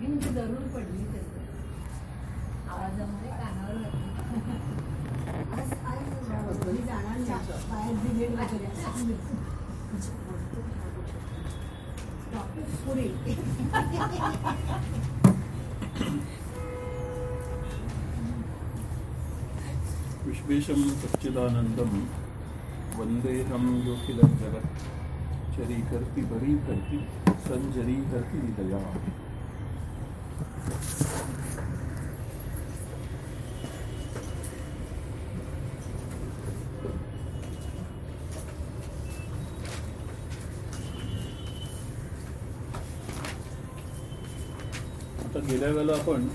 मी म्हणजे ज़रूर पडली त्याचं. आवाजामध्ये कानावर जाणार वगैरे डॉक्टर पुढे विश्वेशं सच्चिदानन्दं वन्देऽहं योखिलं जगत्। चरीकर्ति भरीकर्ति सञ्जरीकर्ति हृदया गेल्या वेळेला आपण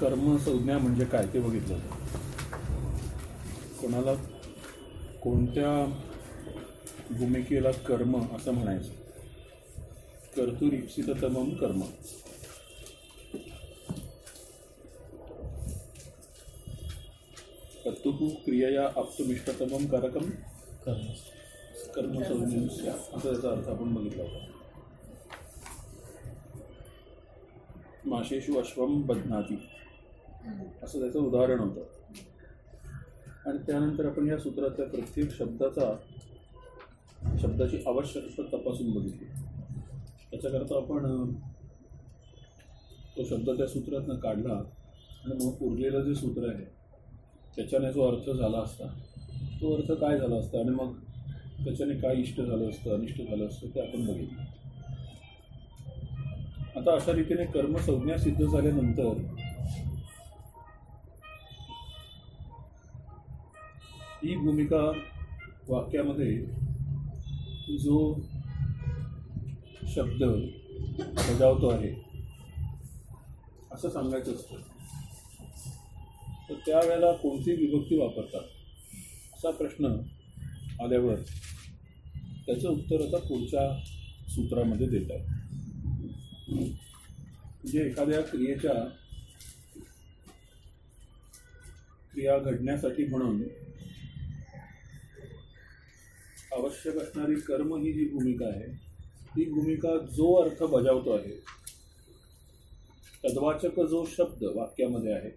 कर्म संज्ञा म्हणजे काय ते बघितलं. होतं कोणाला कोणत्या भूमिकेला कर्म असं म्हणायचं? कर्तुरीप्सिततमम कर्म. कर्तुः क्रियया आप्तुमिष्टतमम कारकम कर्म. संज्ञा असा त्याचा अर्थ आपण बघितला होता. माशेषु अश्वम बध्नाती. असं त्याचं उदाहरण होतं. आणि त्यानंतर आपण या सूत्रातल्या प्रत्येक शब्दाचा शब्दाची आवश्यकता तपासून बघितली. त्याच्याकरता आपण तो शब्द त्या सूत्रातनं काढला आणि मग उरलेलं जे सूत्र आहे त्याच्याने जो अर्थ झाला असता तो अर्थ काय झाला असता आणि मग त्याच्याने काय इष्ट झालं असतं अनिष्ट झालं असतं ते आपण बघितलं. आता अशा रीतीने कर्म संज्ञा सिद्ध झाल्यानंतर ही भूमिका वाक्यामध्ये जो शब्द बजावतो आहे असं सांगायचं असतं. तर त्यावेळेला कोणती विभक्ती वापरतात? असा प्रश्न आल्यावर त्याचं उत्तर आता पुढच्या सूत्रामध्ये देत आहे. म्हणजे एखाद्या क्रियेच्या क्रिया घडण्यासाठी म्हणून आवश्यक असणारी कर्म ही जी भूमिका आहे ती भूमिका जो अर्थ बजावतो आहे तद्वाचक जो शब्द वाक्यामध्ये आहे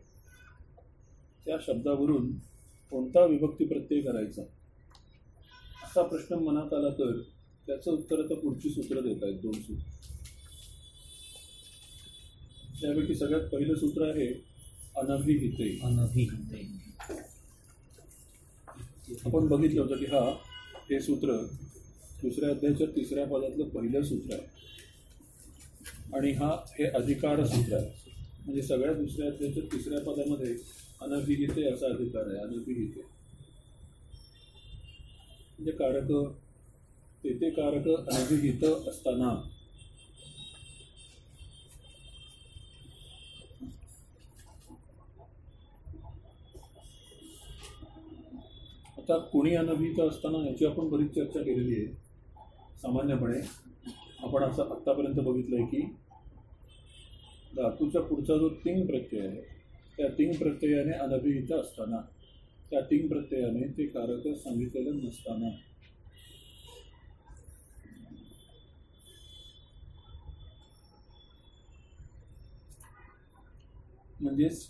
त्या शब्दावरून कोणता विभक्ती प्रत्यय करायचा? असा प्रश्न मनात आला तर त्याचं उत्तर आता पुढची सूत्र देत आहेत दोन सूत्र. त्यापैकी सगळ्यात पहिलं सूत्र आहे अनभिहिते अनभिहिते आपण बघितलं होतं की हा हे सूत्र दुसऱ्या अध्यायाच्या तिसऱ्या पदातलं पहिलं सूत्र आहे. आणि हा हे अधिकार सूत्र आहे. म्हणजे सगळ्या दुसऱ्या अध्यायाच्या तिसऱ्या पदामध्ये अनभिहिते असा अधिकार आहे अनभिहिते म्हणजे कारक तेथे कारक अनभिहित असताना आता कुणी अनभिहित असताना याची आपण बरीच चर्चा केलेली आहे. सामान्यपणे आपण असं आत्तापर्यंत बघितलं आहे की धातूचा पुढचा जो तिंग प्रत्यय आहे त्या तिंग प्रत्ययाने अनभिहित असताना त्या तिंग प्रत्ययाने ते कारक सांगितलेलं नसताना. म्हणजेच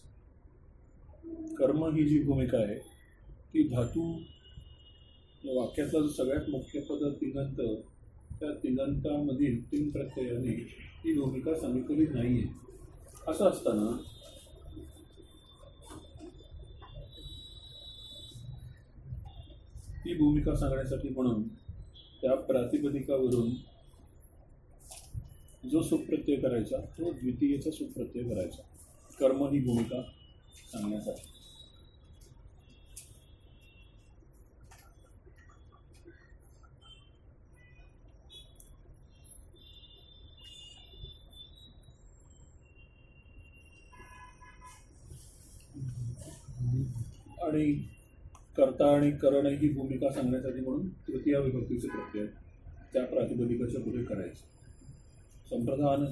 कर्म ही जी भूमिका आहे ती धातू या वाक्याचा जो सगळ्यात मुख्य पद तिगंत त्या तिगंतामधील तीन प्रत्ययाने ही भूमिका समीकरित नाही आहे असं असताना ती भूमिका सांगण्यासाठी म्हणून त्या प्रातिपदिकावरून जो सुप्रत्यय करायचा तो द्वितीयचा सुप्रत्यय करायचा. कर्म ही भूमिका सांगण्यासाठी. आणि कर्ता आणि करण ही भूमिका सांगण्यासाठी म्हणून तृतीय विभक्तीचे प्रत्यय त्या प्रातिपदिकाच्या पुढे करायचे. संप्रदान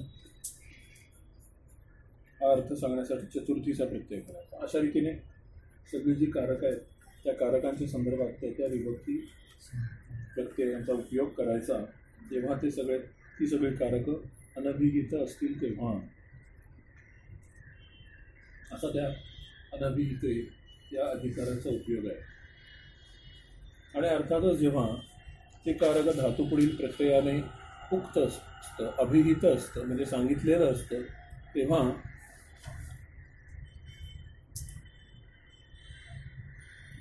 हा अर्थ सांगण्यासाठी चतुर्थीचा प्रत्यय करायचा. अशा रीतीने सगळी जी कारक आहेत त्या कारकांच्या संदर्भात त्या त्या विभक्ती प्रत्ययांचा उपयोग करायचा. तेव्हा ते सगळे ती सगळी कारकं अनभिहित असतील तेव्हा. असा त्या अनभिहित या अधिकाराचा उपयोग आहे. आणि अर्थातच जेव्हा ते कारक धातू पुढील प्रत्ययाने उक्त असतं अभिहित असतं म्हणजे सांगितलेलं असतं तेव्हा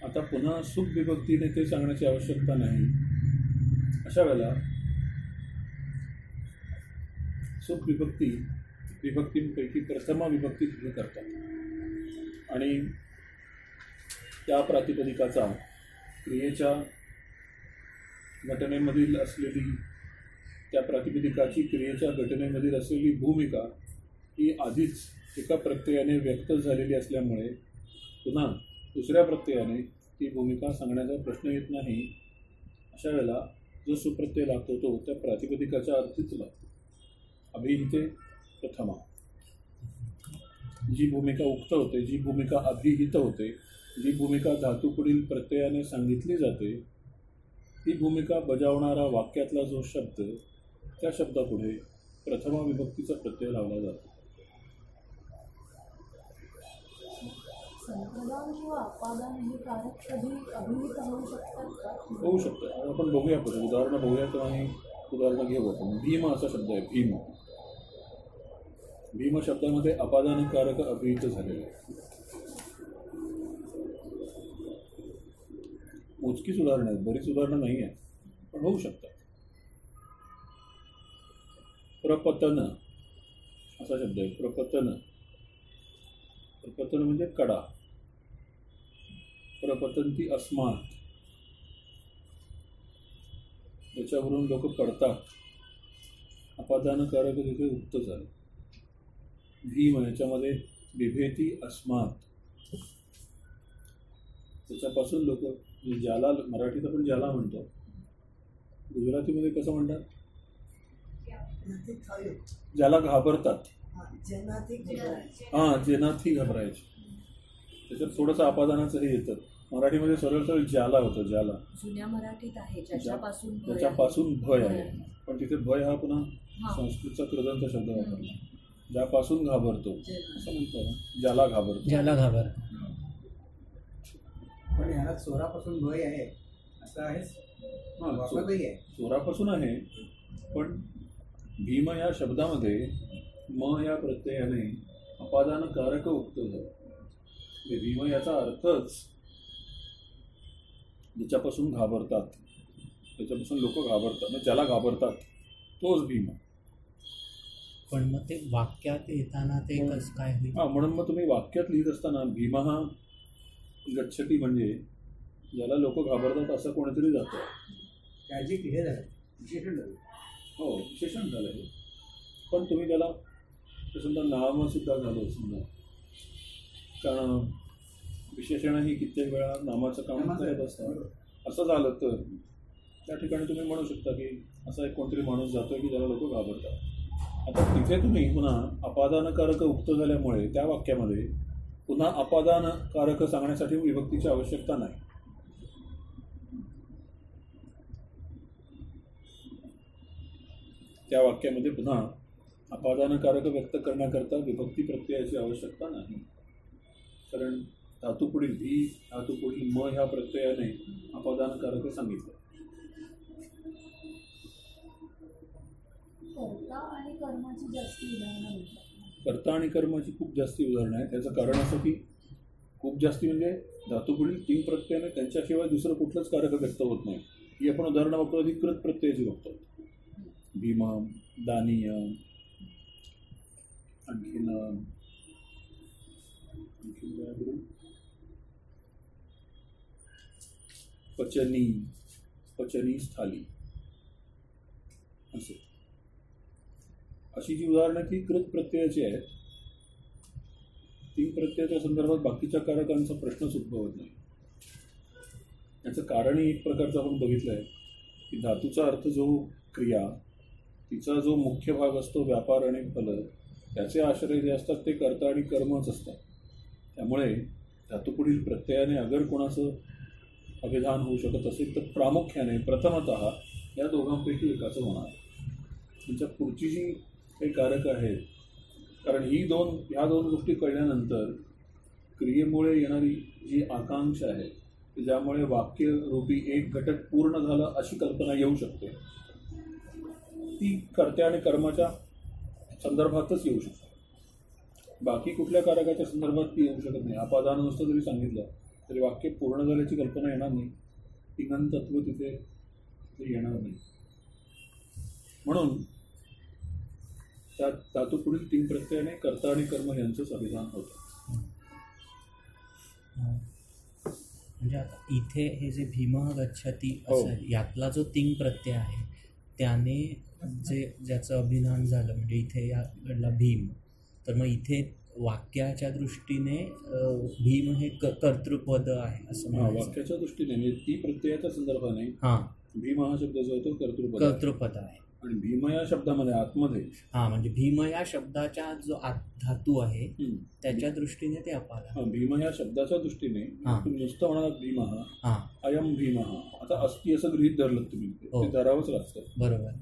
आता पुन्हा सुख विभक्तीने ते सांगण्याची आवश्यकता नाही. अशा वेळेला सुख विभक्ती विभक्तींपैकी प्रथमा विभक्ती तिथे करतात. आणि त्या प्रातिपदिकाचा क्रियेच्या घटनेमधील असलेली त्या प्रातिपदिकाची क्रियेच्या घटनेमधील असलेली भूमिका ही आधीच एका प्रत्ययाने व्यक्त झालेली असल्यामुळे पुन्हा दुसऱ्या प्रत्ययाने ती भूमिका सांगण्याचा प्रश्न येत नाही. अशा वेळेला जो सुप्रत्यय लागतो तो त्या प्रातिपदिकाच्या अर्थीच लागतो. अभिहिते प्रथमा. जी भूमिका उक्त होते जी भूमिका अभिहित होते जी भूमिका धातू पुढील प्रत्ययाने सांगितली जाते ती भूमिका बजावणारा वाक्यातला जो शब्द त्या शब्दापुढे प्रथमा विभक्तीचा प्रत्यय लावला जातो. किंवा होऊ शकतं. आपण बघूया पुढे. उदाहरणं बघूया हे उदाहरणं घेऊ आपण. भीम असा शब्द आहे. भीम. भीम शब्दामध्ये अपादानकारक अभिहित झालेलं आहे. मोजकी सुधारणा आहेत बरीच सुधारणा नाही आहेत पण होऊ शकतात. प्रपतन असा शब्द आहे प्रपतन. प्रपतन म्हणजे कडा. प्रपतंती अस्मात. त्याच्यावरून लोक पडतात. अपादानकारक तिथे उक्त झालं. भीम याच्यामध्ये बिभेती अस्मात. त्याच्यापासून लोक ज्याला मराठीत आपण ज्याला म्हणतो गुजरातीमध्ये कसं म्हणतात. ज्याला घाबरतात. हा. हां जेनाथी घाबरायचे. त्याच्यात थोडंसं अपादानाचं हे येतं. मराठीमध्ये सरळ सरळ ज्याला होतं ज्याला. जुन्या मराठीत आहे ज्याच्यापासून. त्याच्यापासून भय आहे. पण तिथे भय हा पुन्हा हा. संस्कृतचा कृदंत शब्द वापरला. ज्यापासून घाबरतो असं म्हणतो ज्याला घाबरतो. ज्याला घाबर पण ह्याला चोरापासून भय आहे असं आहे. हां, वापरतही आहे. चोरापासून आहे पण भीम या शब्दामध्ये म या प्रत्ययाने अपादानकारक उक्त झालं. म्हणजे भीम याचा अर्थच ज्याच्यापासून घाबरतात त्याच्यापासून लोक घाबरतात म्हणजे ज्याला घाबरतात तोच भीम. पण मग ते वाक्यात येताना ते हो. कसं काय हा म्हणून मग तुम्ही वाक्यात लिहित असताना भीमा हा गच्छती म्हणजे ज्याला लोक घाबरतात असं कोणीतरी जातं. त्याची हे झालं. विशेषण झालं. हो विशेषण झालं हे पण तुम्ही त्याला ते समजा नामसुद्धा झालं समजा. कारण विशेषण ही कित्येक वेळा नामाचं काम करत आहे. असतात असं झालं तर त्या ठिकाणी तुम्ही म्हणू शकता की असा एक कोणतरी माणूस जातोय की ज्याला लोक घाबरतात. आता तिथे तुम्ही पुन्हा अपादानकारक उक्त झाल्यामुळे त्या वाक्यामध्ये पुन्हा अपादानकारक सांगण्यासाठी विभक्तीची आवश्यकता नाही. त्या वाक्यामध्ये पुन्हा अपादानकारक व्यक्त करण्याकरता विभक्ती प्रत्ययाची आवश्यकता नाही. कारण धातुपुढील भी धातुपुढील म ह्या प्रत्ययाने अपादानकारक सांगितलं. कर्ता आणि कर्माची जास्त उदाहरणं कर्ता आणि कर्माची खूप जास्ती उदाहरणं आहेत. त्याचं कारण असं की खूप जास्ती म्हणजे धातुपुढील तीन प्रत्ययाने त्यांच्याशिवाय दुसरं कुठलंच कारक व्यक्त होत नाही. ही आपण उदाहरणं बघतो अधिकृत प्रत्ययाची बघतो. भीम दानीय आणखीन आणखीन पचनी पचनी स्थाली असे. अशी जी उदाहरणं ती कृत प्रत्ययाची आहेत ती प्रत्ययाच्या संदर्भात बाकीच्या कारकांचा प्रश्नच उद्भवत नाही. याचं कारणही एक प्रकारचं आपण बघितलं आहे की धातूचा अर्थ जो क्रिया तिचा जो मुख्य भाग असतो व्यापार आणि फल त्याचे आश्रय जे असतात ते कर्ता आणि कर्मच असतात. त्यामुळे धातुपुढील प्रत्ययाने अगर कोणाचं अभिधान होऊ शकत असेल तर प्रामुख्याने प्रथमत या दोघांपैकी एकाचं होणार. त्यांच्या पुढची जी काही कारक आहेत. कारण ही दोन ह्या दोन गोष्टी कळल्यानंतर क्रियेमुळे येणारी जी आकांक्षा आहे ज्यामुळे वाक्यरूपी एक घटक पूर्ण झालं अशी कल्पना येऊ शकते. ती कर्त्या आणि कर्माच्या संदर्भातच येऊ शकते. बाकी कुठल्या कारकाच्या संदर्भात ती येऊ शकत नाही. अपादान नुसतं जरी सांगितलं तरी वाक्य पूर्ण झाल्याची कल्पना येणार नाही. तिघन तत्व तिथे ते येणार नाही. म्हणून त्या धातू पुढील तीन प्रत्ययाने कर्ता आणि कर्म यांचंच अभिधान होतं. म्हणजे आता इथे हे जे भीम गच्छती हो. असं यातला जो तिंग प्रत्यय आहे त्याने जे ज्याचं अभिधान झालं म्हणजे इथे या घडला भीम तर मग इथे वाक्याच्या दृष्टीने भीम हे क कर्तृपद आहे असं वाक्याच्या दृष्टीने म्हणजे ती प्रत्ययाच्या संदर्भाने हां. भीम हा शब्द जो आहे तो कर्तृपद. कर्तृपद आहे. आणि भीम या शब्दामध्ये आतमध्ये. हां म्हणजे भीम या शब्दाच्या जो धातू आहे त्याच्या दृष्टीने ते अपाला हा भीम या शब्दाच्या दृष्टीने नुसतं म्हणालात भीम हा. अयम भीम. हा आता अस्ति असं गृहित धरलं तुम्ही. हो. ते धरावंच लागतं. बरोबर.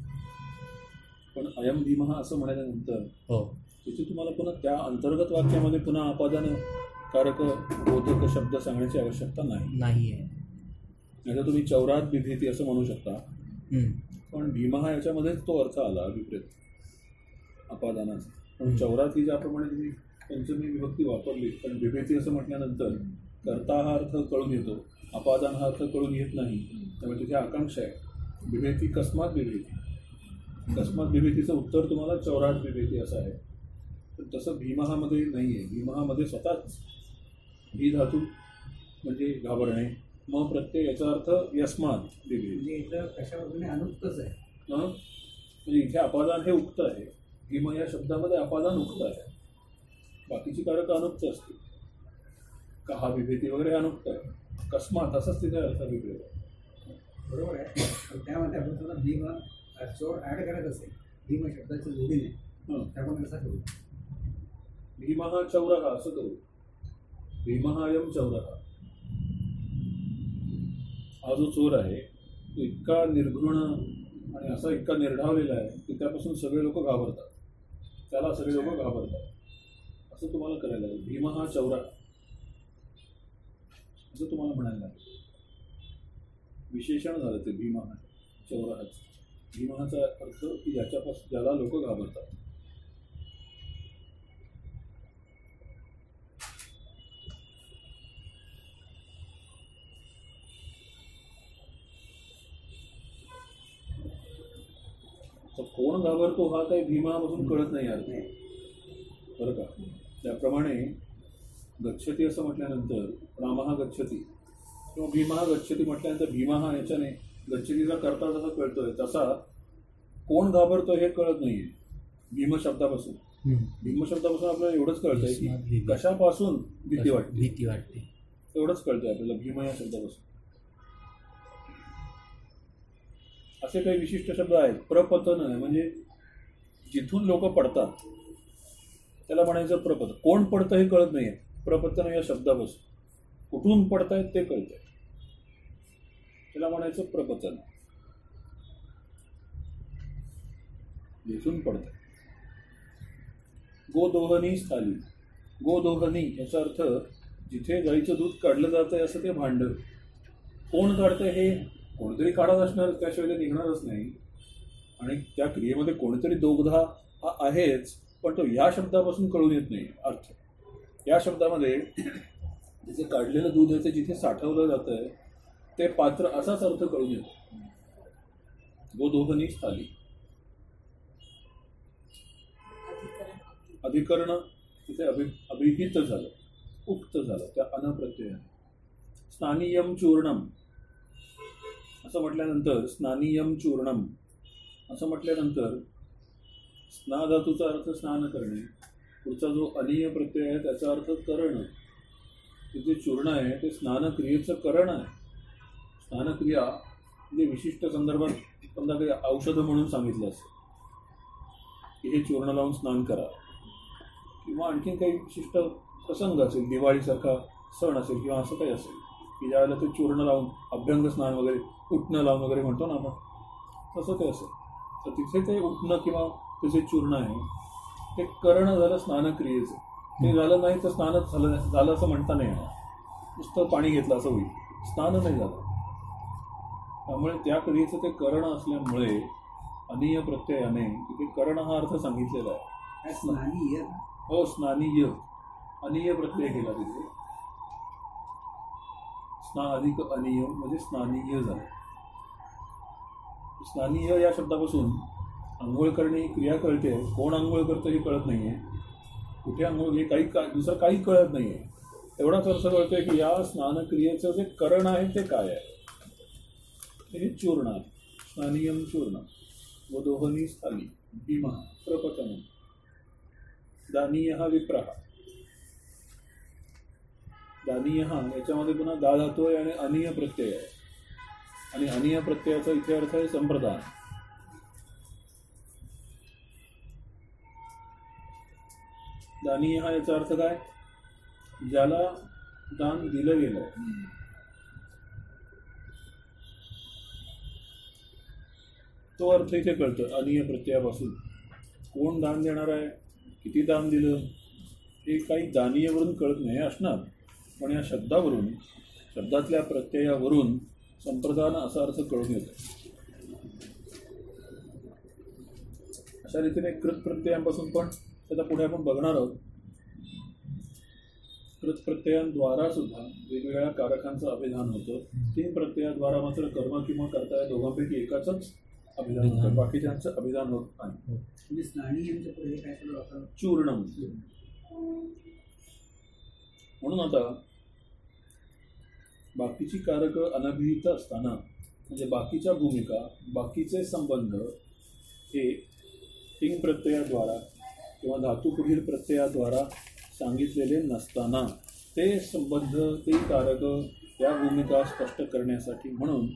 पण अयम भीम हा असं म्हणाल्यानंतर हो. तिथे तुम्हाला पुन्हा त्या अंतर्गत वाक्यामध्ये पुन्हा अपादान कारक बोधक शब्द सांगण्याची आवश्यकता नाही. नाही आहे तुम्ही चौरात बिभेती असं म्हणू शकता. पण भीमा हा याच्यामध्येच तो अर्थ आला विपरीत अपादानाचा. पण. चौरात ही ज्याप्रमाणे तुम्ही पंचमी विभक्ती वापरली पण बिभेती असं म्हटल्यानंतर कर्ता हा अर्थ कळून येतो अपादान हा अर्थ कळून येत नाही. त्यामुळे तिथे आकांक्षा आहे. बिभेती कस्मात बिभेती कस्मात बिभेतीचं उत्तर तुम्हाला चौराट बिभेती असं आहे. पण तसं भीमहामध्ये नाही आहे भीमहामध्ये स्वतःच भी धातू म्हणजे घाबरणे मग प्रत्यय याचा अर्थ यस्मात बिभेती म्हणजे इथं अनुक्तच आहे. हं? म्हणजे इथे अपादान हे उक्त आहे. भीम या शब्दामध्ये अपादान उक्त आहे. बाकीची कारक अनुक्त असते कहा विभेती वगैरे अनुक्त आहे. कस्मात असंच तिथे अर्थ विभेद. बरोबर आहे. पण त्यामध्ये आपण तुला भीम हा चोर ॲड करत असेल. भीम शब्दाच्या जोडीने. हं. आपण कसा करू? भीम हा चौरहा असं करू. भीम हा अयम चौरहा. हा जो चोर आहे तो इतका निर्घृण आणि असा इतका निर्ढावलेला आहे की त्यापासून सगळे लोक घाबरतात. त्याला सगळे लोक घाबरतात. असं तुम्हाला करायला लागेल. भीम हा चौरा. असं तुम्हाला म्हणायला लागेल. विशेषण झालं ते भीमा हा चौराहाचं भीमाचा अर्थ की ज्याच्यापासून ज्याला लोक घाबरतात. कोण घाबरतो हा काही भीमापासून कळत नाही अर्थ बरं का? त्याप्रमाणे गच्छती असं म्हटल्यानंतर रामहा गच्छती. किंवा भीमा गच्छती म्हटल्यानंतर भीमा हा याच्याने गच्छतीचा करता जसा कळतोय तसा कोण घाबरतोय हे कळत नाहीये. भीम शब्दापासून. भीम शब्दापासून आपल्याला एवढंच कळतंय की. कशापासून भीती वाटते? भीती वाटते. एवढंच कळतंय आपल्याला भीम या शब्दापासून. असे काही विशिष्ट शब्द आहेत. प्रपतन आहे. म्हणजे जिथून लोक पडतात त्याला म्हणायचं प्रपतन. कोण पडतं हे कळत नाहीये. प्रपतन या शब्दापासून. कुठून पडतायत ते कळतंय. त्याला म्हणायचं प्रपतन. जिथून पडतंय गोदोहनी स्थाली. गोदोहनी याचा अर्थ जिथे गाईचं दूध काढलं जातंय असं ते भांड. कोण काढतंय हे कोणतरी काढत असणार त्याशिवाय ते निघणारच नाही. आणि त्या क्रियेमध्ये कोणीतरी दोघधा हा आहेच पण तो या शब्दापासून कळून येत नाही. अर्थ. या शब्दामध्ये जिथे काढलेलं दूध आहे ते जिथे साठवलं जातंय ते पात्र असाच अर्थ कळून येतो. गोदोहनी स्थाली अधिकरण तिथे अभि अभिहित झालं उक्त झालं त्या अनप्रत्ययाने स्नानियम चूर्णम. असं म्हटल्यानंतर स्नानियम चूर्णम. असं म्हटल्यानंतर स्ना धातूचा अर्थ स्नान करणे. पुढचा जो अनिय प्रत्यय आहे त्याचा अर्थ करण. ते जे चूर्ण आहे ते स्नानक्रियेचं करण आहे. स्नानक्रिया म्हणजे विशिष्ट संदर्भात समजा काही औषधं म्हणून सांगितलं असेल. की हे चूर्ण लावून स्नान करा. किंवा आणखीन काही विशिष्ट प्रसंग असेल दिवाळीसारखा सण असेल किंवा असं काही असेल की ज्यावेळेला ते चूर्ण लावून अभ्यंग स्नान वगैरे उठणं लावून वगैरे म्हणतो ना आपण तसं ते असेल तर तिथे ते उठणं किंवा ते जे चूर्ण आहे ते करण झालं स्नानक्रियेचं. ते झालं नाही तर स्नानच झालं नाही- झालं असं म्हणता नाही येणार. नुसतं पाणी घेतलं असं होईल. स्नान नाही झालं. त्यामुळे त्या क्रियेचं ते करण असल्यामुळे अनिय प्रत्ययाने तिथे करण हा अर्थ सांगितलेला आहे. काय स्नानी येत हो स्नानीय. अनिय प्रत्यय केला तिथे. स्ना अधिक अनिय म्हणजे स्नानीय झालं. स्नानीय या शब्दापासून आंघोळ करणे ही क्रिया कळते कोण आंघोळ करतं हे कळत नाहीये. कुठे आंघोळ हे काही का दुसरं काही कळत नाहीये. एवढाच अर्थ कळतोय की या स्नानक्रियेचं जे करण आहे ते काय आहे? हे चूर्ण आहे. स्नानियम चूर्ण. व दोहनी स्थाली भीमा प्रपचन. दानीय हा विप्रहा दानीय हा याच्यामध्ये पुन्हा दा धातू आहे आणि अनिय प्रत्यय आहे. आणि अनिय प्रत्ययाचा इथे अर्थ आहे संप्रदान दानीय हा याचा अर्थ काय? ज्याला दान दिलं गेलं. तो अर्थ इथे कळतो अनिय प्रत्ययापासून. कोण दान देणार आहे? किती दान दिलं? हे काही दानीयवरून कळत नाही असणार. पण या शब्दावरून शब्दातल्या प्रत्ययावरून संप्रदान असा अर्थ कळून येतो. अशा रीतीने कृत प्रत्ययांपासून पण त्याचा पुढे आपण बघणार आहोत. कृत प्रत्ययांद्वारा सुद्धा वेगवेगळ्या कारकांचं अभिधान होतं. तीन प्रत्ययाद्वारा मात्र कर्म किंवा करता या दोघांपैकी एकाच अभिधान होतं. बाकीच्यांचं अभिधान होत नाही. म्हणजे चूर्णम म्हणून आता बाकीची कारकं अनभिहित असताना म्हणजे बाकीच्या भूमिका बाकीचे संबंध हे टिंग प्रत्ययाद्वारा किंवा धातुपुढील प्रत्ययाद्वारा सांगितलेले नसताना ते संबंध ते कारक या भूमिका स्पष्ट करण्यासाठी म्हणून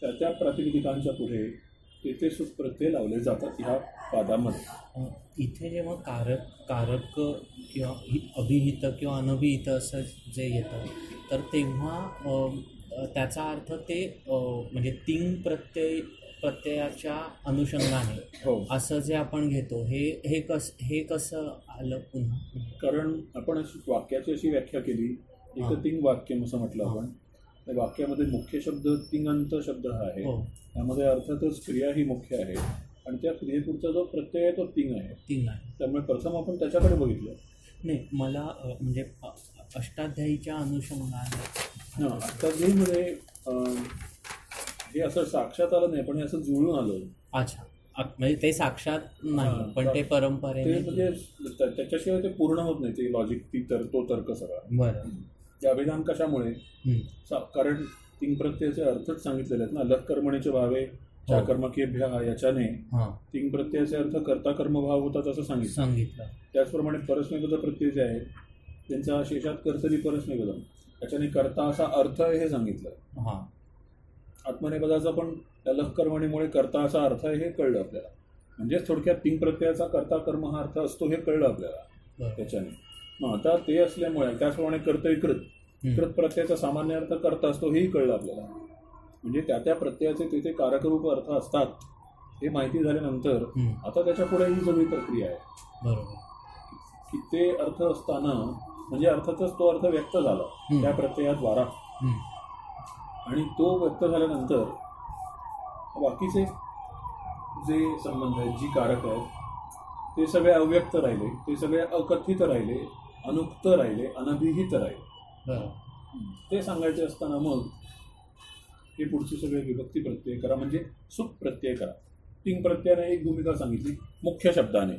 त्या त्या प्रातिनिधिकांच्या पुढे तेथे सुप्रत्यय लावले जातात ह्या पादामध्ये. इथे जेव्हा कारक कारक किंवा हि- अभिहित किंवा अनभिहित असं जे येतं तर तेव्हा त्याचा अर्थ ते म्हणजे तिंग प्रत्यय प्रत्ययाच्या अनुषंगाने हो. असं जे आपण घेतो हे हे कस हे कसं आलं पुन्हा? कारण आपण अशी वाक्याची अशी व्याख्या केली हां. एकतिंग वाक्य असं म्हटलं. आपण. त्या वाक्यामध्ये मुख्य शब्द तिंगंत शब्द हा आहे. हो. त्यामध्ये अर्थातच क्रिया ही मुख्य आहे. आणि त्या क्रियेपुढचा जो प्रत्यय आहे तो तिंग आहे. तिंग आहे. त्यामुळे प्रथम आपण त्याच्याकडे बघितलं. नाही मला म्हणजे अष्टाध्यायीच्या अनुषंगाने. अष्टाध्यायीमध्ये हे असं साक्षात आलं नाही पण हे असं जुळून आलं. अच्छा. म्हणजे ते साक्षात नाही पण ते ते परंपरेने म्हणजे त्या- त्याच्याशिवाय ते पूर्ण होत नाही ते लॉजिक ती तर तो तर्क सगळा. बरं. ते अभिधान कशामुळे कारण तीन प्रत्ययाचे अर्थच सांगितलेले आहेत ना लख कर्मणीचे भावे हो. कर्मकेभ्य याच्याने तीन प्रत्ययाचे अर्थ कर्ता कर्मभाव होतात असं सांगितलं. सांगितलं. त्याचप्रमाणे परस्मेपद प्रत्यय जे आहेत त्यांचा शेषात कर्तरी परस्मेपदम त्याच्याने कर्ता असा अर्थ आहे हे सांगितलं हां. आत्मनेपदाचा पण त्या लख कर्मणीमुळे कर्ता असा अर्थ आहे हे कळलं आपल्याला. म्हणजेच थोडक्यात तीन प्रत्ययाचा कर्ता कर्म हा अर्थ असतो हे कळलं आपल्याला. त्याच्याने. मग आता ते असल्यामुळे त्याचप्रमाणे कर्तरी कृत. कृत प्रत्ययाचा सामान्य अर्थ करता असतो हेही कळलं आपल्याला. म्हणजे त्या त्या प्रत्ययाचे तेथे कारकरूप अर्थ असतात हे माहिती झाल्यानंतर. आता त्याच्या पुढे ही सगळी प्रक्रिया आहे. बरोबर. की ते अर्थ असताना म्हणजे अर्थातच तो अर्थ व्यक्त झाला. त्या प्रत्ययाद्वारा. आणि तो व्यक्त झाल्यानंतर बाकीचे जे संबंध आहेत जी कारक आहेत ते सगळे अव्यक्त राहिले ते सगळे अकथित राहिले अनुक्त राहिले अनभिहित राहिले. ते सांगायचे असताना मग हे पुढचे सगळे विभक्ती प्रत्यय करा म्हणजे सुख प्रत्यय करा. तीन प्रत्ययाने एक भूमिका सांगितली मुख्य शब्दाने.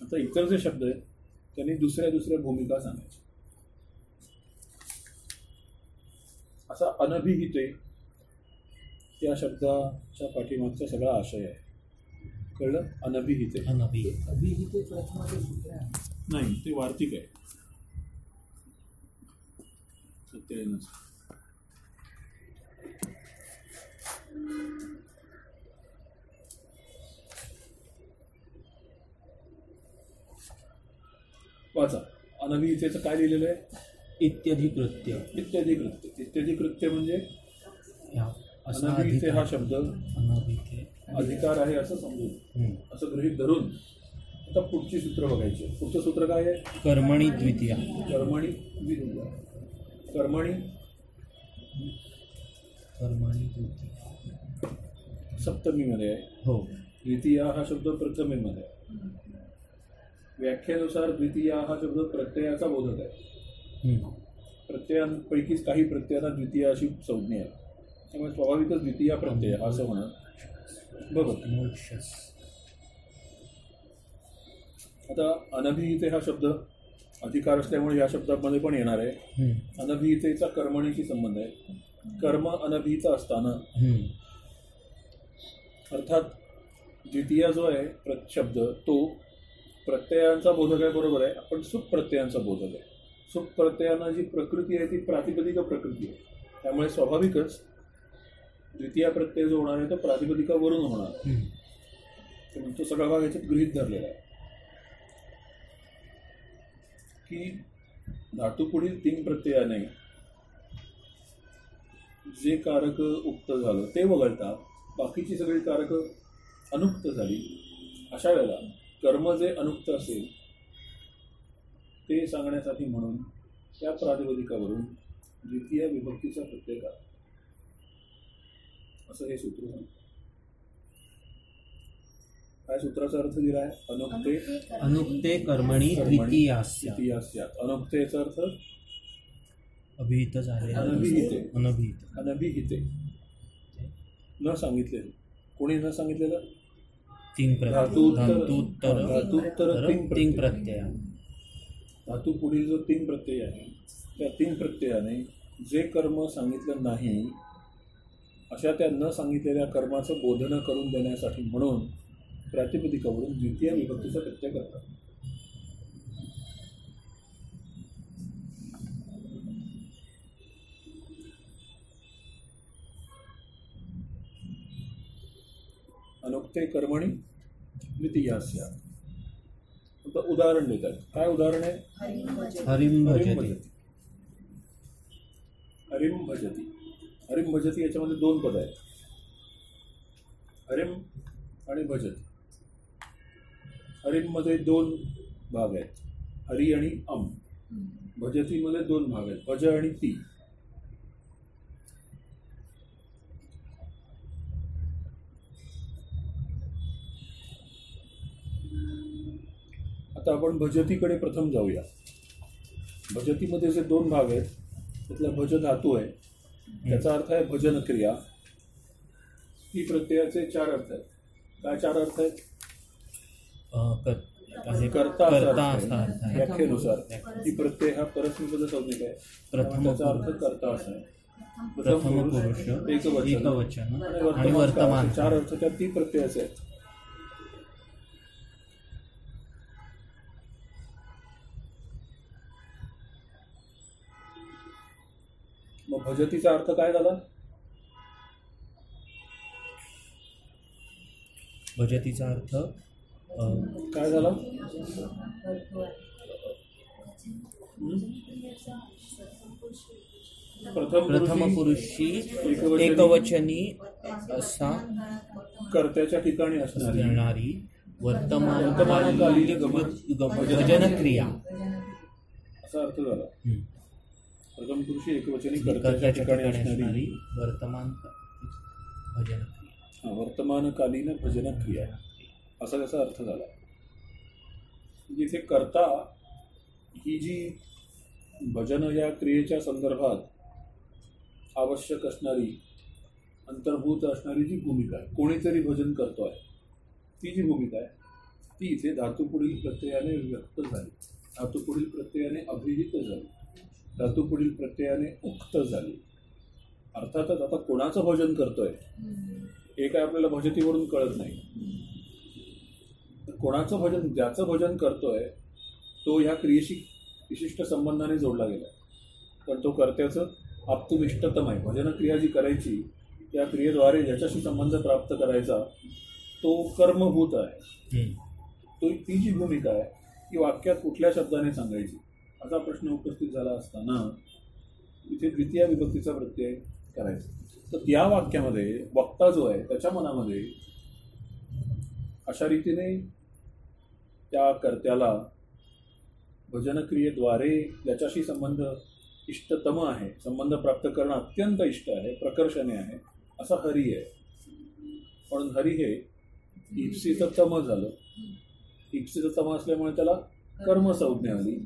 आता इतर जे शब्द आहेत त्यांनी दुसऱ्या दुसऱ्या भूमिका सांगायच्या. असा अनभिहिते या शब्दाच्या पाठीमागचा सगळा आशय आहे. कळलं? अनभिहिते अनभिहित अभिहिते प्रथमाचे सूत्र आहे. नाही ते वार्तिक आहे. सत्यायनच वाचा. अनभिहितेचं काय लिहिलेलं आहे? इत्यादी कृत्य इत्यादी कृत्य इत्यादी कृत्य म्हणजे अनभिहिते हा शब्द. अधिकार आहे असं समजून. असं गृहीत धरून आता पुढची सूत्र बघायची. पुढचं सूत्र काय आहे? कर्मणी द्वितीया. कर्मणी द्वितीया. कर्मणी? कर्मणी द्वितीया. सप्तमीमध्ये आहे. हो. द्वितीया हा शब्द प्रथमेमध्ये आहे. व्याख्येनुसार द्वितीया हा शब्द प्रत्ययाचा बोधक आहे. प्रत्ययांपैकीच काही प्रत्ययांना द्वितीय अशी संज्ञा आहे. त्यामुळे स्वाभाविकच द्वितीय प्रत्यय असं म्हणा. मोक्षस आता अनभिहिते हा शब्द अधिकार असल्यामुळे या शब्दामध्ये पण येणार आहे. अनभिहितेचा कर्मणीशी संबंध आहे. कर्म अनभिहित असताना. अर्थात द्वितीय जो आहे शब्द तो प्रत्ययांचा बोधक आहे बरोबर आहे. आपण सुख प्रत्ययांचा बोधक आहे. सुख प्रत्ययानं जी प्रकृती आहे ती प्रातिपदिक प्रकृती आहे. त्यामुळे स्वाभाविकच द्वितीय प्रत्यय जो होणार आहे तो प्रातिपदिकावरून होणार. तर तो सगळा भाग याच्यात गृहीत धरलेला आहे. की धातू पुढील तीन प्रत्ययाने जे कारक उक्त झालं ते वगळता बाकीची सगळी कारक अनुक्त झाली अशा वेळेला कर्म जे अनुक्त असेल ते सांगण्यासाठी म्हणून त्या प्रातिपदिकावरून द्वितीय विभक्तीचा प्रत्यय करा असं हे सूत्र सांगतं काय सूत्राचा अर्थ दिला आहे? अनुक्ते अनुक्ते कर्मणी अनुक्तेचा अर्थ? अभिहित झाले. अनभिहिते. अनभिहित. अनभिहिते. न सांगितलेलं. कोणी न सांगितलेलं? तीन प्रत्यय. धातूत्तर- प्रत्यय. प्रत्यय. धातू पुढील जो तीन प्रत्यय आहे त्या तीन प्रत्ययाने जे कर्म सांगितलं नाही अशा त्या न सांगितलेल्या कर्माचं बोधन करून देण्यासाठी म्हणून प्रातिपदिकावरून द्वितीय विभक्तीचा प्रत्यय करतात अनुक्ते कर्मणी द्वितीयास्या. आता उदाहरण देत आहेत काय उदाहरण आहे? हरिम हरिम भजते भजती. हरिम भजती. हरिम भजती याच्यामध्ये दोन पद आहेत. हरिम आणि भजती. हरिममध्ये दोन भाग आहेत. हरी आणि अम भजतीमध्ये दोन भाग आहेत. भज आणि ती. आता आपण भजतीकडे प्रथम जाऊया. भजतीमध्ये जे दोन भाग आहेत त्यातला भज धातू आहे त्याचा अर्थ आहे भजन क्रिया. ही प्रत्ययाचे चार अर्थ आहेत. काय चार अर्थ आहेत? कर्ता व्याख्येनुसार. ही प्रत्यय हा परस्मैपद संज्ञक आहे. प्रथम त्याचा अर्थ. कर्ता असा आहे. प्रथम पुरुष एकवचन. एकवचन. आणि वर्तमान. चार अर्थ त्या तीन प्रत्ययाचे आहेत. भजतीचा अर्थ काय झाला? भजतीचा अर्थ काय झाला? प्रथम पुरुषी एकवचनी असा कर्त्याच्या ठिकाणी असणारी वर्तमान भजन क्रिया असा अर्थ झाला. प्रथम पुरुषी एकवचनी कर्त्याच्या ठिकाणी असणारी वर्तमान भजन क्रिया हा, वर्तमानकालीन भजन क्रिया असा त्याचा अर्थ झाला. जिथे कर्ता ही जी भजन या क्रियेच्या संदर्भात आवश्यक असणारी अंतर्भूत असणारी जी भूमिका आहे कोणीतरी भजन करतो आहे ती जी भूमिका आहे ती इथे धातुपुढील प्रत्ययाने व्यक्त झाली. धातुपुढील प्रत्ययाने अभिहित झाली. धातुपुढील प्रत्ययाने उक्त झाली. अर्थातच आता कोणाचं भजन करतोय? हे काय आपल्याला भजतीवरून कळत नाही. कोणाचं भजन ज्याचं भजन करतोय तो ह्या क्रियेशी विशिष्ट संबंधाने जोडला गेला पण तो कर्त्याचं आप्तविष्टतम आहे भजन क्रिया जी करायची त्या क्रियेद्वारे ज्याच्याशी संबंध प्राप्त करायचा तो कर्मभूत आहे. तो ती जी भूमिका आहे ती वाक्यात कुठल्या शब्दाने सांगायची? असा प्रश्न उपस्थित झाला असताना इथे द्वितीय विभक्तीचा प्रत्यय करायचा. तर त्या वाक्यामध्ये वक्ता जो आहे त्याच्या मनामध्ये अशा रीतीने त्या कर्त्याला भजनक्रियेद्वारे याच्याशी संबंध इष्टतम आहे संबंध प्राप्त करणं अत्यंत इष्ट आहे प्रकर्षणे आहे असा हरी आहे. म्हणून हरी हे इप्सित तम झालं. इप्सित तम असल्यामुळे त्याला कर्मसंज्ञा आली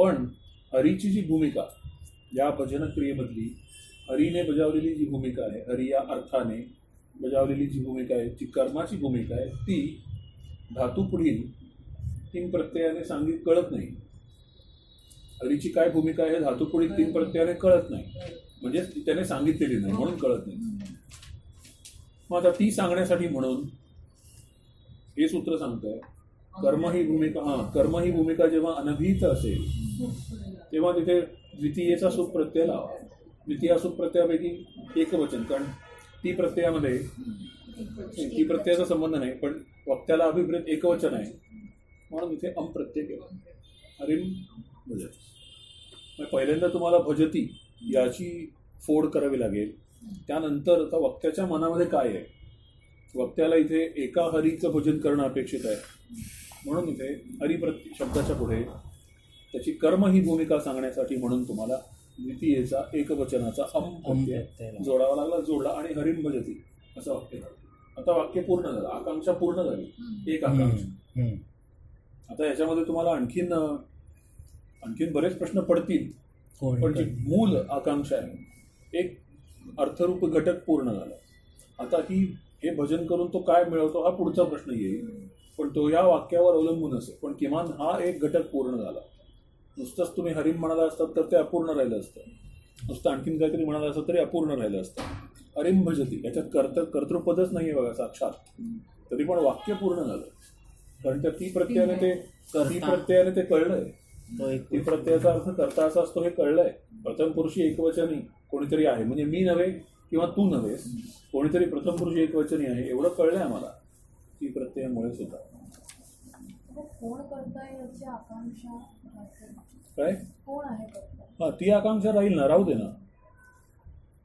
पण हरीची जी भूमिका या भजन क्रियेमधली हरीने बजावलेली जी भूमिका आहे हरी या अर्थाने बजावलेली जी भूमिका आहे जी कर्माची भूमिका आहे ती धातू पुढील तीन प्रत्ययाने सांगित कळत नाही. हरीची काय भूमिका आहे हे धातू पुढील तीन प्रत्ययाने कळत नाही. म्हणजे त्याने सांगितलेली नाही म्हणून कळत नाही. मग आता ती सांगण्यासाठी म्हणून हे सूत्र सांगतंय. कर्म ही भूमिका हा कर्म ही भूमिका जेव्हा अनभिहित असेल तेव्हा तिथे द्वितीयेचा सुख प्रत्यय लावा. द्वितीय सुख प्रत्ययापैकी एकवचन कारण ती प्रत्ययामध्ये ती प्रत्ययाचा संबंध नाही पण वक्त्याला अभिप्रेत एकवचन आहे. म्हणून इथे अम प्रत्यय केला. हरिम भजत पहिल्यांदा तुम्हाला भजती याची फोड करावी लागेल. त्यानंतर आता वक्त्याच्या मनामध्ये काय आहे? वक्त्याला इथे एका हरीचं भजन करणं अपेक्षित आहे. म्हणून इथे हरिप्रत्य शब्दाच्या पुढे त्याची कर्म ही भूमिका सांगण्यासाठी म्हणून तुम्हाला द्वितीयेचा एकवचनाचा अम. जोडावा लागला जोडला आणि हरिम भजती असं वाक्य झालं. आता वाक्य पूर्ण झालं आकांक्षा पूर्ण झाली. एक आकांक्षा. आता याच्यामध्ये तुम्हाला आणखीन आणखीन बरेच प्रश्न पडतील. कोण पण जी मूल आकांक्षा आहे एक अर्थरूप घटक पूर्ण झाला. आता ही हे भजन करून तो काय मिळवतो हा पुढचा प्रश्न येईल. पण तो या वाक्यावर अवलंबून असेल. पण किमान हा एक घटक पूर्ण झाला. नुसतंच तुम्ही हरिम म्हणाला असतात तर ते अपूर्ण राहिलं असतं. नुसतं आणखीन काहीतरी म्हणाला असतं तरी अपूर्ण राहिलं असतं. हरिम भजती. याच्यात कर्त कर्तृपदच नाही आहे बघा साक्षात. तरी पण वाक्य पूर्ण झालं. कारण त्या ती प्रत्ययाने ते ती. प्रत्ययाने ते कळलंय. ती प्रत्ययाचा अर्थ करता असा असतो हे कळलंय. प्रथम पुरुषी एकवचनी कोणीतरी आहे. म्हणजे मी नव्हे किंवा तू नव्हेस. कोणीतरी प्रथम पुरुषी एकवचनी आहे. एवढं कळलंय आम्हाला. ती प्रत्ययामुळे सुद्धा कोण करताय याची आकांक्षा असेल. काय? कोण आहे हा ती आकांक्षा राहील ना राहू दे ना.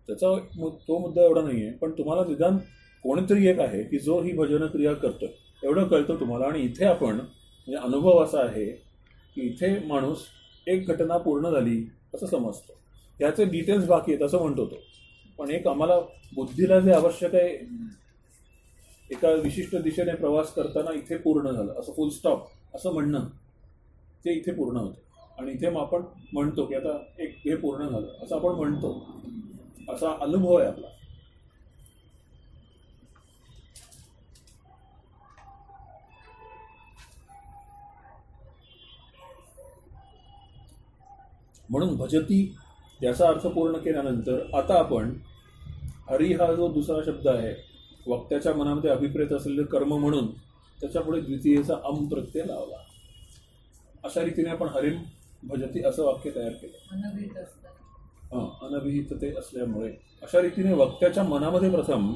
त्याचा तो मुद्दा एवढा नाहीये पण तुम्हाला निदान कोणीतरी एक आहे की जो ही भजन क्रिया करतोय. एवढं कळतं तुम्हाला आणि इथे आपण म्हणजे अनुभव असा आहे की इथे माणूस एक घटना पूर्ण झाली असं समजतो. याचे डिटेल्स बाकी आहेत असं म्हणतो तो. पण एक आम्हाला बुद्धीला जे आवश्यक आहे एका विशिष्ट दिशेने प्रवास करताना इथे पूर्ण झालं. असं फुल स्टॉप असं म्हणणं. ते इथे पूर्ण होतं. आणि इथे मग आपण म्हणतो की आता एक हे पूर्ण झालं. असं आपण म्हणतो. असा अनुभव आहे आपला. म्हणून भजती याचा अर्थ पूर्ण केल्यानंतर आता आपण हरी हा जो दुसरा शब्द आहे वक्त्याच्या मनामध्ये अभिप्रेत असलेलं कर्म म्हणून त्याच्या पुढे द्वितीयेचा अम प्रत्यय लावला. अशा रीतीने आपण हरिम भजती असं वाक्य तयार केलं. हां अनभिहितते असल्यामुळे. अशा रीतीने वक्त्याच्या मनामध्ये प्रथम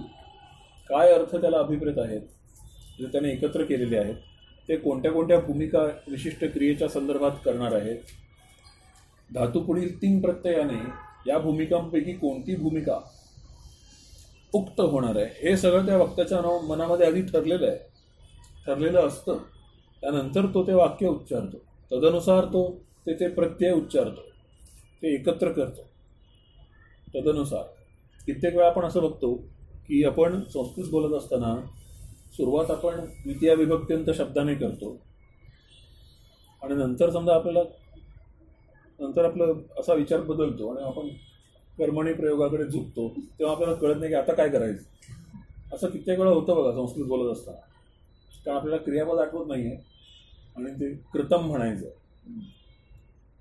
काय अर्थ त्याला अभिप्रेत आहेत जे त्याने एकत्र केलेले आहेत ते कोणत्या कोणत्या भूमिका विशिष्ट क्रियेच्या संदर्भात करणार आहेत? धातू पुढील तीन प्रत्ययाने या भूमिकांपैकी कोणती भूमिका उक्त होणार आहे. हे सगळं त्या वक्त्याच्या नाव- मनामध्ये आधी ठरलेलं आहे. ठरलेलं असतं. त्यानंतर तो ते वाक्य उच्चारतो. तदनुसार तो ते ते प्रत्यय उच्चारतो. ते एकत्र करतो. तदनुसार. कित्येक वेळा आपण असं बघतो की आपण संस्कृत बोलत असताना सुरुवात आपण द्वितीय विभक्त्यंत शब्दाने करतो. आणि नंतर समजा आपल्याला नंतर आपलं असा विचार बदलतो आणि आपण कर्मणी प्रयोगाकडे झुकतो तेव्हा आपल्याला कळत नाही की आता काय करायचं. असं कित्येक वेळा होतं बघा संस्कृत बोलत असताना. कारण आपल्याला क्रियापद आठवत नाही आहे आणि ते कृतम म्हणायचं.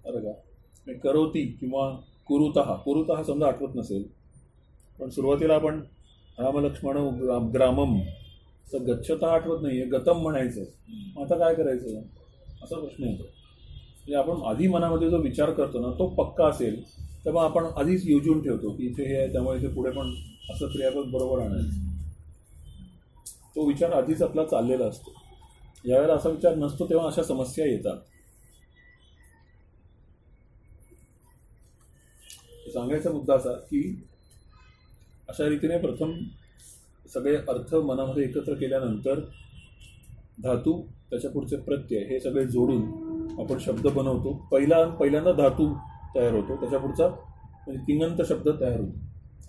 बरं का करोती किंवा कुरुतः कुरुतः समजा आठवत नसेल पण सुरुवातीला आपण रामलक्ष्मण ग्राम ग्रामम तर गच्छता आठवत नाही आहे गतम म्हणायचं. मग आता काय करायचं? असा प्रश्न येतो. म्हणजे आपण आधी मनामध्ये जो विचार करतो ना तो पक्का असेल तेव्हा आपण आधीच योजून ठेवतो की इथे हे आहे त्यामुळे इथे पुढे पण असं क्रियापद बरोबर आणायचं तो विचार आधीच आपला चाललेला असतो. ज्यावेळेला असा विचार नसतो तेव्हा अशा समस्या येतात. सांगायचा मुद्दा असा की अशा रीतीने प्रथम सगळे अर्थ मनामध्ये एकत्र केल्यानंतर धातू त्याच्या पुढचे प्रत्यय हे सगळे जोडून आपण शब्द बनवतो. पहिला पहिल्यांदा धातू तयार होतो. त्याच्या पुढचा म्हणजे तिंगंत शब्द तयार होतो.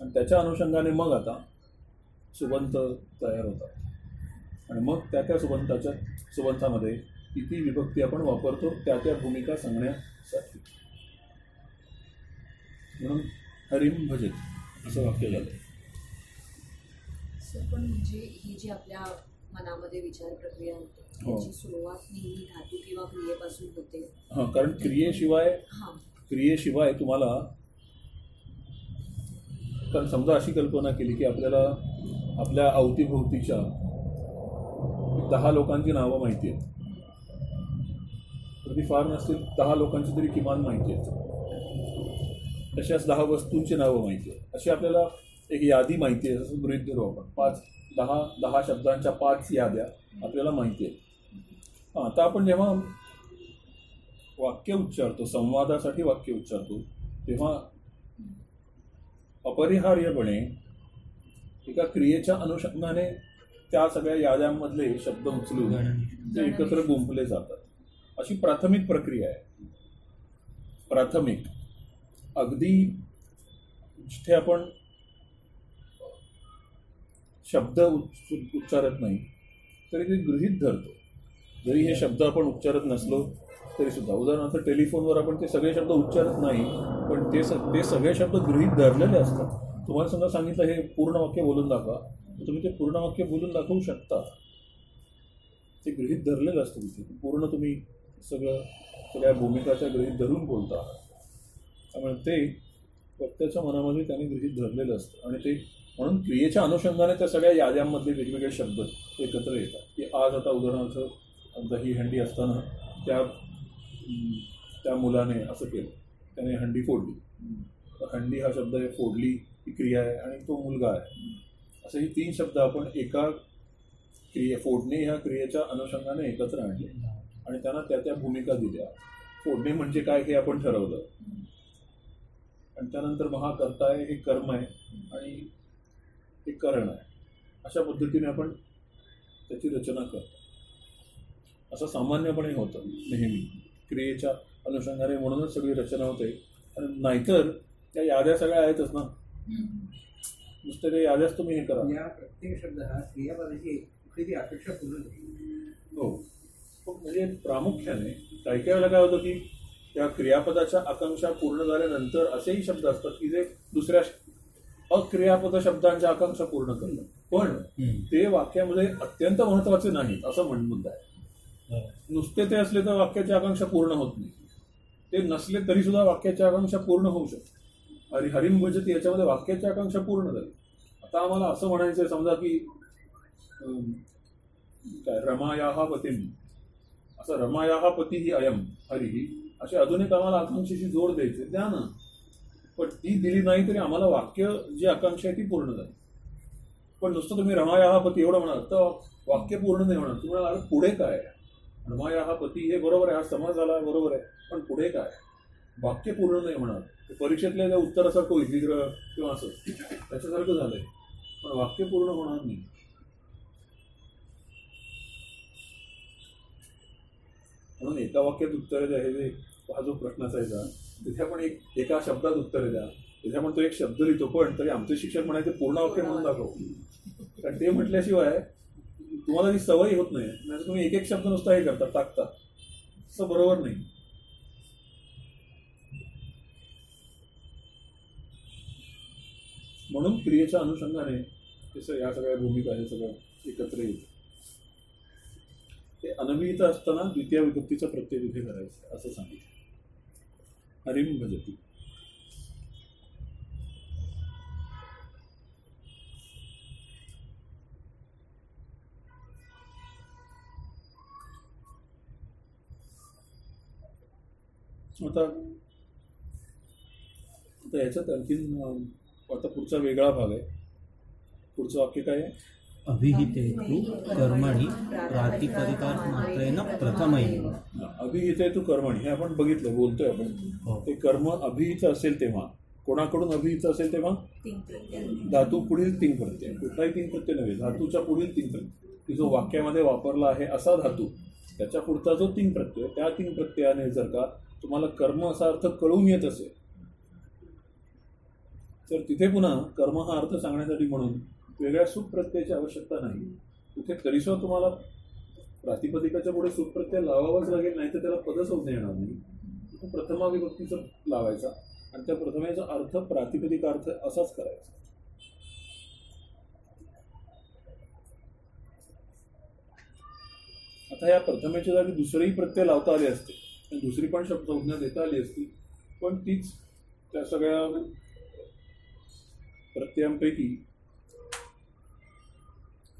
आणि त्याच्या अनुषंगाने मग आता सुबंत तयार होतात. आणि मग त्या त्या सुबंताच्या सुबंतामध्ये किती विभक्ती आपण वापरतो त्या त्या भूमिका सांगण्यासाठी. म्हणून हरिम भजत असं वाक्य झालं. सर पण म्हणजे ही जी आपल्या मनामध्ये विचार प्रक्रिया होते हो. सुरुवात नेहमी धातू किंवा क्रियेपासून होते. हां कारण क्रियेशिवाय हां. क्रियेशिवाय तुम्हाला कारण समजा अशी कल्पना केली की आपल्याला आपल्या अवतीभोवतीच्या दहा लोकांची नावं माहिती आहेत. तर ती फार नसतील दहा लोकांची तरी किमान माहिती आहेत. तशाच दहा वस्तूंची नावं माहिती आहेत. अशी आपल्याला एक यादी माहिती आहे जसं गृहित धरू आपण. पाच दहा दहा शब्दांच्या पाच याद्या आपल्याला माहिती आहेत. हां आता आपण जेव्हा वाक्य उच्चारतो संवादासाठी वाक्य उच्चारतो तेव्हा अपरिहार्यपणे एका क्रियेच्या अनुषंगाने त्या सगळ्या याद्यांमधले शब्द उचलून ते एकत्र गुंफले जातात. अशी प्राथमिक प्रक्रिया आहे. प्राथमिक. अगदी जिथे आपण शब्द उच्चारत नाही तरी ते गृहीत धरतो. जरी हे शब्द आपण उच्चारत नसलो तरी सुद्धा. उदाहरणार्थ टेलिफोनवर आपण ते सगळे शब्द उच्चारत नाही पण ते स ते सगळे शब्द गृहीत धरलेले असतात. तुम्हाला समजा सांगितलं हे पूर्ण वाक्य बोलून दाखवा. तुम्ही ते पूर्ण वाक्य बोलून दाखवू शकता. ते गृहीत धरलेलं असतं तिथे. पूर्ण तुम्ही सगळं सगळ्या भूमिकाच्या गृहीत धरून बोलता. त्यामुळे ते वक्त्याच्या मनामध्ये त्याने गृहीत धरलेलं असतं. आणि ते म्हणून क्रियेच्या अनुषंगाने त्या सगळ्या याद्यांमधले वेगवेगळे शब्द एकत्र येतात. की आज आता उदाहरणार्थ दही हंडी असताना त्या त्या मुलाने असं केलं. त्याने हंडी फोडली. तर हंडी हा शब्द आहे फोडली ही क्रिया आहे आणि तो मुलगा आहे. असे हे तीन शब्द आपण एका क्रिये फोडणे ह्या क्रियेच्या अनुषंगाने एकत्र आणले. आणि त्यांना त्या त्या भूमिका दिल्या. फोडणे म्हणजे काय हे आपण ठरवलं. आणि त्यानंतर महाकर्ता आहे हे कर्म आहे आणि हे करण आहे. अशा पद्धतीने आपण त्याची रचना करतो. असं सामान्यपणे होतं नेहमी. क्रियेच्या अनुषंगाने म्हणूनच सगळी रचना होते. आणि नाहीतर त्या याद्या सगळ्या आहेतच ना? नुसते ते याद्याच तुम्ही हे करा. या प्रत्येक शब्द हा क्रियापदाची अपेक्षा पूर्ण हो. म्हणजे प्रामुख्याने काही काही वेळेला काय होतं की त्या क्रियापदाच्या आकांक्षा पूर्ण झाल्यानंतर असेही शब्द असतात की जे दुसऱ्या अक्रियापद शब्दांच्या आकांक्षा पूर्ण करतात. पण. ते वाक्यामध्ये अत्यंत महत्त्वाचे नाहीत असं म्हण मुद्दा आहे. नुसते ते असले तर वाक्याची आकांक्षा पूर्ण होत नाही. ते नसले तरी सुद्धा वाक्याची आकांक्षा पूर्ण होऊ शकते. आणि हरिम भजती याच्यामध्ये वाक्याची आकांक्षा पूर्ण झाली. आता आम्हाला असं म्हणायचं आहे समजा की काय रमायाहा पतीम. असं रमायाहा पती ही अयम हरिही असे अजून एक आम्हाला आकांक्षेची जोड द्यायची द्या ना. पण ती दिली नाही तरी आम्हाला वाक्य जी आकांक्षा आहे ती पूर्ण झाली. पण नुसतं तुम्ही रमायाहा पती एवढं म्हणाल तर वाक्य पूर्ण नाही होणार. तुम्हाला पुढे काय आहे? रमायाहा पती हे बरोबर आहे हा समाज झाला बरोबर आहे. पण पुढे काय? वाक्य पूर्ण नाही होणार. ते परीक्षेतल्या त्या उत्तरासारखं विधिग्रह किंवा असं त्याच्यासारखं झालंय. पण वाक्य पूर्ण होणार नाही. म्हणून एका वाक्यात उत्तरे द्या हे जे हा जो प्रश्न असायचा तिथे आपण एक एका शब्दात उत्तरे द्या. तिथे आपण तो एक शब्द लिहितो पण तरी आमचे शिक्षक म्हणायचे पूर्ण वाक्य म्हणून दाखव. कारण ते म्हटल्याशिवाय तुम्हाला ती सवय होत नाही. म्हणजे तुम्ही एक एक शब्द नुसता हे करता टाकता. असं बरोबर नाही. म्हणून क्रियेच्या अनुषंगाने हे या सगळ्या भूमिका हे सगळं एकत्र येतं ते अनविहित असताना द्वितीय विभक्तीचा प्रत्यय तिथे करायचं असं सांगितलं. हरिम भजती. आता आता याच्यात आणखीन आता पुढचा वेगळा भाग आहे. पुढचं वाक्य काय आहे? अभिहितेतु कर्मणि प्रातिपदिकार मात्रेन प्रथमैव. अभिहित आहे तू कर्मणी हे आपण बघितलं बोलतोय आपण. हो. ते कर्म अभिहित असेल तेव्हा कोणाकडून अभिहित असेल तेव्हा? धातू पुढील तीन प्रत्यय कुठलाही तीन प्रत्यय नव्हे धातूच्या पुढील तीन प्रत्यय. की जो वाक्यामध्ये वापरला आहे असा धातू त्याच्या पुढचा जो तीन प्रत्यय त्या तीन प्रत्ययाने जर का तुम्हाला कर्म असा अर्थ कळून येत असेल. तर तिथे पुन्हा कर्म हा अर्थ सांगण्यासाठी म्हणून वेगळ्या सुप्रत्ययाची आवश्यकता नाही. तिथे तरीसुद्धा तुम्हाला प्रातिपदिकाच्या पुढे सुप्रत्यय लावावाच लागेल नाही तर त्याला पदसंज्ञा येणार नाही. तो प्रथमाविभक्तीचं लावायचा आणि त्या प्रथमेचा अर्थ प्रातिपदिक अर्थ असाच करायचा. आता या प्रथमेच्या जागी दुसरेही प्रत्यय लावता आले असते. दुसरी पण शब्दसंज्ञा देता आली असती. पण तीच त्या सगळ्या प्रत्ययांपैकी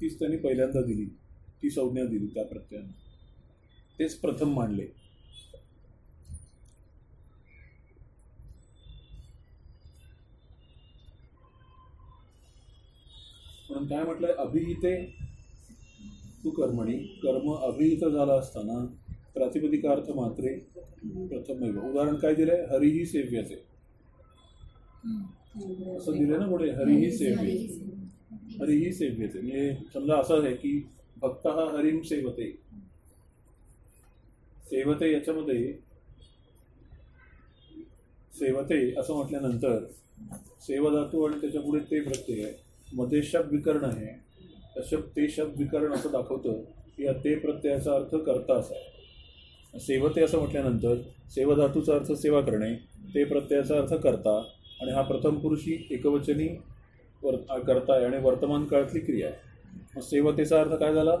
तीच त्यांनी पहिल्यांदा दिली. ती संज्ञा दिली त्या प्रत्ययाने. तेच प्रथम मांडले. म्हणून काय म्हटलंय? अभिहिते तू कर्मणी. कर्म अभिहित झाला असताना प्रातिपदिकार्थ मात्रे प्रथम उदाहरण काय दिलंय? हरिही सेव्यते असं दिलंय ना पुढे? हरिही सेव्य. हरिही सेव्यते म्हणजे समजा असं आहे की भक्त हा हरिम सेवते. सेवते याच्यामध्ये सेवते असं म्हटल्यानंतर सेवधातू आणि त्याच्या पुढे ते प्रत्यय आहे. मध्ये शब्द विकर्ण आहे. शब्द ते शब्द विकरण असं दाखवतं. की या ते प्रत्ययाचा अर्थ करता असा आहे. सेवते असं म्हटल्यानंतर सेवधातूचा अर्थ सेवा करणे ते प्रत्ययाचा अर्थ करता आणि हा प्रथम पुरुषी एकवचनी वर करता आणि वर्तमान काळातली क्रिया आहे. मग सेवतेचा अर्थ काय झाला?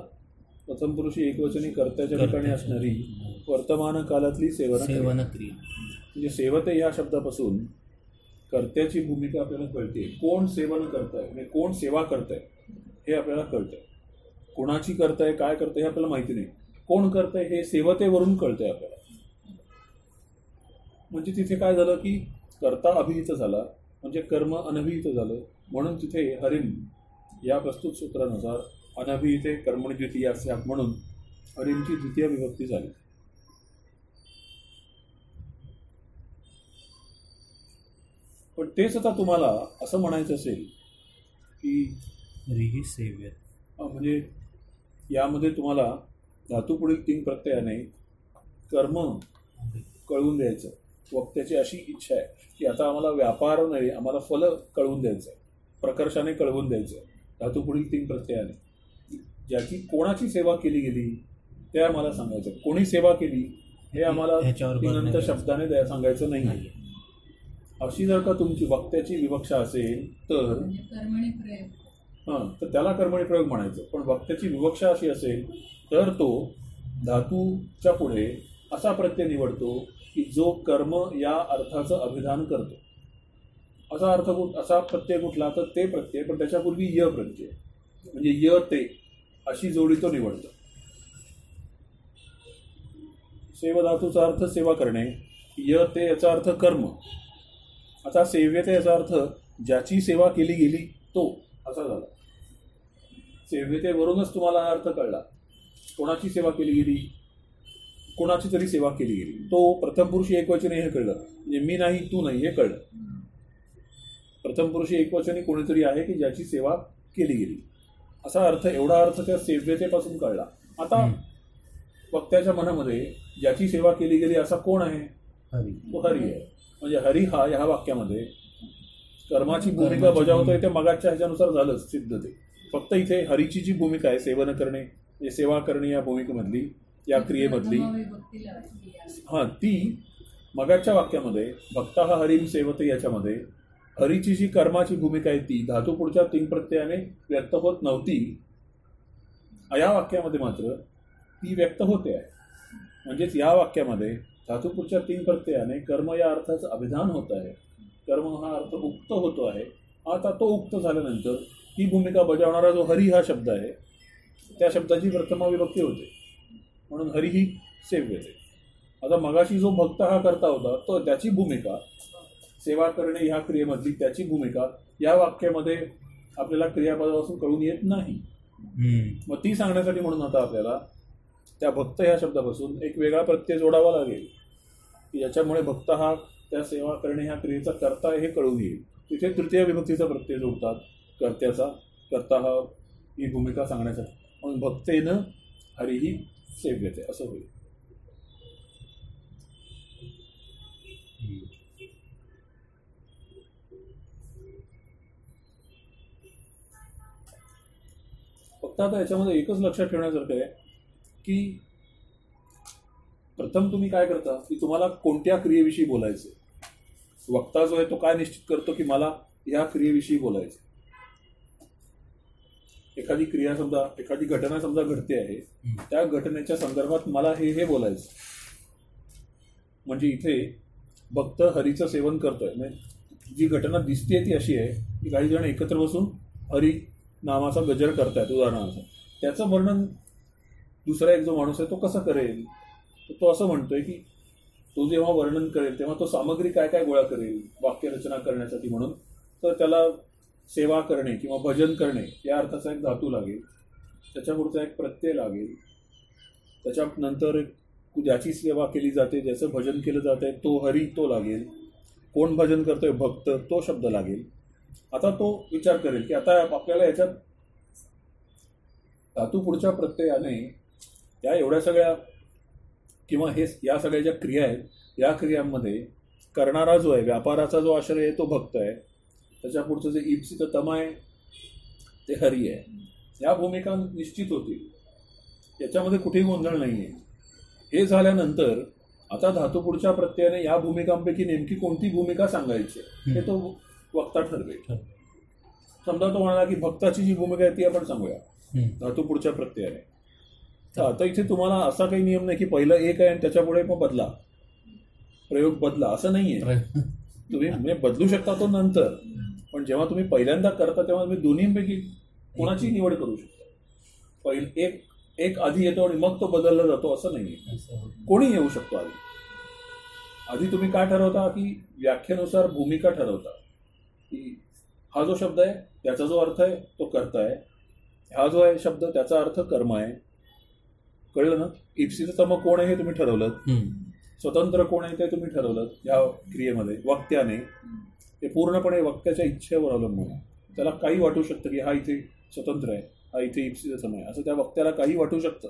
प्रथम पुरुषी एकवचनी कर्त्याच्या ठिकाणी असणारी वर्तमान कालातली सेवन सेवन क्रिया म्हणजे सेवते या शब्दापासून कर्त्याची भूमिका आपल्याला कळते कोण सेवन करताय? म्हणजे कोण सेवा करताय? हे आपल्याला कळतंय. कोणाची करताय काय करताय हे आपल्याला माहिती नाही. कोण करतंय हे सेवतेवरून कळतंय आपल्याला. म्हणजे तिथे काय झालं की कर्ता अभिहित झाला म्हणजे कर्म अनभिहित झालं म्हणून तिथे हरिम या प्रस्तुत सूत्रानुसार अनभिहिते कर्मणी द्वितीय असे म्हणून हरिमची द्वितीय विभक्ती झाली. पण तेच आता तुम्हाला असं म्हणायचं असेल की रिही सेव्यत. अं, म्हणजे यामध्ये तुम्हाला धातू पुढील तीन प्रत्ययाने कर्म कळवून द्यायचं. वक्त्याची अशी इच्छा आहे की आता आम्हाला व्यापार नाही आम्हाला फल कळवून द्यायचं आहे प्रकर्षाने कळवून द्यायचं आहे धातू पुढील तीन प्रत्ययाने. ज्याची कोणाची सेवा केली गेली ते आम्हाला सांगायचं कोणी सेवा केली हे आम्हाला तिनंत शब्दाने द्या- सांगायचं नाही. अशी जर का तुमची वक्त्याची विवक्षा असेल तर म्हणजे कर्मणी प्रयोग. हां तर त्याला कर्मणी प्रयोग म्हणायचं. पण वक्त्याची विवक्षा अशी असेल तर तो धातूच्या पुढे असा प्रत्यय निवडतो की जो कर्म या अर्थाचं अभिधान करतो. असा अर्थ कुठ असा प्रत्यय कुठला तर ते प्रत्यय पण त्याच्यापूर्वी य प्रत्यय. म्हणजे य ते अशी जोडी तो निवडतो. सेवधातूचा अर्थ सेवा करणे य ते याचा अर्थ कर्म. आता सेव्यते याचा अर्थ ज्याची सेवा केली गेली तो असा झाला. सेव्यतेवरूनच तुम्हाला हा अर्थ कळला. कोणाची सेवा केली गेली? कोणाची तरी सेवा केली गेली तो प्रथम पुरुषी एकवचनी हे कळलं. म्हणजे मी नाही तू नाही हे कळलं. प्रथम पुरुषी एकवचनी कोणीतरी आहे की ज्याची सेवा केली गेली. असा अर्थ एवढा अर्थ त्या सेव्यतेपासून कळला. आता. वक्त्याच्या मनामध्ये ज्याची सेवा केली गेली असा कोण आहे? हरी. तो हरी आहे. म्हणजे हरी हा ह्या वाक्यामध्ये कर्माची भूमिका बजावतोय ते मगाच्या ह्याच्यानुसार झालंच सिद्ध ते. फक्त इथे हरीची जी भूमिका आहे सेवन करणे सेवा करणे या भूमिकेमधली या क्रियेमधली हां ती मगाच्या वाक्यामध्ये भक्ता हा हरिम सेवते याच्यामध्ये हरीची जी कर्माची भूमिका आहे ती धातू पुढच्या तीन प्रत्ययाने व्यक्त होत नव्हती. या वाक्यामध्ये मात्र ती व्यक्त होते आहे. म्हणजेच या वाक्यामध्ये धातूपुढच्या तीन प्रत्ययाने कर्म या अर्थाचं अभिधान होत आहे. कर्म हा अर्थ उक्त होतो आहे. आता तो उक्त झाल्यानंतर ही भूमिका बजावणारा जो हरी हा शब्द आहे त्या शब्दाची प्रथमा विभक्ती होते. म्हणून हरी ही सेव्यते आता मगाशी जो भक्त हा करता होता तो त्याची भूमिका सेवा करणे ह्या क्रियेमधली त्याची भूमिका या वाक्यामध्ये आपल्याला क्रियापदापासून कळून येत नाही. मग ती सांगण्यासाठी म्हणून आता आपल्याला त्या भक्त ह्या शब्दापासून एक वेगळा प्रत्यय जोडावा लागेल. की याच्यामुळे भक्त हा त्या सेवा करणे ह्या क्रियेचा कर्ता हे कळून येईल. तिथे तृतीय विभक्तीचा प्रत्यय जोडतात. कर्त्याचा कर्ता हा ही भूमिका सांगण्यासाठी. म्हणून भक्तेनं हरिही सेव्यते असं होईल. फक्त आता याच्यामध्ये एकच लक्षात ठेवण्यासारखं आहे की प्रथम तुम्ही काय करता की तुम्हाला कोणत्या क्रियेविषयी बोलायचे वक्ता जो आहे तो काय निश्चित करतो की मला या क्रियेविषयी बोलायचं एखादी क्रिया समजा एखादी घटना समजा घडते आहे त्या घटनेच्या संदर्भात मला हे हे बोलायचं म्हणजे इथे भक्त हरीचं सेवन करतोय. म्हणजे जी घटना दिसते ती अशी आहे की काही जण एकत्र बसून हरी नामाचा गजर करतायत उदाहरणार्थ. त्याचं वर्णन दुसरा एक जो माणूस आहे तो कसं करेल? तो असं म्हणतोय की तो जेव्हा वर्णन करेल तेव्हा तो सामग्री काय काय गोळा करेल वाक्यरचना करण्यासाठी म्हणून तर त्याला सेवा करणे किंवा भजन करणे या अर्थाचा एक धातू लागेल. त्याच्यापुढचा एक प्रत्यय लागेल. त्याच्यानंतर ज्याची सेवा केली जाते ज्याचं भजन केलं जात आहे तो हरी तो लागेल. कोण भजन करतोय? भक्त. तो शब्द लागेल. आता तो विचार करेल की आता आपल्याला याच्यात धातू पुढच्या प्रत्ययाने या एवढ्या सगळ्या किंवा हे या सगळ्या ज्या क्रिया आहेत या क्रियांमध्ये करणारा जो आहे व्यापाराचा जो आश्रय आहे तो भक्त आहे. त्याच्या पुढचं जे इप्सित तम आहे ते हरी आहे. या भूमिका निश्चित होतील. याच्यामध्ये कुठेही गोंधळ नाही आहे हे झाल्यानंतर आता धातू पुढच्या प्रत्ययाने या भूमिकांपैकी नेमकी कोणती भूमिका सांगायची हे तो वक्ता ठरवेल. समजा तो म्हणाला की भक्ताची जी भूमिका आहे ती आपण सांगूया हम्म. धातू पुढच्या प्रत्ययाने. तर आता इथे तुम्हाला असा काही नियम नाही की पहिलं एक आहे आणि त्याच्या पुढे मग बदला. प्रयोग बदला असं नाहीये. तुम्ही म्हणजे बदलू शकता तो नंतर. पण जेव्हा तुम्ही पहिल्यांदा करता तेव्हा तुम्ही दोन्हीपैकी कोणाची निवड करू शकता. पहिल एक एक आधी येतो आणि मग तो बदलला जातो असं होतं. कोणी येऊ शकतो आधी? आधी तुम्ही काय ठरवता की व्याख्येनुसार भूमिका ठरवता? की हा जो शब्द आहे त्याचा जो अर्थ आहे तो कर्ता आहे. हा जो आहे शब्द त्याचा अर्थ कर्म आहे. कळलं ना? इप्सिततम कोण आहे हे तुम्ही ठरवलं. स्वतंत्र कोण आहे ते तुम्ही ठरवलं या क्रियेमध्ये वक्त्याने. ते पूर्णपणे वक्त्याच्या इच्छेवर अवलंबून आहे. त्याला काही वाटू शकतं की हा इथे स्वतंत्र आहे हा इथे इप्सिततम आहे असं त्या वक्त्याला काही वाटू शकतं.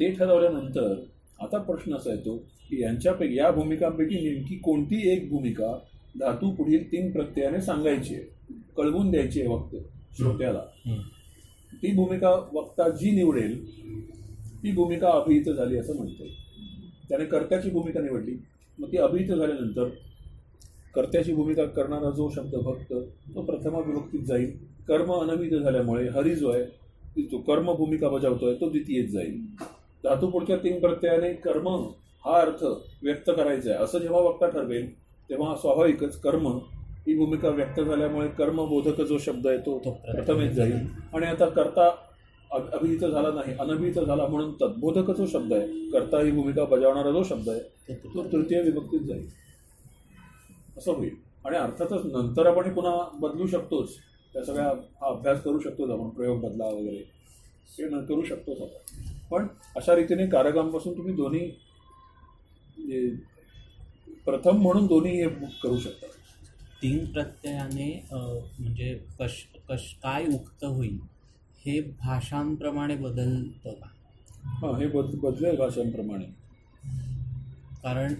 ते ठरवल्यानंतर आता प्रश्न असा येतो की यांच्यापैकी या भूमिकांपैकी नेमकी कोणती एक भूमिका धातू पुढील तीन प्रत्ययाने सांगायची आहे? कळवून द्यायची आहे वक्ते श्रोत्याला. ती भूमिका वक्ता जी निवडेल ती भूमिका अभिहित झाली असं म्हणते. त्याने कर्त्याची भूमिका निवडली. मग ती अभिहित झाल्यानंतर कर्त्याची भूमिका करणारा जो शब्द भक्त तो प्रथमा विभक्तीत जाईल. कर्म अनभिहित झाल्यामुळे हरी जो आहे ती जो कर्म भूमिका बजावतोय तो द्वितीयेत जाईल. धातू पुढच्या तीन प्रत्ययाने कर्म हा अर्थ व्यक्त करायचा आहे. असं जेव्हा वक्ता ठरवेल तेव्हा स्वाभाविकच कर्म ही भूमिका व्यक्त झाल्यामुळे कर्मबोधक जो शब्द आहे तो प्रथमेच प्रथमेत जाईल. आणि आता कर्ता अभिहित झाला नाही अनभिहित झाला म्हणून तद्बोधक जो शब्द आहे कर्ता ही भूमिका बजावणारा जो शब्द आहे तो तृतीय विभक्तीत जाईल. असं होईल. आणि अर्थातच नंतर आपण पुन्हा बदलू शकतोच. त्या सगळ्या हा अभ्यास करू शकतोच आपण प्रयोग बदला वगैरे. ते न करू शकतोच आपण. पण अशा रीतीने कारकांपासून तुम्ही दोन्ही म्हणजे प्रथम म्हणून दोन्ही हे करू शकता. तीन प्रत्ययाने म्हणजे कश कश काय उक्त होईल? हे भाषांप्रमाणे बदलतं का? हां हे बद बदलेल भाषांप्रमाणे. कारण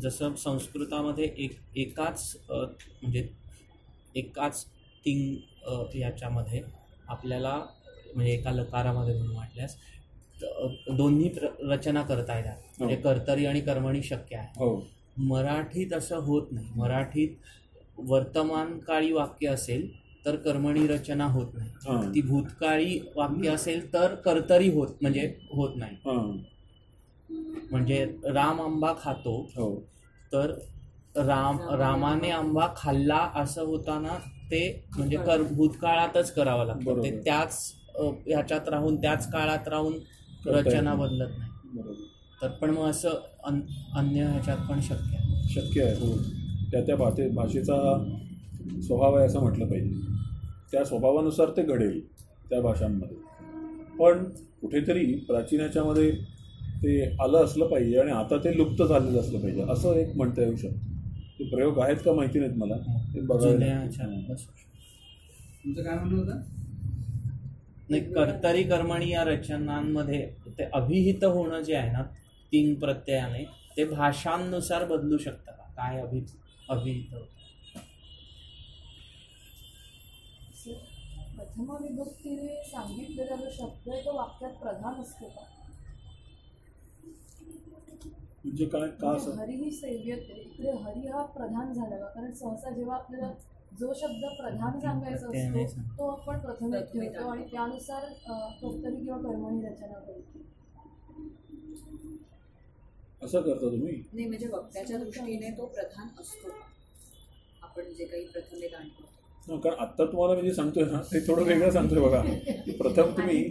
जसं संस्कृतामध्ये एक एकाच म्हणजे एकाच तिंग याच्यामध्ये आपल्याला म्हणजे एका लकारामध्ये म्हणून वाटल्यास दोन्ही रचना करता येतात. म्हणजे कर्तरी आणि कर्मणी शक्य आहे. हो. मराठीत असं होत नाही. मराठीत वर्तमान काळी वाक्य असेल तर कर्मणी रचना होत नाही. ती भूतकाळी वाक्य असेल तर कर्तरी होत म्हणजे होत नाही. म्हणजे राम आंबा खातो हो. तर राम रामाने आंबा खाल्ला असं होताना ते म्हणजे कर भूतकाळातच करावं लागतं. ते त्याच ह्याच्यात राहून त्याच काळात राहून रचना. बदलत नाही. तर पण मग असं अन, अन्य ह्याच्यात पण शक्य आहे. शक्य आहे हो. त्या त्या भाषे भाषेचा स्वभाव आहे असं म्हटलं पाहिजे. त्या स्वभावानुसार ते घडेल त्या भाषांमध्ये. पण कुठेतरी प्राचीन याच्यामध्ये ते आलं असलं पाहिजे आणि आता ते लुप्त झालेलं असलं पाहिजे. असं एक म्हणता येऊ शकतं. ते प्रयोग आहेत का माहिती नाहीत मला. ते बघायला. तुमचं काय म्हणणं होतं? नाही कर्तरी कर्मणी या रचनांमध्ये ते अभिहित होणं जे आहे ना तीन प्रत्ययाने ते भाषांनुसार बदलू शकतं का? काय अभि अभिहित होतं? प्रथम विभक्तीने सांगितलेला जो शब्द आहे तो वाक्यात प्रधान असतो का? म्हणजे काय का म्हणजे हरी ही सेव्यते इकडे हरी हा प्रधान झाला का? कारण सहसा जेव्हा आपल्याला जो शब्द प्रधान सांगायचा असतो तो आपण प्रथम प्रथमेत ठेवतो आणि त्यानुसार कर्तरी किंवा कर्मणी रचना करतो असं करता तुम्ही? नाही म्हणजे वक्त्याच्या दृष्टीने तो प्रधान असतो का? आपण जे काही प्रथमेत आणतो कारण आत्ता तुम्हाला मी जे सांगतोय ना ते थोडं वेगळं सांगतोय बघा. प्रथम तुम्ही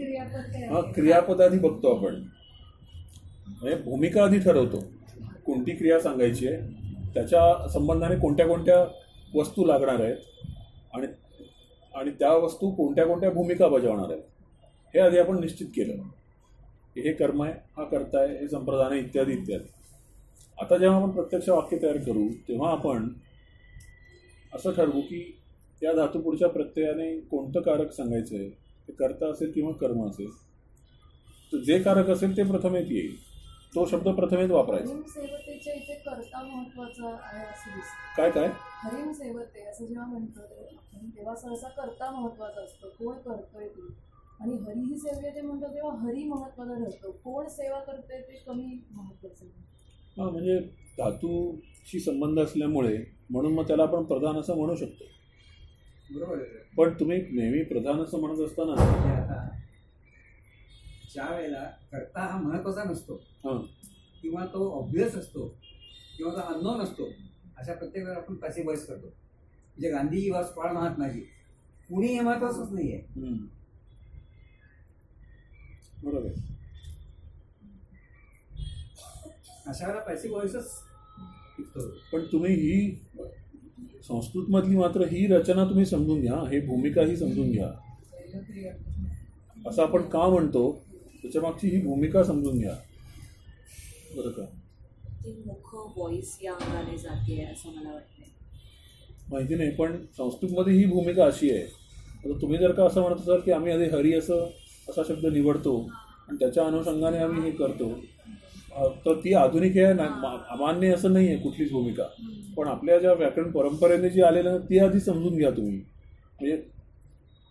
क्रियापद हा आधी बघतो आपण. म्हणजे भूमिका आधी ठरवतो. कोणती क्रिया सांगायची आहे त्याच्या संबंधाने कोणत्या कोणत्या वस्तू लागणार आहेत आणि आणि त्या वस्तू कोणत्या कोणत्या भूमिका बजावणार आहेत हे आधी आपण निश्चित केलं. की हे कर्म आहे हा कर्ता आहे हे संप्रदान आहे इत्यादी इत्यादी. आता जेव्हा आपण प्रत्यक्ष वाक्य तयार करू तेव्हा आपण असं ठरवू की या धातुपुढच्या प्रत्ययाने कोणतं कारक सांगायचं आहे ते कर्ता असेल किंवा कर्म असेल. तर जे कारक असेल ते प्रथमेत येईल. तो शब्द प्रथमेत वापरायचा. काय काय? असं जेव्हा म्हणतो तेव्हा सहसा कर्ता महत्त्वाचा असतो. कोण करतोय ते? आणि हरी ही सेव्यते म्हणतो तेव्हा हरी महत्त्वाचा ठरतो. कोण सेवा करते ते कमी महत्वाचं. हा म्हणजे धातूशी संबंध असल्यामुळे म्हणून मग त्याला आपण प्रधान असं म्हणू शकतो. पण तुम्ही नेहमी प्रधान असं म्हणत असताना. म्हणजे ज्या वेळेला कर्ता हा महत्त्वाचा नसतो. हां. किंवा तो ऑब्वियस असतो किंवा तो अननोन असतो अशा प्रत्येक वेळेला आपण वॉइस करतो. म्हणजे गांधीजी वॉज फार महात्माजी. कुणी हे महत्वाचंच नाही आहे हम्म. बरोबर. अशा वेळेला फिक्स पण तुम्ही ही संस्कृतमधली मात्र ही रचना तुम्ही समजून घ्या हे भूमिका ही समजून घ्या. असं आपण का म्हणतो? त्याच्या मागची ही भूमिका समजून घ्या. बरं का? माहिती नाही पण संस्कृतमध्ये ही भूमिका अशी आहे. आता तुम्ही जर का असं म्हणत असाल की आम्ही आधी हरी असं असा शब्द निवडतो आणि त्याच्या अनुषंगाने आम्ही हे करतो तर ती आधुनिक आहे अमान्य असं नाही आहे कुठलीच भूमिका. पण आपल्या ज्या व्याकरण परंपरेने जी आलेलं ती आधी समजून घ्या तुम्ही. म्हणजे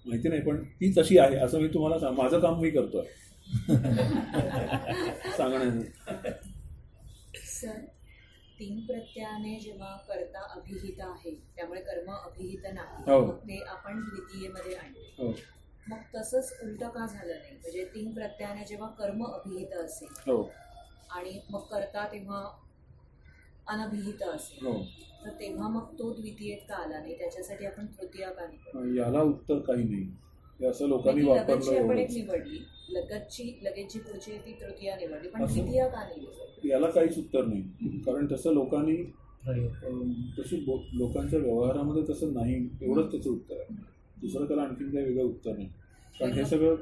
माहिती नाही पण ती तशी आहे असं मी तुम्हाला सांग माझं काम मी करतोय. सांगण्याचं सर तीन प्रत्ययाने जेव्हा कर्ता अभिहित आहे त्यामुळे कर्म अभिहित नाही. हो. ते आपण द्वितीयेमध्ये आणले. हो. मग तसंच उलट का झालं नाही? म्हणजे तीन प्रत्ययाने जेव्हा कर्म अभिहित असेल हो. आणि मग कर्ता तेव्हा अनभिहित असेल. हो. तर तेव्हा मग तो द्वितीयेत का आला नाही? त्याच्यासाठी आपण तृतीया का निवडली याला उत्तर काही नाही. असं लोकांनी ती लगतची आपण एक एवढंच. निवडली. लगतची लगेचची पुढची ती तृतीया निवडली. पण? द्वितीया का नाही निवडली याला काहीच उत्तर नाही. कारण तसं लोकांनी तशी लोकांच्या व्यवहारामध्ये तसं नाही. एवढंच त्याचं उत्तर आहे. दुसरं त्याला आणखीन काही वेगळं उत्तर नाही. कारण हे सगळं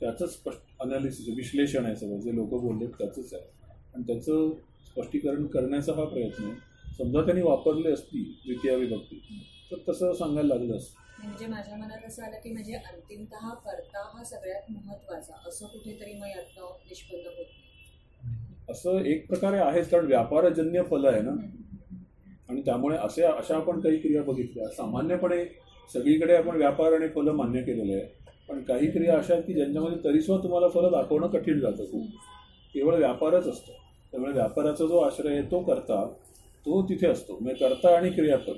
त्याचंच स्पष्ट अनालिसिस विश्लेषण आहे सगळं. जे लोक बोलले त्याचंच आहे. आणि त्याचं स्पष्टीकरण करण्याचा हा प्रयत्न आहे. समजा त्यांनी वापरले असती द्वितीय विभक्ती तर तसं सांगायला लागलं असतं. म्हणजे माझ्या मनात असं आलं की म्हणजे अंतिमतः कर्ता हा सगळ्यात महत्त्वाचा असं कुठेतरी मग यातनं निष्पन्न होत असं एक प्रकारे आहेच कारण व्यापारजन्य फल आहे ना. आणि त्यामुळे असे अशा आपण काही क्रिया बघितल्या. सामान्यपणे सगळीकडे आपण व्यापार आणि फलं मान्य केलेलं आहे. पण काही क्रिया अशा आहेत की ज्यांच्यामध्ये तरीसुद्धा तुम्हाला फरक दाखवणं कठीण जातं खूप. केवळ व्यापारच असतो. त्यामुळे व्यापाराचा जो आश्रय आहे तो करता तो तिथे असतो. म्हणजे कर्ता आणि क्रियापद.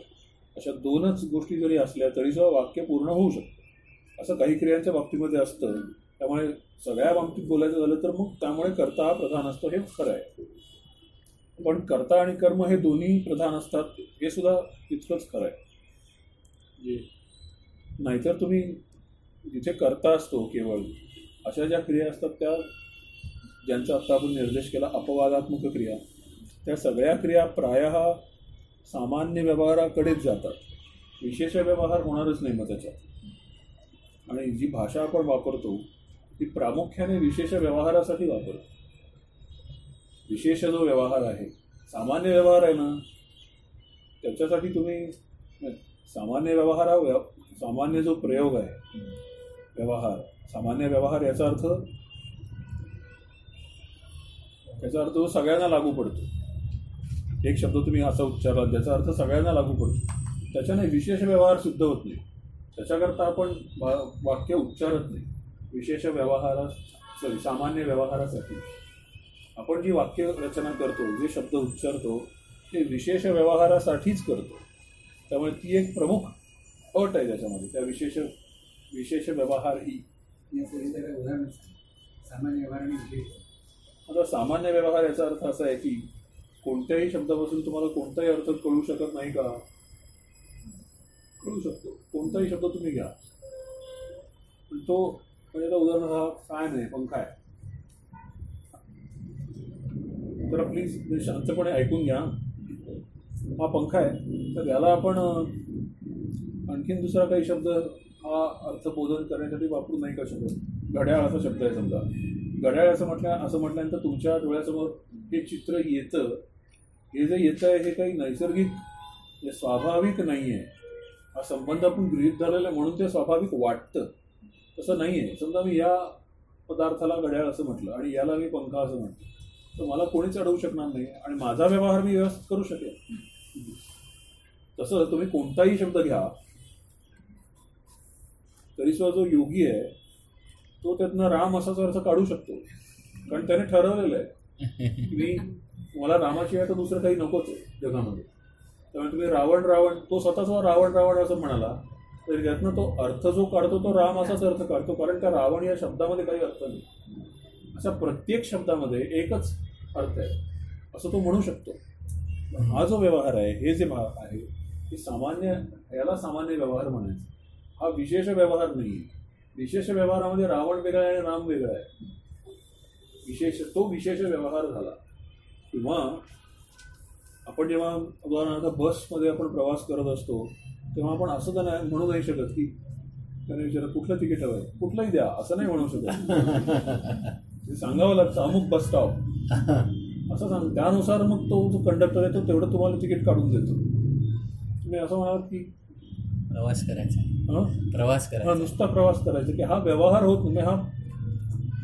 अशा दोनच गोष्टी जरी असल्या तरीसुद्धा वाक्य पूर्ण होऊ शकतं. असं काही क्रियांच्या बाबतीमध्ये असतं. त्यामुळे सगळ्या बाबतीत बोलायचं झालं तर मग त्यामुळे कर्ता हा प्रधान असतो हे खरं आहे. पण कर्ता आणि कर्म हे दोन्ही प्रधान असतात हे सुद्धा तितकंच खरं आहे. म्हणजे नाहीतर तुम्ही जिथे करता असतो केवळ अशा ज्या क्रिया असतात त्या ज्यांचा आत्ता आपण निर्देश केला अपवादात्मक क्रिया त्या सगळ्या क्रिया प्रायः सामान्य व्यवहाराकडेच जातात. विशेष व्यवहार होणारच नाही मग त्याच्यात. आणि जी भाषा आपण वापरतो ती प्रामुख्याने विशेष व्यवहारासाठी वापरतो. विशेष जो व्यवहार आहे सामान्य व्यवहार आहे ना त्याच्यासाठी तुम्ही सामान्य व्यवहार हा सामान्य जो प्रयोग आहे व्यवहार. सामान्य व्यवहार याचा अर्थ? याचा अर्थ सगळ्यांना लागू पडतो. एक शब्द तुम्ही असा उच्चारला ज्याचा अर्थ सगळ्यांना लागू पडतो. त्याच्याने विशेष व्यवहार सिद्ध होत नाही. त्याच्याकरता आपण वाक्य उच्चारत नाही. विशेष व्यवहारा सॉरी सामान्य व्यवहारासाठी. आपण जी वाक्य रचना करतो जे शब्द उच्चारतो ते विशेष व्यवहारासाठीच करतो. त्यामुळे ती एक प्रमुख अट आहे त्याच्यामध्ये. त्या विशेष विशेष व्यवहार ही. उदाहरण सामान्य व्यवहार आता सामान्य व्यवहार याचा अर्थ असा आहे की कोणत्याही शब्दापासून तुम्हाला कोणताही अर्थ कळू शकत नाही का? कळू शकतो. कोणताही शब्द तुम्ही घ्या. पण तो म्हणजे आता उदाहरण हा फॅन आहे पंखा आहे. तर प्लीज म्हणजे शांतपणे ऐकून घ्या. हा पंखा आहे. तर याला आपण आणखीन दुसरा काही शब्द हा अर्थबोधन करण्यासाठी वापरू नाही का शकत घड्याळ असा शब्द आहे समजा. घड्याळ असं म्हटल्या असं म्हटल्यानंतर तुमच्या डोळ्यासमोर हे चित्र येतं. हे जे येतं आहे हे काही नैसर्गिक हे स्वाभाविक नाही आहे. हा संबंध आपण गृहित धरलेला आहे म्हणून ते स्वाभाविक वाटतं. तसं नाही आहे. समजा मी या पदार्थाला घड्याळ असं म्हटलं आणि याला मी पंखा असं म्हटलं तर मला कोणीच अडवू शकणार नाही आणि माझा व्यवहार मी व्यवस्थित करू शकेल तसं तुम्ही कोणताही शब्द घ्या. तरीसुद्धा जो योगी आहे तो त्यातनं राम असाच अर्थ काढू शकतो. कारण त्याने ठरवलेलं आहे की मी मला रामाशिवाय तर दुसरं काही नकोच आहे जगामध्ये. त्यामुळे तुम्ही रावण रावण तो स्वतःच रावण रावण असं म्हणाला तर त्यातनं तो अर्थ जो काढतो तो राम असाच अर्थ काढतो. कारण त्या रावण या शब्दामध्ये काही अर्थ नाही. अशा प्रत्येक शब्दामध्ये एकच अर्थ आहे. असं तो म्हणू शकतो. हा जो व्यवहार आहे हे जे भा- आहे हे सामान्य याला सामान्य व्यवहार म्हणायचं. हा विशेष व्यवहार नाही विशेष व्यवहारामध्ये रावण वेगळा आहे आणि राम वेगळा आहे. विशेष तो विशेष व्यवहार झाला. किंवा आपण जेव्हा उदाहरणार्थ बसमध्ये आपण प्रवास करत असतो तेव्हा आपण असं तर नाही म्हणू नाही शकत की त्याने विचारलं कुठलं तिकीट हवं आहे कुठलंही द्या असं नाही म्हणू शकत. ते सांगावं लागतं अमुक बस स्टॉप. असं सांग त्यानुसार मग तो जो कंडक्टर आहे तो तेवढं तुम्हाला तिकीट काढून देतो. तुम्ही असं म्हणाल की प्रवास करायचा हं? प्रवास हा करायचा नुसता प्रवास करायचा. की हा व्यवहार होत म्हणजे हा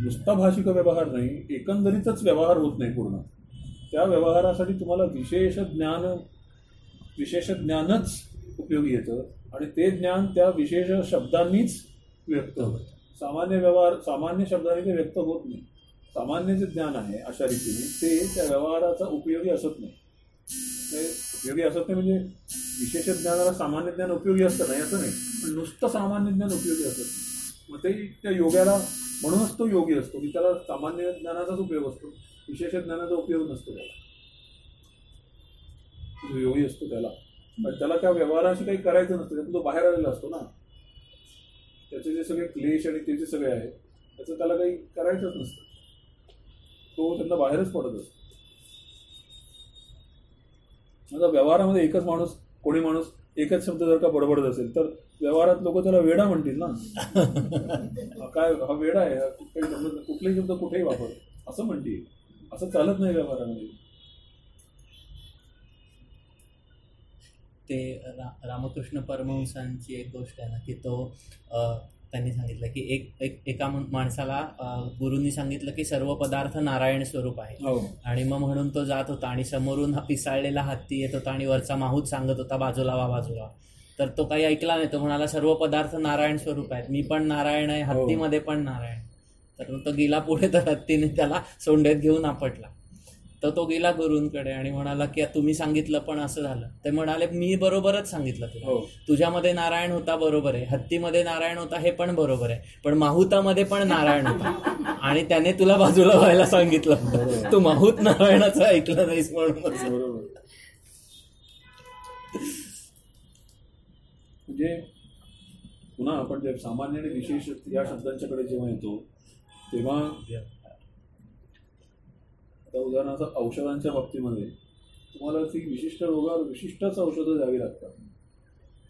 नुसता भाषिक व्यवहार नाही एकंदरीतच व्यवहार होत नाही पूर्ण. त्या व्यवहारासाठी तुम्हाला विशेष ज्ञान विशेष ज्ञानच उपयोगी येतं. आणि ते ज्ञान त्या विशेष शब्दांनीच व्यक्त होतं. सामान्य व्यवहार सामान्य शब्दाने ते व्यक्त होत नाही. सामान्य जे ज्ञान आहे अशा रीतीने ते त्या व्यवहाराचा उपयोगी असत नाही. ते उपयोगी असत नाही म्हणजे विशेष ज्ञानाला सामान्य ज्ञान उपयोगी असतं नाही असं नाही. पण नुसतं सामान्य ज्ञान उपयोगी असत. मग ते त्या योग्याला म्हणूनच तो योगी असतो की त्याला सामान्य ज्ञानाचाच उपयोग असतो. विशेष ज्ञानाचा उपयोग नसतो त्याला. जो योगी असतो त्याला. पण त्याला त्या व्यवहाराशी काही करायचं नसतं. त्यातून तो बाहेर आलेला असतो ना. त्याचे जे सगळे क्लेश आणि ते जे सगळे आहेत त्याचं त्याला काही करायचंच नसतं. तो त्यांना बाहेरच पडत असतो. आता व्यवहारामध्ये एकच माणूस कोणी माणूस एकच शब्द जर का बडबडत असेल तर व्यवहारात लोक त्याला वेडा म्हणतील ना. काय हा वेडा आहे कुठलेही शब्द कुठेही वापर. असं म्हणतील. असं चालत नाही व्यवहारामध्ये. ते रा रामकृष्ण परमहंसांची एक गोष्ट आहे ना की तो अ, त्यांनी सांगितलं की एक एक एका माणसाला गुरूंनी सांगितलं की सर्व पदार्थ नारायण स्वरूप आहे. हो. आणि मग म्हणून तो जात होता आणि समोरून हा पिसाळलेला हत्ती येत होता आणि वरचा माहूत सांगत होता बाजूला वा बाजूला तर तो काही ऐकला नाही. तो म्हणाला सर्व पदार्थ नारायण स्वरूप आहेत. मी पण नारायण आहे हत्तीमध्ये पण नारायण. तर तो गेला पुढे तर हत्तीने त्याला सोंडेत घेऊन आपटला. तर तो गेला गुरूंकडे आणि म्हणाला की तुम्ही सांगितलं पण असं झालं. ते म्हणाले मी बरोबरच सांगितलं तुला. हो. तुझ्यामध्ये नारायण होता बरोबर आहे. हत्तीमध्ये नारायण होता हे पण बरोबर आहे. पण माहुतामध्ये पण नारायण होता. आणि त्याने तुला बाजूला व्हायला सांगितलं. तू माहूत नारायणाचं ऐकलं नाहीस म्हणून. म्हणजे पुन्हा आपण सामान्य आणि विशेष या शब्दांच्याकडे जेव्हा येतो तेव्हा आता उदाहरणार्थ औषधांच्या बाबतीमध्ये तुम्हाला ती विशिष्ट रोगावर विशिष्टच औषधं द्यावी लागतात.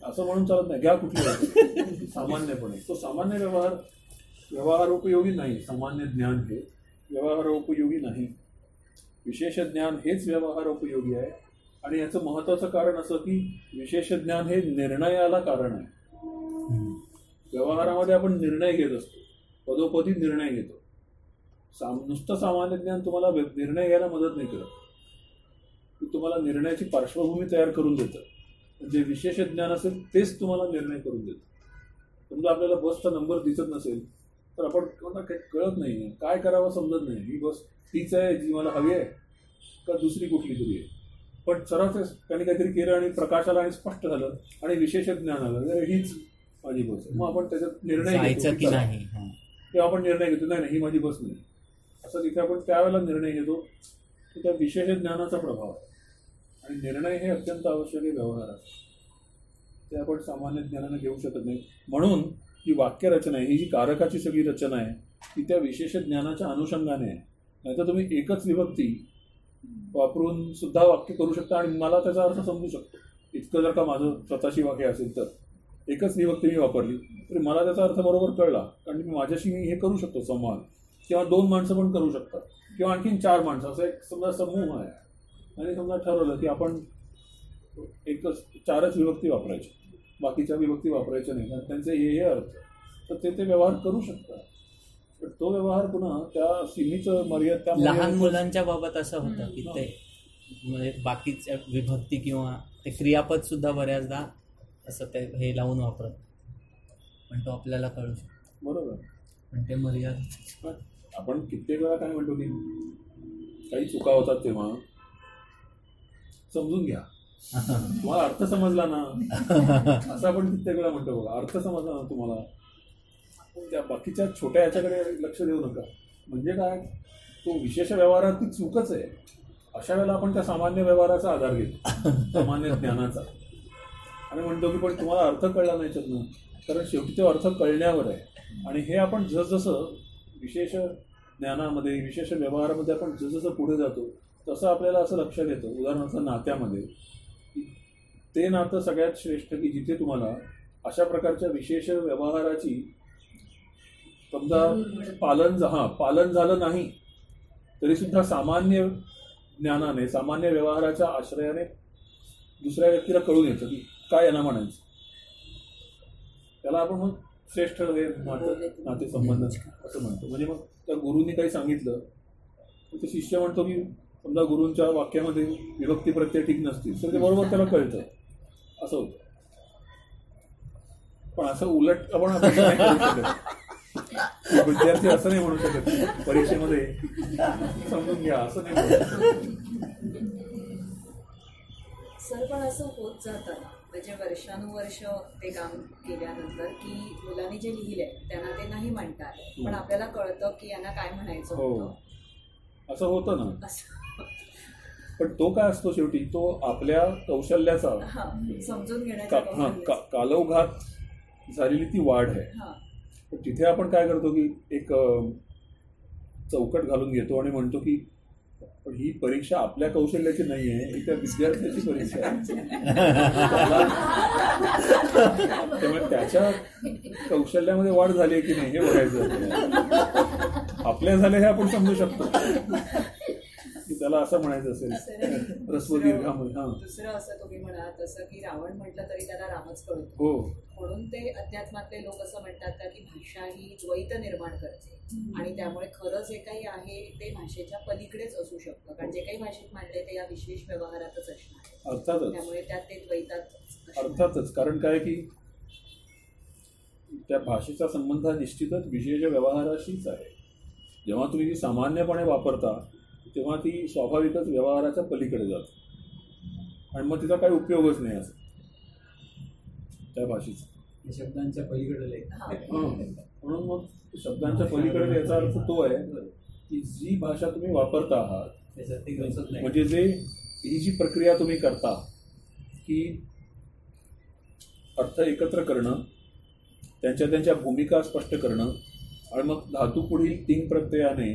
असं म्हणून चालत नाही. घ्या कुठली. सामान्यपणे. तो सामान्य व्यवहार व्यवहारोपयोगी नाही. सामान्य ज्ञान हे व्यवहारोपयोगी नाही. विशेष ज्ञान हेच व्यवहार उपयोगी आहे. आणि याचं महत्वाचं कारण असं की विशेष ज्ञान हे निर्णयाला कारण आहे. व्यवहारामध्ये आपण निर्णय घेत असतो. पदोपदी निर्णय घेतो. साम नुसतं सामान्य ज्ञान तुम्हाला निर्णय घ्यायला मदत नाही करत. ते तुम्हाला निर्णयाची पार्श्वभूमी तयार करून देतं. जे विशेष ज्ञान असेल तेच तुम्हाला निर्णय करून देतं. समजा आपल्याला बसचा नंबर दिसत नसेल तर आपण काही कळत नाही. काय करावं समजत नाही. ही बस तीच आहे जी मला हवी आहे का दुसरी कुठली तरी आहे. पण सरळ ते त्यांनी काहीतरी केलं आणि प्रकाशाला आणि स्पष्ट झालं आणि विशेष ज्ञान आलं. तर हीच माझी बस आहे. मग आपण त्याच्यात निर्णय घेतो. जायचं की चला. नाही. तेव्हा आपण निर्णय घेतो. नाही नाही ही माझी बस नाही. तर तिथे आपण त्यावेळेला निर्णय घेतो की त्या विशेष ज्ञानाचा प्रभाव आहे. आणि निर्णय हे अत्यंत आवश्यक आहे ते आपण सामान्य ज्ञानाने घेऊ शकत नाही. म्हणून ही वाक्यरचना आहे ही जी कारकाची सगळी रचना आहे ती त्या विशेष ज्ञानाच्या अनुषंगाने आहे. नाहीतर तुम्ही एकच विभक्ती वापरून सुद्धा वाक्य करू शकता आणि मला त्याचा अर्थ समजू शकतो. इतकं जर का माझं स्वतःशी वाक्य असेल तर. एकच विभक्ती मी वापरली तरी मला त्याचा अर्थ बरोबर कळला कारण मी माझ्याशी मी हे करू शकतो संवाद. किंवा दोन माणसं पण करू शकतात. किंवा आणखीन चार माणसं असं एक समजा समूह आहे. आणि समजा ठरवलं की आपण एकच चारच विभक्ती वापरायची. बाकीच्या विभक्ती वापरायच्या नाही. कारण त्यांचे हे हे अर्थ. तर ते ते व्यवहार करू शकतात. पण तो व्यवहार पुन्हा त्या सीमित मर्याद त्या लहान मुलांच्या बाबत असं होतं की. ते म्हणजे बाकीच्या विभक्ती किंवा ते क्रियापद सुद्धा बऱ्याचदा असं ते हे लावून वापरत. पण तो आपल्याला कळू शकतो. बरोबर. पण ते मर्याद आपण कित्येक वेळा काय म्हणतो की काही चुका होतात तेव्हा समजून घ्या. तुम्हाला अर्थ समजला ना? असं आपण कित्येक वेळा म्हणतो बघा. अर्थ समजला ना तुम्हाला? त्या बाकीच्या छोट्या याच्याकडे लक्ष देऊ नका. म्हणजे काय? तो विशेष व्यवहारात ती चूकच आहे. अशा वेळेला आपण त्या सामान्य व्यवहाराचा आधार घेतो. सामान्य ज्ञानाचा. आणि म्हणतो की पण तुम्हाला अर्थ कळला नाही त्यातनं कारण शेवटी तो अर्थ कळण्यावर आहे. आणि हे आपण जसजसं विशेष ज्ञानामध्ये विशेष व्यवहारामध्ये आपण जसं पुढे जातो तसं आपल्याला असं लक्षात येतं उदाहरणार्थ नात्यामध्ये. ते नातं सगळ्यात श्रेष्ठ की जिथे तुम्हाला अशा प्रकारच्या विशेष व्यवहाराची समजा पालन हा हां पालन झालं नाही तरी सुद्धा सामान्य ज्ञानाने सामान्य व्यवहाराच्या आश्रयाने दुसऱ्या व्यक्तीला कळून येतं की काय यांना म्हणायचं. त्याला आपण मग श्रेष्ठ हे नातं नातेसंबंध असं म्हणतो. म्हणजे मग त्या गुरुंनी काही सांगितलं तर ते शिष्य म्हणतो की समजा गुरूंच्या वाक्यामध्ये विभक्ती प्रत्यय ठीक नसतील तर ते बरोबर त्याला कळतं. असं होतं. पण असं उलट आपण विद्यार्थी असं नाही म्हणू शकत. परीक्षेमध्ये समजून घ्या असं नाही म्हणू शकत. सर पण असं होत जातं. म्हणजे वर्षानुवर्ष ते काम केल्यानंतर की मुलांनी जे लिहिलंय त्यांना ते नाही म्हणता आलं. पण आपल्याला कळतं की यांना काय म्हणायचं हो. होतं. असं होतं ना. पण तो काय असतो शेवटी? तो आपल्या कौशल्याचा हा समजून घेण्याचा हा कौशल्य. का कालौघात झालेली ती वाढ आहे. हा. तिथे आपण काय करतो की एक चौकट घालून घेतो आणि म्हणतो की पण ही परीक्षा आपल्या कौशल्याची नाही आहे ही त्या विद्यार्थ्याची परीक्षा आहे. त्यामुळे त्याच्या कौशल्यामध्ये वाढ झाली आहे की नाही हे बघायचं. आपल्या झाले हे आपण समजू शकतो. त्याला असं म्हणायचं असेल. रस्व दीर्घामध्ये हा. दुसरं असं तुम्ही म्हणा तसं की रावण म्हटलं तरी त्याला रामच कळतो. हो. म्हणून ते अध्यात्मातले लोक असं म्हणतात का की भाषा ही द्वैत निर्माण करते. आणि त्यामुळे खरं जे काही आहे ते भाषेच्या पलीकडेच असू शकतं. कारण जे काही भाषेत मांडले ते या विशेष व्यवहारातच असणार आहे. अर्थातच. त्यामुळे त्यात ते द्वैतात. अर्थातच. कारण काय की त्या भाषेचा संबंध हा निश्चितच विशेष व्यवहाराशीच आहे. जेव्हा तुम्ही ती सामान्यपणे वापरता तेव्हा ती स्वाभाविकच व्यवहाराच्या पलीकडे जाते. आणि मग तिचा काही उपयोगच नाही असं. त्या भाषेचा शब्दांच्या पलीकडे. म्हणून मग शब्दांच्या पलीकडे याचा अर्थ तो आहे की जी भाषा तुम्ही वापरता आहात म्हणजे जे ही जी प्रक्रिया तुम्ही करता की अर्थ एकत्र करणं त्यांच्या त्यांच्या भूमिका स्पष्ट करणं आणि मग धातू पुढील तीन प्रत्ययाने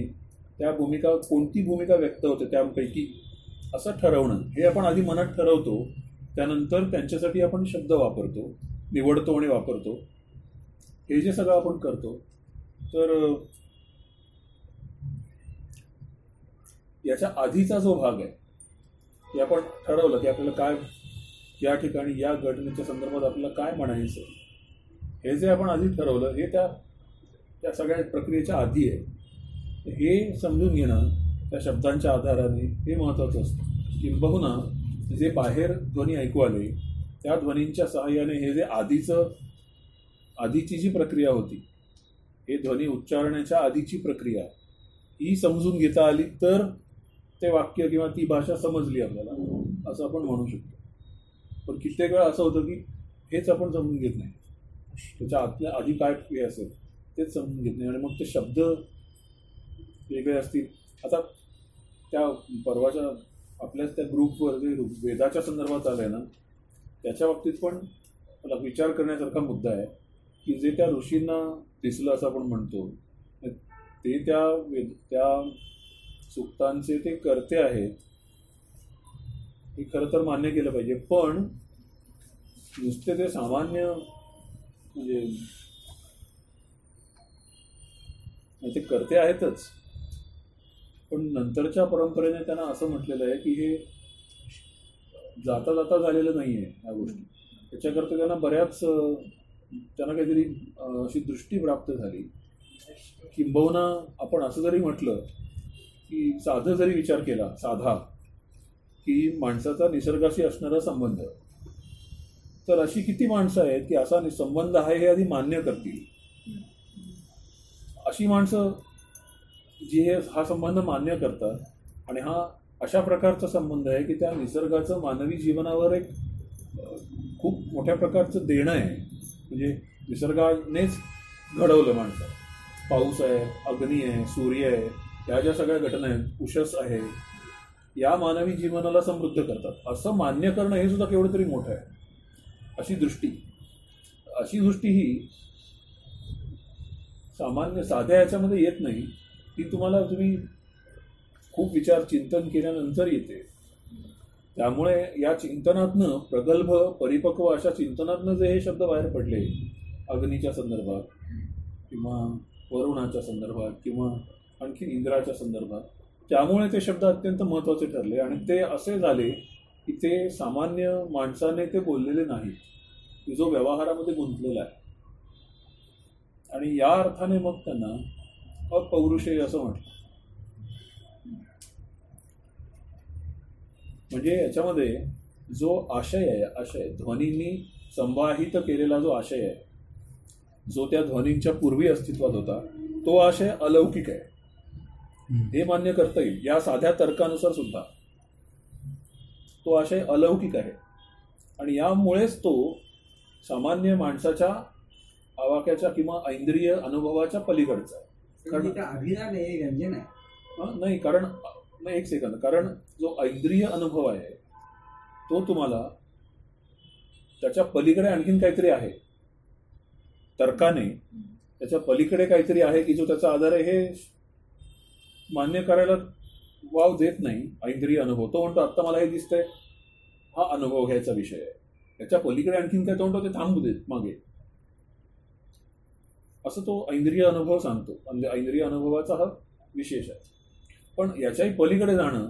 त्या भूमिका कोणती भूमिका व्यक्त होते त्यापैकी असं ठरवणं हे आपण आधी मनात ठरवतो. त्यानंतर त्यांच्यासाठी आपण शब्द वापरतो निवडतो आणि वापरतो. हे जे सगळं आपण करतो तर याच्या आधीचा जो भाग आहे हे आपण ठरवलं की आपल्याला काय या ठिकाणी या घटनेच्या संदर्भात आपल्याला काय म्हणायचं हे जे आपण आधी ठरवलं हे त्या त्या सगळ्या प्रक्रियेच्या आधी आहे. हे समजून घेणं त्या शब्दांच्या आधाराने हे महत्त्वाचं असतं. किंबहुना जे बाहेर ध्वनी ऐकू आले त्या ध्वनींच्या सहाय्याने हे जे आधीचं आधीची जी प्रक्रिया होती हे ध्वनी उच्चारण्याच्या आधीची प्रक्रिया ही समजून घेता आली तर ते वाक्य किंवा ती भाषा समजली आपल्याला असं आपण म्हणू शकतो. पण कित्येक वेळा असं होतं की हेच आपण समजून घेत नाही. त्याच्या आतल्या आधी काय हे असेल तेच समजून घेत नाही. आणि मग ते शब्द वेगळे असतील. आता त्या परवाच्या आपल्याच त्या ग्रुपवर जे वेदाच्या संदर्भात आलं आहे ना त्याच्या बाबतीत पण मला विचार करण्यासारखा मुद्दा आहे की जे त्या ऋषींना दिसलं असं आपण म्हणतो ते त्या वेद त्या सुक्तांचे ते करते आहेत हे खरं तर मान्य केलं पाहिजे. पण नुसते ते सामान्य म्हणजे ते करते आहेतच. पण नंतरच्या परंपरेने त्यांना असं म्हटलेलं आहे की हे जाता जाता झालेलं नाही आहे ह्या गोष्टी. त्याच्याकरता त्यांना बऱ्याच त्यांना काहीतरी अशी दृष्टी प्राप्त झाली किंबहुना आपण असं जरी म्हटलं की साधं जरी विचार केला साधा की माणसाचा निसर्गाशी असणारा संबंध तर अशी किती माणसं आहेत की असा नि- संबंध आहे हे आधी मान्य करतील. अशी माणसं जी हे हा संबंध मान्य करतात आणि हा अशा प्रकारचा संबंध आहे की त्या निसर्गाचं मानवी जीवनावर एक खूप मोठ्या प्रकारचं देणं आहे. म्हणजे निसर्गानेच घडवलं माणसं. पाऊस आहे अग्नी आहे सूर्य आहे या ज्या सगळ्या घटना आहेत उषस आहे या मानवी जीवनाला समृद्ध करतात. असं मान्य करणं हे सुद्धा केवढं तरी मोठं आहे. अशी दृष्टी. अशी दृष्टी ही सामान्य साध्या याच्यामध्ये येत नाही. ती तुम्हाला तुम्ही खूप विचार चिंतन केल्यानंतर येते. त्यामुळे या चिंतनातनं प्रगल्भ परिपक्व अशा चिंतनातनं जे हे शब्द बाहेर पडले अग्नीच्या संदर्भात किंवा वरुणाच्या संदर्भात किंवा आणखी इंद्राच्या संदर्भात त्यामुळे ते शब्द अत्यंत महत्त्वाचे ठरले आणि ते असे झाले की ते सामान्य माणसाने ते बोललेले नाहीत. की जो व्यवहारामध्ये गुंतलेला आहे. आणि या अर्थाने मग त्यांना अपौरुषेय असं म्हटलं. म्हणजे याच्यामध्ये जो आशय आहे आशय ध्वनींनी संवाहित केलेला जो आशय आहे जो त्या ध्वनींच्या पूर्वी अस्तित्वात होता तो आशय अलौकिक आहे. हे मान्य करता येईल. या साध्या तर्कानुसार सुद्धा तो आशय अलौकिक आहे. आणि यामुळेच तो सामान्य माणसाच्या आवाक्याच्या किंवा ऐंद्रिय अनुभवाच्या पलीकडचा आहे. कारण तिथे अभिनय नाही व्यंजन आहे? नाही कारण नाही एक सेकंद कारण जो ऐंद्रिय अनुभव आहे तो तुम्हाला त्याच्या पलीकडे आणखीन काहीतरी आहे. तर्काने त्याच्या पलीकडे काहीतरी आहे की जो त्याचा आधार आहे हे मान्य करायला वाव देत नाही ऐंद्रिय अनुभव. तो म्हणतो आत्ता मला हे दिसतंय. हा अनुभव घ्यायचा विषय आहे. त्याच्या पलीकडे आणखीन काय तो म्हणतो ते थांबू देत मागे. असं तो ऐंद्रिय अनुभव सांगतो. ऐंद्रिय अनुभवाचा हा विशेष आहे. पण याच्याही पलीकडे जाणं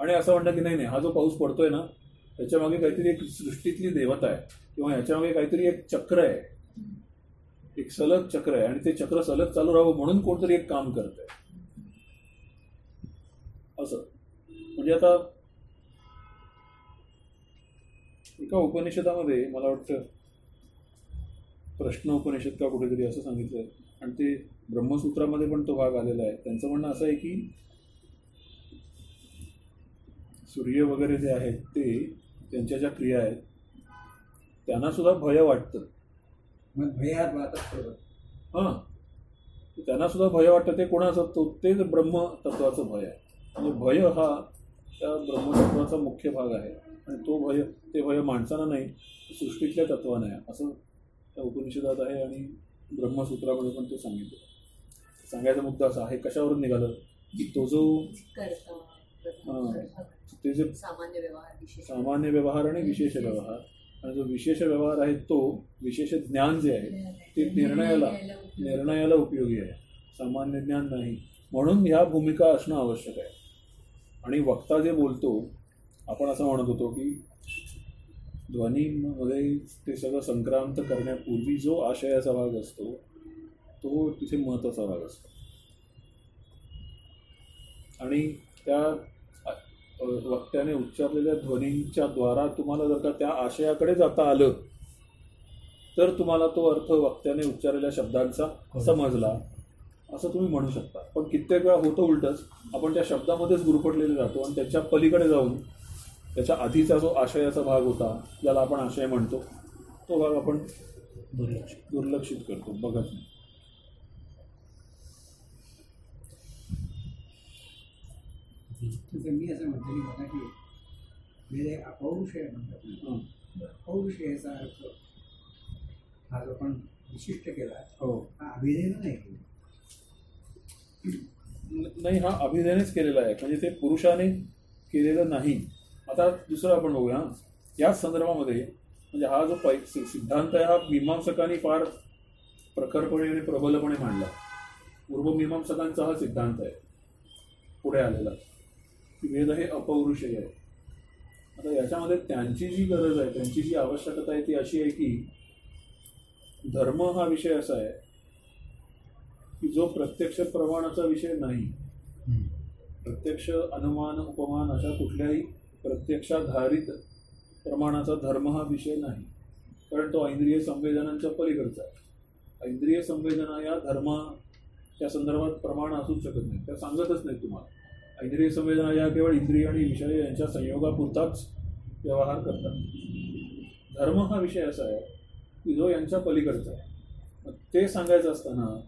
आणि असं म्हणणं की नाही नाही हा जो पाऊस पडतोय ना त्याच्यामागे काहीतरी एक सृष्टीतली देवता आहे. किंवा याच्यामागे काहीतरी एक चक्र आहे. एक सलग चक्र आहे. आणि ते चक्र सलग चालू राहावं म्हणून कोणतरी एक काम करत आहे असं. म्हणजे आता एका उपनिषदामध्ये मला वाटतं प्रश्न उपनिषद का कुठेतरी असं सांगितलंय. आणि ते ब्रह्मसूत्रामध्ये पण तो भाग आलेला आहे. त्यांचं म्हणणं असं आहे की सूर्य वगैरे जे आहेत ते त्यांच्या ज्या क्रिया आहेत त्यांना सुद्धा भय वाटतं. हां त्यांना सुद्धा भय वाटतं. ते कोणाचं तो तेच ब्रह्मतत्वाचं भय आहे. म्हणजे भय हा त्या ब्रह्मतत्वाचा मुख्य भाग आहे. आणि तो भय ते भय माणसांना नाही सृष्टीतल्या तत्वाने आहे. असं त्या उपनिषदात आहे आणि ब्रह्मसूत्रामध्ये पण ते सांगितलं. सांगायचा मुद्दा असा आहे कशावरून निघालं? की तो जो हां. ते जे सामान्य व्यवहार विशेष सामान्य व्यवहार आणि विशेष व्यवहार. आणि जो विशेष व्यवहार आहे तो विशेष ज्ञान जे आहे ते निर्णयाला निर्णयाला उपयोगी आहे. सामान्य ज्ञान नाही. म्हणून ह्या भूमिका असणं आवश्यक आहे. आणि वक्ता जे बोलतो आपण असं म्हणत होतो की ध्वनीमध्ये ते सगळं संक्रांत करण्यापूर्वी जो आशयाचा भाग असतो तो तिथे महत्त्वाचा भाग असतो. आणि त्या वक्त्याने उच्चारलेल्या ध्वनींच्या द्वारा तुम्हाला जर का त्या आशयाकडे जाता आलं तर तुम्हाला तो अर्थ वक्त्याने उच्चारलेल्या शब्दांचा समजला असं तुम्ही म्हणू शकता. पण कित्येक वेळा होतं उलटच आपण त्या शब्दामध्येच गुरफटलेले राहतो आणि त्याच्या पलीकडे जाऊन त्याच्या आधीचा जो आशयाचा भाग होता ज्याला आपण आशय म्हणतो तो भाग आपण दुर्लक्ष दुर्लक्षित करतो बघत नाही. मी असं म्हणतो की म्हणजे अपौरुषय म्हणतात. हं. अपौरुषयाचा अर्थ हा जो आपण विशिष्ट केला हो. हा अभिनय नाही नाही हा अभिनयनेच केलेला आहे. म्हणजे ते पुरुषाने केलेलं नाही. आता दुसरं आपण बघूया. याच संदर्भामध्ये म्हणजे हा जो पै सिद्धांत आहे हा मीमांसकांनी फार प्रखरपणे आणि प्रबलपणे मांडला. पूर्वमीमांसकांचा हा सिद्धांत आहे. पुढे आलेला. की वेद हे अपौरुषेय आहे. आता याच्यामध्ये त्यांची जी गरज आहे त्यांची जी आवश्यकता आहे ती अशी आहे की धर्म हा विषय असा आहे की जो प्रत्यक्ष प्रमाणाचा विषय नाही. प्रत्यक्ष अनुमान उपमान अशा कुठल्याही प्रत्यक्षाधारित प्रमाणाचा धर्म हा विषय नाही. कारण तो ऐंद्रिय संवेदनांच्या पलीकडचा आहे. ऐंद्रिय संवेदना या धर्मा त्या संदर्भात प्रमाण असूच शकत नाही. त्या सांगतच नाही तुम्हाला. ऐंद्रिय संवेदना या केवळ इंद्रिय आणि विषय यांच्या संयोगापुरताच व्यवहार करतात. धर्म हा विषय असा आहे की जो यांच्या पलीकडचा आहे. मग ते सांगायचं असताना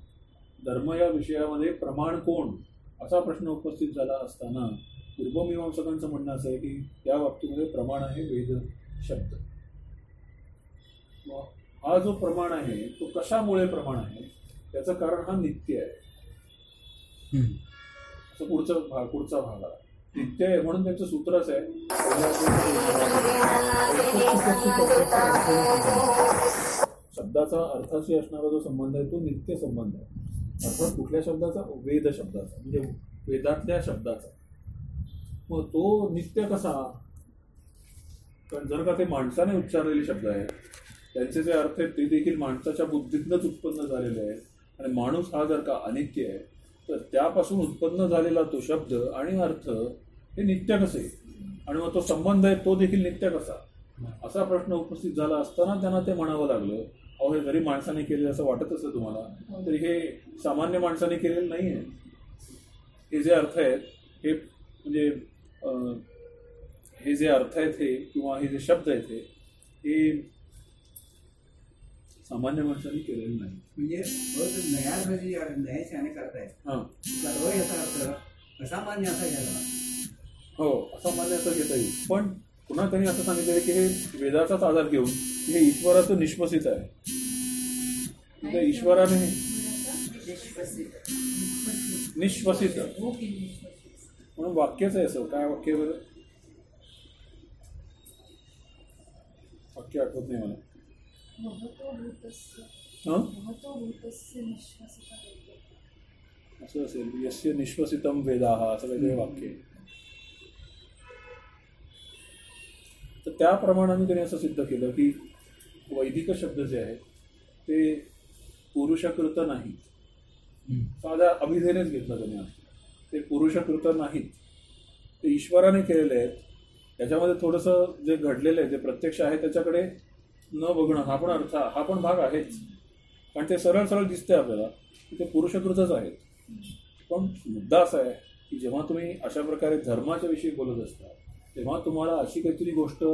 धर्म या विषयामध्ये प्रमाण कोण? असा प्रश्न उपस्थित झाला असताना पूर्वमीमांसकांचं म्हणणं असं आहे की या बाबतीमध्ये प्रमाण आहे वेद शब्द. हा जो प्रमाण आहे तो कशामुळे प्रमाण आहे? त्याचं कारण हा नित्य आहे. असं पुढचं भाग पुढचा भाग आहे. नित्य आहे म्हणून त्यांचं सूत्रच आहे. शब्दाचा अर्थाशी असणारा जो संबंध आहे तो नित्य संबंध आहे. अर्थात कुठल्या शब्दाचा? वेद शब्दाचा. म्हणजे वेदातल्या शब्दाचा. मग तो नित्य कसा? कारण जर का ते माणसाने उच्चारलेले शब्द आहेत त्यांचे जे अर्थ आहेत ते देखील माणसाच्या बुद्धीतनंच उत्पन्न झालेले आहेत. आणि माणूस हा जर का अनित्य आहे तर त्यापासून उत्पन्न झालेला तो शब्द आणि अर्थ हे नित्य कसे? आणि मग तो संबंध आहे तो देखील नित्य कसा? असा प्रश्न उपस्थित झाला असताना त्यांना ते म्हणावं लागलं अहो हे जरी माणसाने केलेलं असं वाटत असं तुम्हाला तरी हे सामान्य माणसाने केलेलं नाही आहे हे जे अर्थ आहेत हे म्हणजे हे जे अर्थ आहेत हे किंवा हे जे शब्द आहेत हे हे सामान्य माणसाने केलेलं नाही. म्हणजे करतायत हां. सर्व याचा अर्थ असामान्य असा घ्यायला हो असं मान्य असं घेता येईल. पण पुन्हा त्यांनी असं सांगितलं की हे वेदाचाच आधार घेऊन की हे ईश्वराचं निष्पसित आहे. म्हणजे ईश्वराने निष्पसित हो की नाही? म्हणून वाक्यच आहे असं काय वाक्य बरं वाक्य आठवत नाही मला हं? वेदे. असं असेल यस्य निश्वसितम वेदाह असं काहीतरी वाक्य आहे तर त्या प्रमाणाने त्यांनी असं सिद्ध केलं की वैदिक शब्द जे आहेत ते पुरुषकृत नाही. साध्या अभिधेनेच घेतलं त्यांनी असं. ते पुरुषकृत नाहीत. ते ईश्वराने केलेले आहेत. त्याच्यामध्ये थोडंसं जे घडलेलं आहे जे प्रत्यक्ष आहे त्याच्याकडे न बघणं हा पण अर्थ हा पण भाग आहेच. कारण ते सरळ सरळ दिसते आपल्याला की ते पुरुषकृतच आहेत. पण मुद्दा असा आहे की जेव्हा तुम्ही अशा प्रकारे धर्माच्या विषयी बोलत असता तेव्हा तुम्हाला अशी काहीतरी गोष्ट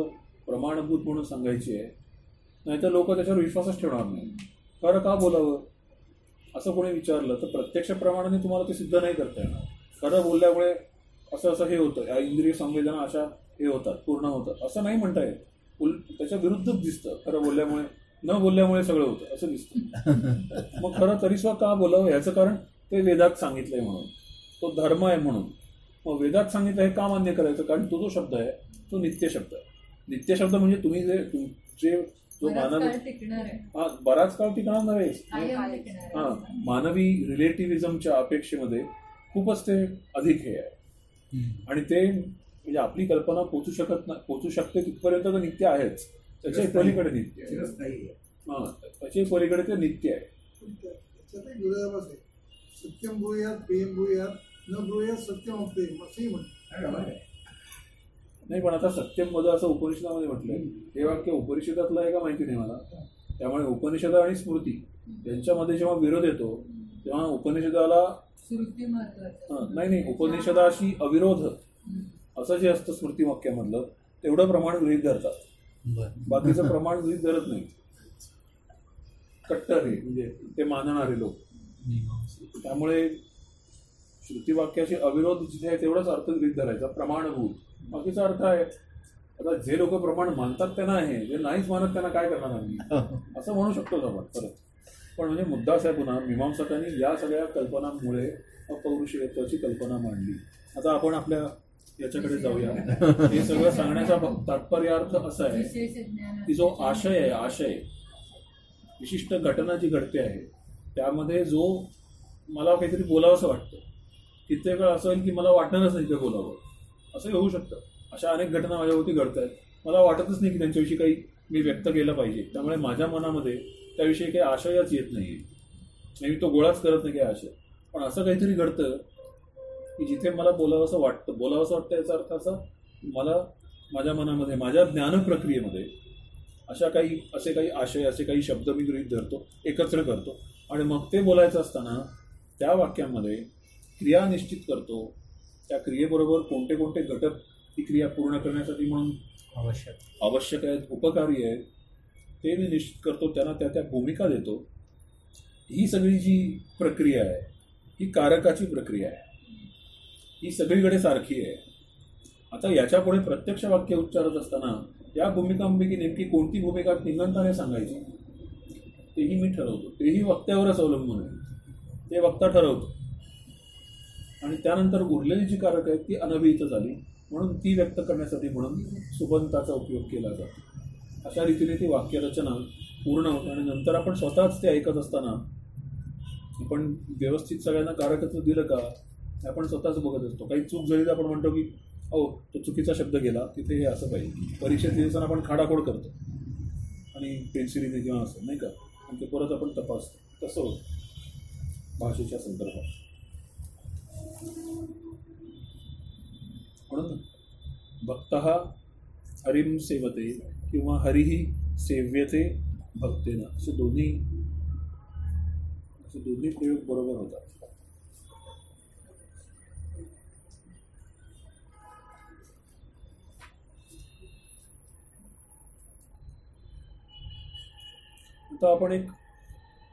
प्रमाणभूत म्हणून सांगायची आहे. नाहीतर लोक त्याच्यावर विश्वासच ठेवणार नाही. खरं का बोलावं? असं कोणी विचारलं तर प्रत्यक्ष प्रमाणाने तुम्हाला ते सिद्ध नाही करता येणार. खरं बोलल्यामुळे असं असं हे होतं. या इंद्रिय संवेदना अशा हे होतात पूर्ण होतात. असं नाही म्हणता येत. उल त्याच्या विरुद्धच दिसतं. खरं बोलल्यामुळे न बोलल्यामुळे सगळं होतं. असं दिसतं. मग खरं तरी सुद्धा का बोलावं? याचं कारण ते वेदात सांगितलंय म्हणून. तो धर्म आहे म्हणून. मग वेदात सांगितलं हे का मान्य करायचं? कारण तो जो शब्द आहे तो नित्य शब्द आहे. नित्य शब्द म्हणजे तुम्ही जे तुमचे जो मानवी काळ टिकणार आहे. हा बराच काळ टिकणार नव्हे हा मानवी रिलेटिव्हिजमच्या अपेक्षेमध्ये खूपच ते अधिक हे आहे. आणि ते म्हणजे आपली कल्पना पोचू शकत नाही पोचू शकते तिथपर्यंत तर नित्य आहेच. त्याच्या पलीकडे नित्य आहे. चिरस्थायी आहे. हा त्याच्या पलीकडे ते नित्य आहे. सत्यम ब्रूयात प्रेम ब्रूयात न ब्रूयात सत्यम प्रेम असंही म्हणतात? नाही पण आता सत्यममध्ये असं उपनिषदामध्ये म्हटलंय. हे वाक्य उपनिषदातलं आहे का माहिती नाही मला? त्यामुळे उपनिषद आणि स्मृती यांच्यामध्ये जेव्हा विरोध येतो तेव्हा उपनिषदाला नाही नाही उपनिषदाशी अविरोध. असं जे असतं स्मृती वाक्यामधलं तेवढं प्रमाण गृहीत धरतात. बाकीचं प्रमाण गृहीत धरत नाही. कट्टर हे म्हणजे ते मानणारे लोक. त्यामुळे श्रुतीवाक्याशी अविरोध जिथे आहे तेवढाच अर्थ गृहीत धरायचा प्रमाणभूत. बाकीचा अर्थ आहे आता जे लोक प्रमाण मानतात त्यांना आहे जे नाहीच मानत त्यांना काय करणार आम्ही? असं म्हणू शकतो आपण परत. पण म्हणजे मुद्दा असा आहे पुन्हा मीमांसकांनी या सगळ्या कल्पनांमुळे अपौरुषत्वाची कल्पना मांडली. आता आपण आपल्या याच्याकडे जाऊया. हे सगळं सांगण्याचा तात्पर्य तात्पर्यार्थ असा आहे की जो आशय आहे आशय विशिष्ट घटना जी घडते आहे त्यामध्ये जो मला काहीतरी बोलावंसं वाटतं. कित्येक वेळा असं होईल की मला वाटणारच नाही ते बोलावं. असंही होऊ शकतं. अशा अनेक घटना माझ्यावरती घडत आहेत मला वाटतच नाही की त्यांच्याविषयी काही मी व्यक्त केलं पाहिजे. त्यामुळे माझ्या मनामध्ये त्याविषयी काही आशयच येत नाही मी तो गोळाच करत नाही काही आशय. पण असं काहीतरी घडतं की जिथे मला बोलावंसं वाटतं बोलावंसं वाटतं याचा अर्थ असा मला माझ्या मनामध्ये माझ्या ज्ञान प्रक्रियेमध्ये अशा काही असे काही आशय असे काही शब्द मी गृहीत धरतो एकत्र करतो. आणि मग ते बोलायचं असताना त्या वाक्यामध्ये क्रिया निश्चित करतो. त्या क्रियेबरोबर कोणते कोणते घटक ती क्रिया पूर्ण करण्यासाठी म्हणून आवश्यक. आवश्यक आहेत उपकारी आहेत ते मी निश्चित करतो त्यांना त्या त्या भूमिका देतो. ही सगळी जी प्रक्रिया आहे ही कारकाची प्रक्रिया आहे. ही सगळीकडे सारखी आहे. आता याच्यापुढे प्रत्यक्ष वाक्य उच्चारत असताना या भूमिकांपैकी नेमकी कोणती भूमिका तिंगंताने सांगायची? तेही मी ठरवतो. तेही वक्त्यावरच अवलंबून आहे. ते वक्ता ठरवतो. आणि त्यानंतर उरलेली जी कारक आहेत ती अनभिहित झाली. म्हणून ती व्यक्त करण्यासाठी म्हणून सुबंताचा उपयोग केला जातो. अशा रीतीने ती वाक्यरचना पूर्ण होते आणि नंतर आपण स्वतःच ते ऐकत असताना आपण व्यवस्थित सगळ्यांना कारकत्व दिलं का हे आपण स्वतःच बघत असतो. काही चूक झाली तर आपण म्हणतो की अहो तो चुकीचा शब्द गेला तिथे हे असं पाहिजे. परीक्षेत दिवसांना आपण खाडाखोड करतो. आणि पेन्सिलीने किंवा असं नाही का? आणि ते परत आपण तपासतो. तसं होतं. भाषेच्या संदर्भात. म्हणून भक्त हरिम सेवते किंवा हरिही सेव्यते भक्तेनं. असे दोन्ही असे दोन्ही प्रयोग बरोबर होतात. आता आपण एक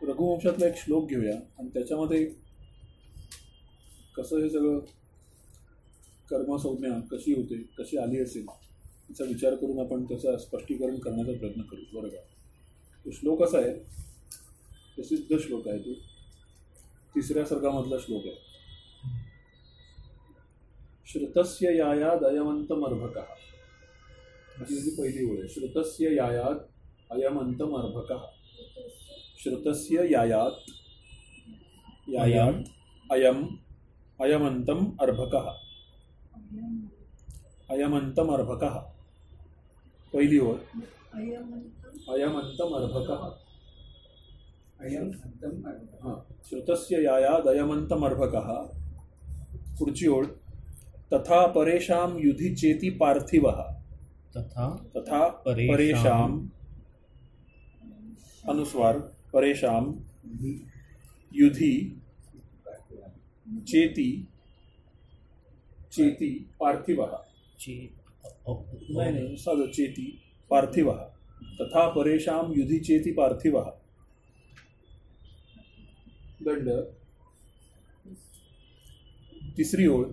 रघुवंशातला एक श्लोक घेऊया आणि त्याच्यामध्ये कसं हे सगळं कर्मसंज्ञा कशी होते कशी आली असेल याचा विचार करून आपण त्याचा स्पष्टीकरण करण्याचा प्रयत्न करू. बरं का? तो श्लोक असा आहे प्रसिद्ध श्लोक आहे तो. तिसऱ्या सर्गामधला श्लोक आहे. श्रुतस्य यायाद अयमंतमर्भक अशी त्याची पहिली ओळ आहे. श्रुतस्य यायाद अयमंतमर्भक श्रुतस्य यायात यायात अयम अयमंतम अर्भक अयमंतम अर्भकः पहिली ओळ. अयमन्तम् अर्भकः। अयम अंतम अर्थ. हाँ श्रुतस्य यायाद अयमन्तम् अर्भकः। पुढची ओळ. तथा परेषां युधि चेति पार्थिवः। तथा तथा परेषां परेषाम अनुस्वार परेषां युधि चेती चेती पार्थिवः। चे नाही नाही साधं चेती पार्थिवः तथा परेषां युधि चेती पार्थिवः दंड. तिसरी ओळ.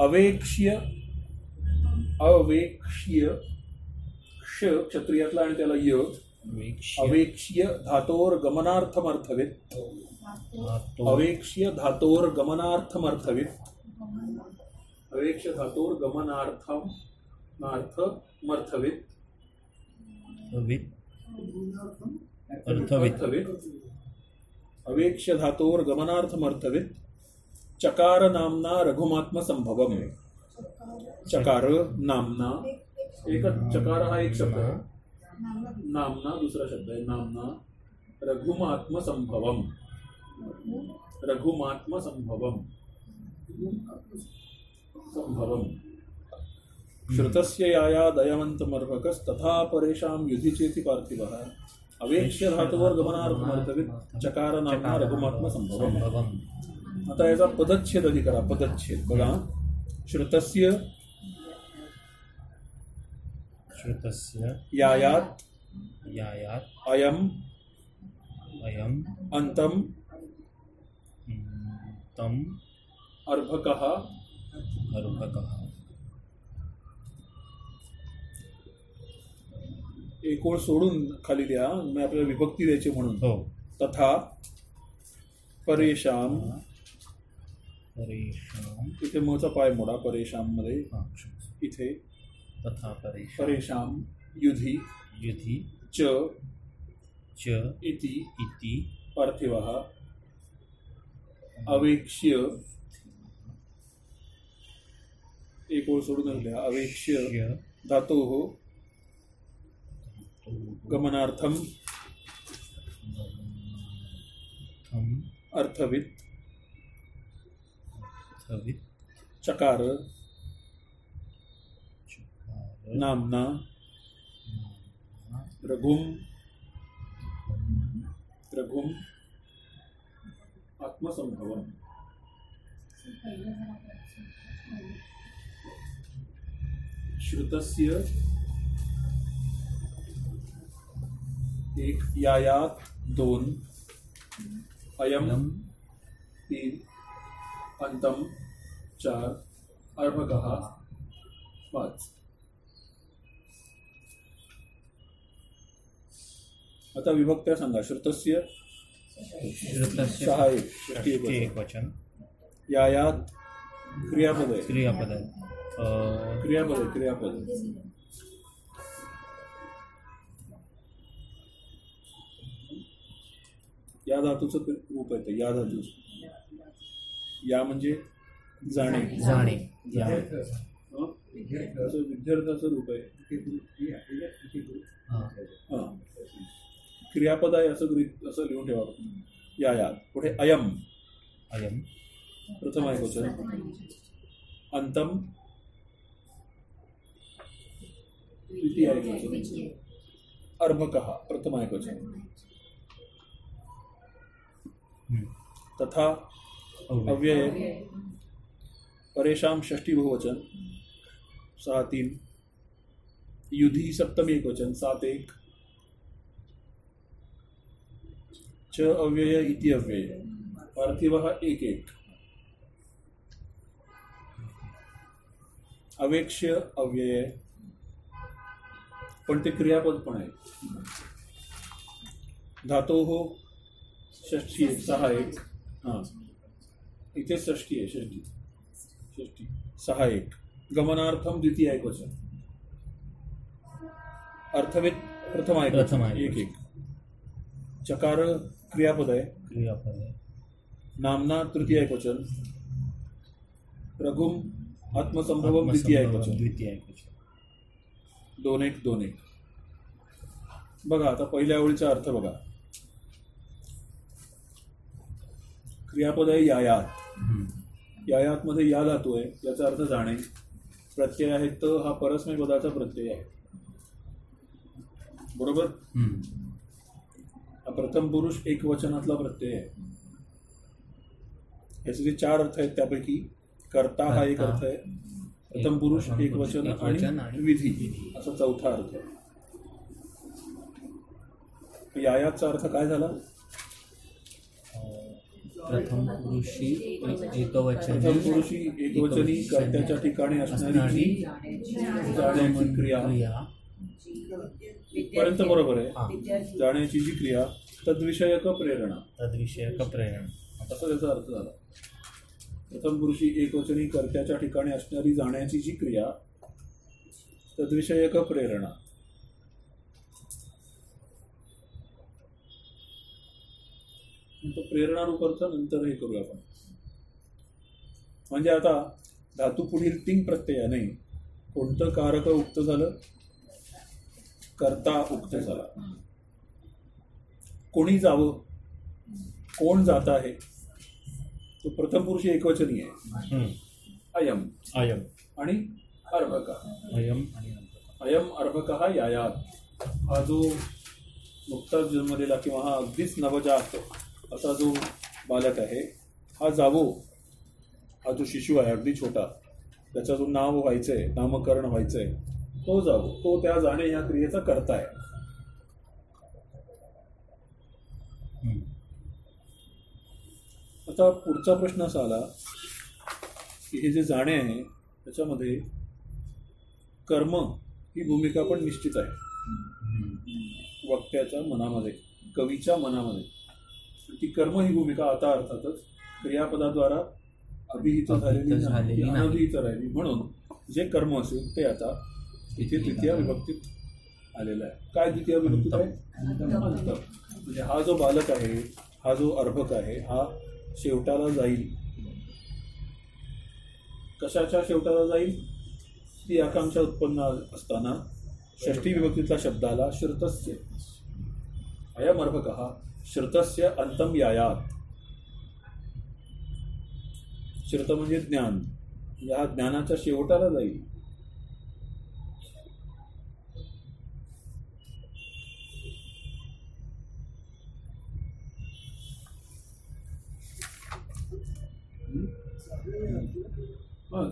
अवेक्ष्य अवेक्ष्य क्ष क्षत्रियातला आणि त्याला य. वेक्ष्य अवेक्ष्य धातोर. गमनार्थमर्थवेत अवेक्ष्य धातोर गमनार्थमर्थवेत अवेक्ष्य धातोर गमनार्थम नार्थमर्थवेत वित अर्थवित अवेक्ष्य धातोर गमनार्थमर्थवेत चकार नामना रघुमात्म संभवम. चकार नामना. एक चकार हा एक शब्द आहे. नामना दुसरा शब्द आहे. नामना रघुमात्मसंभवम रघुमात्मसंभवम संभवम. श्रुतस्य यायादयमन्तमर्भकस्तथा परेषां युधि चेति पार्थिवः। अवेक्ष्य धातुवर गमनार्थमर्थवित् चकार नामना रघुमात्मसंभवम संभवम आता याचा पदच्छेद। अधिकार आहे, पदच्छेद बघा श्रुतस्य श्रुतस्य यायात यायात् अयम अयम् अंतम तम् अर्भकः। अर्भकः। एक ओळ सोडून खाली लिहा मी आपल्याला विभक्ती द्यायची म्हणून. हो. तथा परेशाम. परेषां इथे मचा पाय मोडा परेशाममध्ये. इथे तथा परेषां परेशाम युधी युधि च च इति इति पार्थिवः अवेक्ष्य. एक ओळ सोडून लिहा अवेक्ष्य. धातोः गमनार्थम थम् अर्थवित् थवित् चकार नामना रघुम रघुम आत्मसंभवम श्रुतस्य एक यायात दोन। अयम यम् तीन। अंतम चार। अर्भकः पाच। आता विभक्त्या सांगा श्रुतस्य? सहा एक वचन. यायात क्रियापद क्रियापद क्रियापद क्रियापद या धातूचं रूप आहे ते या धातूचं. या म्हणजे जाणे. जाणे. विद्यार्थ्याचं रूप आहे. क्रियापद आहे असं गृहीत असं लिहून ठेवा. या या. पुढे अयम. अयम. प्रथम आहे क्वचन अंतम. द्वितीय आहे क्वचन अर्भकः. प्रथम आहे हम्म. तथा अव्यय। परेशाम षष्ठी बहुवचन सहा तीन। युधी सप्तमी एक वचन सात एक। च अव्यय इति अव्यय। पार्थिव एक एक। अवेक्ष्य अव्यय। पण ते क्रियापद पण आहे। धातो हो षष्ठी एक सहा एक. हां. इथे षष्टी आहे षष्टी षष्टी सहा एक. गमनार्थम द्वितीय एक वचन. अर्थवेद प्रथम आहे प्रथम आहे एक एक चकार क्रियापद आहे क्रियापद आहे नामना तृतीय एक वचन. रघुम आत्मसंभवम द्वितीय एक वचन. द्वितीय एक वचन. दोन एक दोन एक. बघा आता पहिल्या ओळीचा अर्थ बघा. क्रियापद आहे यायात. यायात मध्ये या धातू आहे याचा अर्थ जाणे. प्रत्यय आहे त हा परस्मय पदाचा प्रत्यय आहे. बरोबर. हा प्रथम पुरुष एक वचनातला प्रत्यय आहे. याचे जे चार अर्थ आहेत त्यापैकी कर्ता हा एक अर्थ आहे प्रथम पुरुष एक वचन आणि विधी. असा चौथा अर्थ आहे. यायातचा अर्थ काय झाला? प्रथम पुरुषी एकवचनी प्रथम पुरुषी एकवचनी कर्त्याच्या ठिकाणी असणारी जाण्याची क्रिया. पर्यंत बरोबर आहे. जाण्याची जी क्रिया तद्विषयक प्रेरणा. तद्विषयक प्रेरणा. असा त्याचा अर्थ झाला. प्रथम पुरुषी एकवचनी कर्त्याच्या ठिकाणी असणारी जाण्याची जी क्रिया तद्विषयक प्रेरणा. तो प्रेरणा अर्थ नंतर हे करूया आपण. म्हणजे आता धातू पुढील टिंग प्रत्ययाने कोणतं कारक उक्त झालं? कर्ता उक्त झाला. कोणी जावं? कोण जात आहे? तो प्रथम पुरुषी एकवचनी आहे. अयम. अयम. आणि अर्भका. अयम. अयम अर्भक यायात. हा जो नुकताच जन्मलेला किंवा हा अगदीच नवजात असा जो बालक आहे हा जावो. हा जो शिशु आहे अगदी छोटा. त्याचं जो नाव व्हायचंय नामकरण व्हायचंय. तो जावो. तो त्या जाणे या क्रियेचा करता आहे. आता पुढचा प्रश्न असा आला की हे जे जाणे आहे त्याच्यामध्ये कर्म ही भूमिका पण निश्चित आहे. वक्त्याच्या मनामध्ये कवीच्या मनामध्ये. ती कर्म ही भूमिका आता अर्थातच क्रियापदाद्वारा अभिहित झालेली. अनभिहित राहिली. म्हणून जे कर्म असेल ते आता इथे द्वितीय विभक्तीत आलेलं आहे. काय द्वितीय विभक्तीत आहे? अंत. म्हणजे हा जो बालक आहे हा जो अर्भक आहे हा शेवटाला जाईल. कशाच्या शेवटाला जाईल? ती आकांक्षा उत्पन्न असताना षष्ठी विभक्तीतला शब्द आला श्रुतस्य. अयम अर्भक श्रुतस्य अंतम यायात. श्रुत म्हणजे ज्ञान. या ज्ञानाच्या शेवटाला जाईल. हा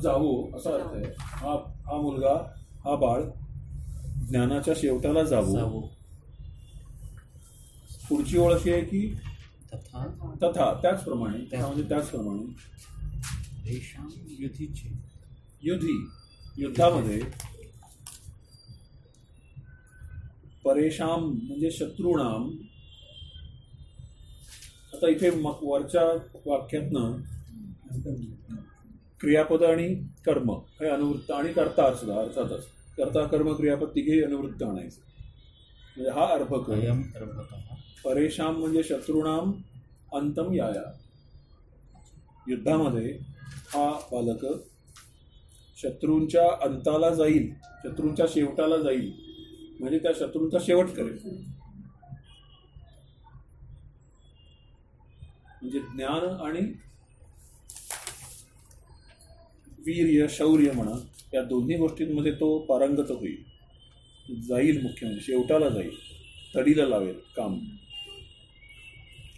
असा अर्थ आहे. हा हा मुलगा हा बाळ ज्ञानाच्या शेवटाला जावो जावो. पुढची ओळ अशी आहे की तथा. तथा त्याचप्रमाणे म्हणजे त्याचप्रमाणे. युधीचे. युधी युद्धामध्ये परेशाम म्हणजे शत्रूणाम. आता इथे म- वरच्या वाक्यातनं क्रियापद आणि कर्म हे अनुवृत्त आणि कर्ता सुद्धा अर्थातच. कर्ता कर्म क्रियापद तिघेही अनुवृत्त आणायचे. म्हणजे हा अर्भक अयम अर्भक. परेशाम म्हणजे शत्रुणाम अंतम याया. युद्धामध्ये हा बालक शत्रूंच्या अंताला जाईल शत्रूंच्या शेवटाला जाईल म्हणजे त्या शत्रूंचा शेवट करेल. म्हणजे ज्ञान आणि वीर्य शौर्य म्हणा या दोन्ही गोष्टींमध्ये तो पारंगत होईल. जाईल मुख्य म्हणजे शेवटाला जाईल तडीला लावेल काम.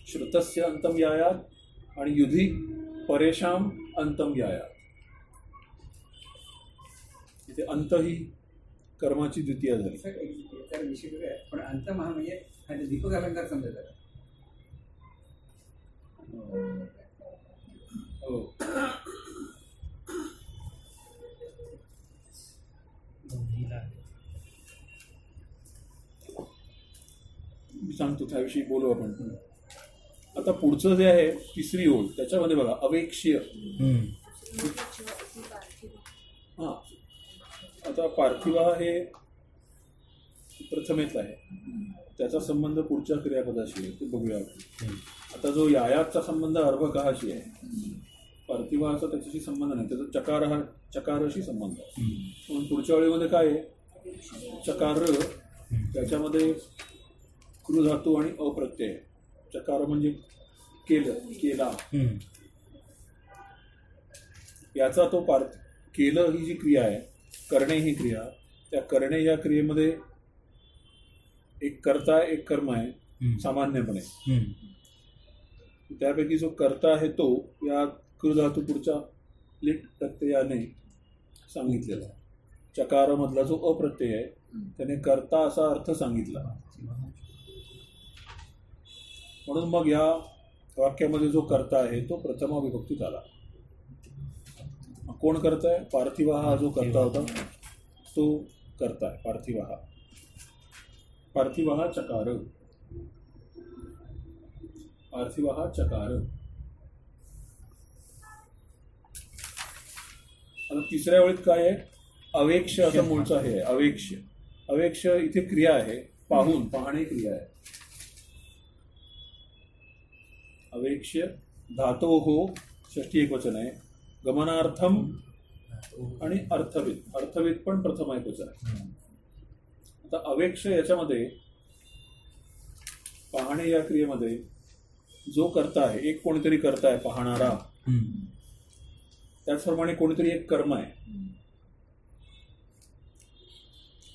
श्रुतस्य अंतम यायात आणि युधी परेशाम अंतम यायात इथे अंत ही कर्माची द्वितीय झाली. पण अंत महा म्हणजे दीपक अलंकार समजायचा? हो सांगतो त्याविषयी बोलू आपण आता पुढचं जे आहे तिसरी ओळ. त्याच्यामध्ये बघा अवेक्ष्य. हा. आता पार्थिवा हे प्रथमेतला आहे. त्याचा संबंध पुढच्या क्रियापदाशी आहे ते बघूया. आता जो यायातचा संबंध अर्भकाशी आहे पार्थिवाचा त्याच्याशी संबंध नाही. त्याचा चकार हा चकारशी संबंध आहे. म्हणून पुढच्या वेळेमध्ये काय आहे? चकार त्याच्यामध्ये कृधातू आणि अप्रत्यय. चकार म्हणजे केलं केला. याचा तो पार्थ केलं ही जी क्रिया आहे करणे ही क्रिया त्या करणे या क्रियेमध्ये एक कर्ता एक कर्म आहे. सामान्यपणे. त्यापैकी जो कर्ता आहे तो या कृधातू पुढच्या लिट प्रत्ययाने सांगितलेला चकारमधला जो अप्रत्यय आहे त्याने कर्ता असा अर्थ सांगितला म्हणून मग या वाक्यामध्ये जो करता आहे तो प्रथम विभक्तीत आला. कोण करताय पार्थिवा हा जो कर्ता होता तो करता पार्थिवा हा पार्थिवा हा चकार. पार्थिवा हा चकार. आता तिसऱ्या वेळेत काय आहे? अवेक्ष असं मूळचं हे आहे अवेक्ष. अवेक्ष इथे क्रिया आहे पाहून पाहणे क्रिया आहे. अवेक्ष्य धातो हो षष्टी एक वचन आहे गमनार्थम आणि अर्थवित. अर्थवित पण प्रथम एकच आहे आता अवेक्ष याच्यामध्ये पाहणे या क्रियेमध्ये जो करता आहे एक कोणीतरी करता आहे पाहणारा. त्याचप्रमाणे कोणीतरी एक कर्म आहे.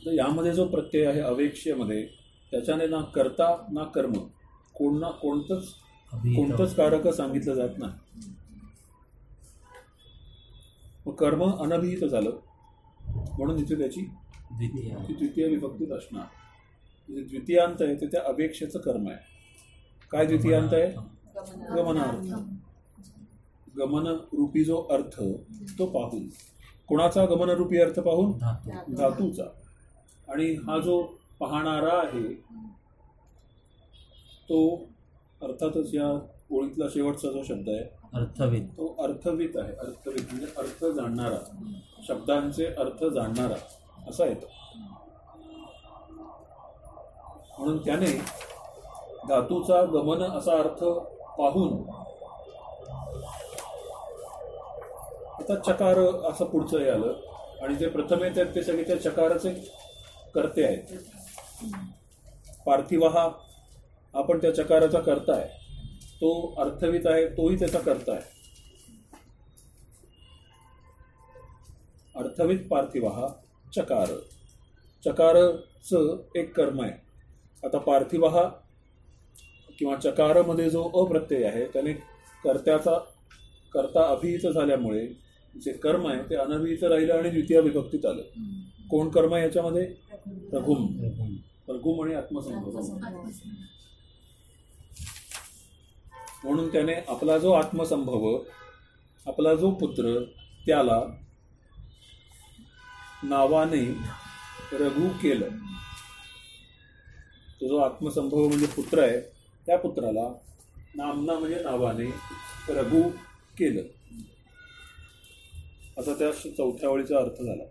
तर यामध्ये जो प्रत्यय आहे अवेक्ष्यमध्ये त्याच्याने ना करता ना कर्म. कोण ना कोणतंच. कोणतंच कारक सांगितलं जात नाही. मग कर्म अनभिहित झालं. म्हणून इथे त्याची द्वितीय. विभक्तीत असणार जे द्वितीयांत आहे ते त्या अपेक्षेचं कर्म आहे. काय द्वितीयांत आहे? गमनार्थ. गमन रूपी जो अर्थ तो पाहून. कुणाचा गमन रूपी अर्थ पाहून? धातू. धातूचा. आणि हा जो पाहणारा आहे तो अर्थातच या ओळीतला शेवटचा जो शब्द आहे अर्थवित तो अर्थवित आहे. अर्थवित म्हणजे अर्थ जाणणारा. शब्दांचे अर्थ जाणणारा. असा येतो. म्हणून त्याने धातूचा गमन असा अर्थ पाहून आता चकार असं पुढचं हे आलं. आणि जे प्रथम आहेत ते सगळे त्या चकाराचे करते आहेत. पार्थिव हा आपण त्या चकाराचा करता आहे तो अर्थवित आहे तोही त्याचा करता आहे अर्थवित पार्थिव हा चकार. चकारचं एक कर्म आहे. आता पार्थिव हा किंवा चकारमध्ये जो अप्रत्यय आहे त्याने कर्त्याचा कर्ता अभिहित झाल्यामुळे जे कर्म आहे ते अनभिहित राहिलं आणि द्वितीय विभक्तीत आलं. कोण कर्म आहे याच्यामध्ये? रघुम. रघुम. रघुम आणि आत्मसंभव म्हणून त्याने आपला जो आत्मसंभव आपला जो पुत्र त्याला नावाने रघु केलं. तो जो आत्मसंभव म्हणजे पुत्र आहे त्या पुत्राला नामना म्हणजे नावाने रघु केलं. असा त्या चौथ्या ओळीचा अर्थ झाला.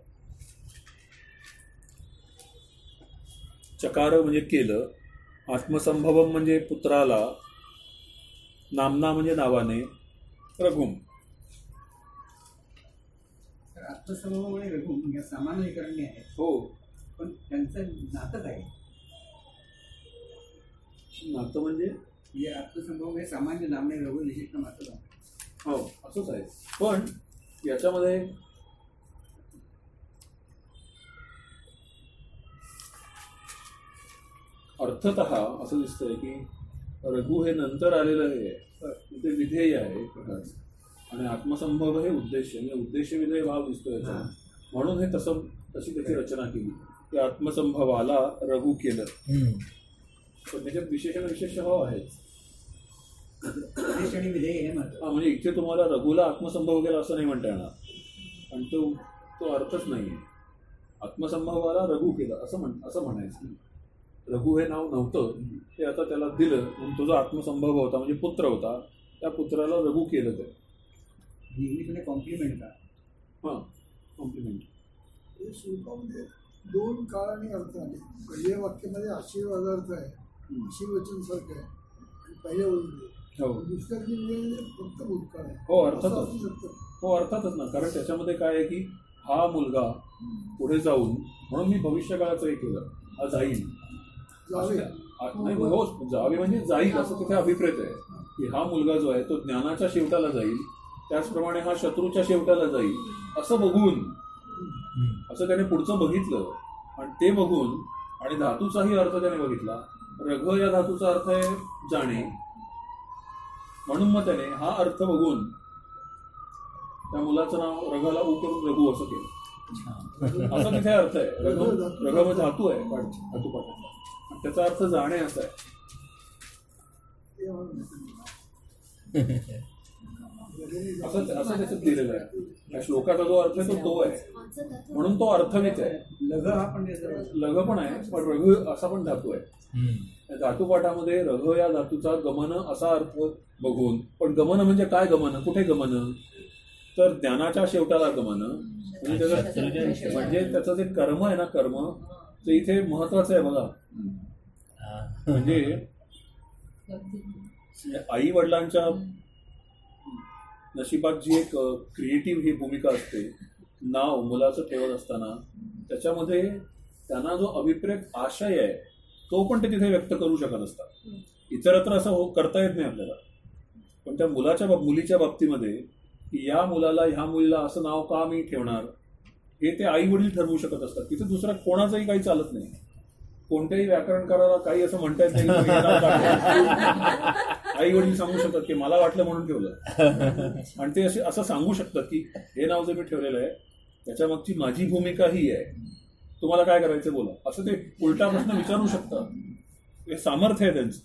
चकार म्हणजे केलं आत्मसंभवम म्हणजे पुत्राला नामना म्हणजे नावाने. रघुम. तर आत्मसमूह आणि रघु या सामान्यीकरणे आहेत. हो. पण त्यांचं नातं म्हणजे? आत्मसंभव हे सामान्य नामने विशिष्ट आहे. हो असंच आहे. पण याच्यामध्ये अर्थत असं दिसतंय की रघु हे नंतर आलेलं हे ते विधेय आहे आणि आत्मसंभव हे उद्देश म्हणजे उद्देश विधेय भाव दिसतो याचा. म्हणून हे तसं तशी त्याची रचना केली. की आत्मसंभवाला रघु केलं. पण त्याच्यात विशेषण विशेष भाव आहेत. म्हणजे इथे तुम्हाला रघुला आत्मसंभव केला असं नाही म्हणता येणार. आणि तो तो अर्थच नाही आहे आत्मसंभवाला रघु केलं असं म्हण असं म्हणायचं. रघु हे नाव नव्हतं. ते आता त्याला दिलं. म्हणून तो जो आत्मसंभव होता म्हणजे पुत्र होता. त्या पुत्राला रघु केलं ते. इंग्लिशमध्ये कॉम्प्लिमेंट का हां कॉम्प्लिमेंट हे श्लोकामध्ये दोन काळाने अर्थ आले. पहिल्या वाक्यामध्ये आशीर्वादार्थ आहे आशीर्वचन सारखं आहे. आणि पहिल्या ओळीमध्ये हो. दुसऱ्या ओळीमध्ये फक्त भूतकाळ आहे. हो अर्थातच. असू शकतं. हो अर्थातच ना. कारण त्याच्यामध्ये काय आहे की हा मुलगा पुढे जाऊन म्हणून मी भविष्यकाळाचं हे केलं. हा जाईल जावे. आ- नाही, हो. जावे म्हणजे जाईल असं तिथे अभिप्रेत आहे. की हा मुलगा जो आहे तो ज्ञानाच्या शेवटाला जाईल त्याचप्रमाणे हा शत्रूच्या शेवटाला जाईल असं बघून. असं त्याने पुढचं बघितलं आणि ते बघून आणि धातूचाही अर्थ त्याने बघितला. रघ या धातूचा अर्थ आहे जाणे. म्हणून मग त्याने हा अर्थ बघून त्या मुलाचं नाव रघाला उ करून रघु असं केलं. असा तिथे अर्थ आहे. रघ रघ म्हणजे धातू आहे. पाठ धातू आणि त्याचा अर्थ जाणे असा आहे. असं असं त्याच्यात दिलेलं आहे. या श्लोकाचा जो अर्थ आहे तो तो आहे. म्हणून तो अर्थवित आहे. लघ हा पण लघ पण आहे पण रघु असा पण धातू आहे. धातुपाठामध्ये रघ या धातूचा गमन असा अर्थ बघून पण गमन म्हणजे काय गमन? कुठे गमन? तर ज्ञानाच्या शेवटाला गमन. म्हणजे त्याचं म्हणजे त्याचं जे कर्म आहे ना कर्म ते इथे महत्वाचं आहे बघा. म्हणजे आई वडिलांच्या नशिबात जी एक क्रिएटिव्ह ही भूमिका असते नाव मुलाचं ठेवत असताना त्याच्यामध्ये त्यांना जो अभिप्रेत आशय आहे तो पण ते तिथे व्यक्त करू शकत असतात. इतरत्र असं हो करता येत नाही आपल्याला. पण त्या मुलाच्या बाब- मुलीच्या बाबतीमध्ये की या मुलाला ह्या मुलीला असं नाव का मी ठेवणार हे ते आई वडील ठरवू शकत असतात. तिथे दुसरा कोणाचंही काही चालत नाही. कोणत्याही व्याकरणकाराला काही असं म्हणता येत नाही आई वडील सांगू शकतात की मला वाटलं म्हणून ठेवलं. आणि ते असे असं सांगू शकतात की हे नाव जे मी ठेवलेलं आहे त्याच्या मागची माझी भूमिका ही आहे. तुम्हाला काय करायचं बोला. असं ते उलटा प्रश्न विचारू शकतात. हे सामर्थ्य आहे त्यांचं.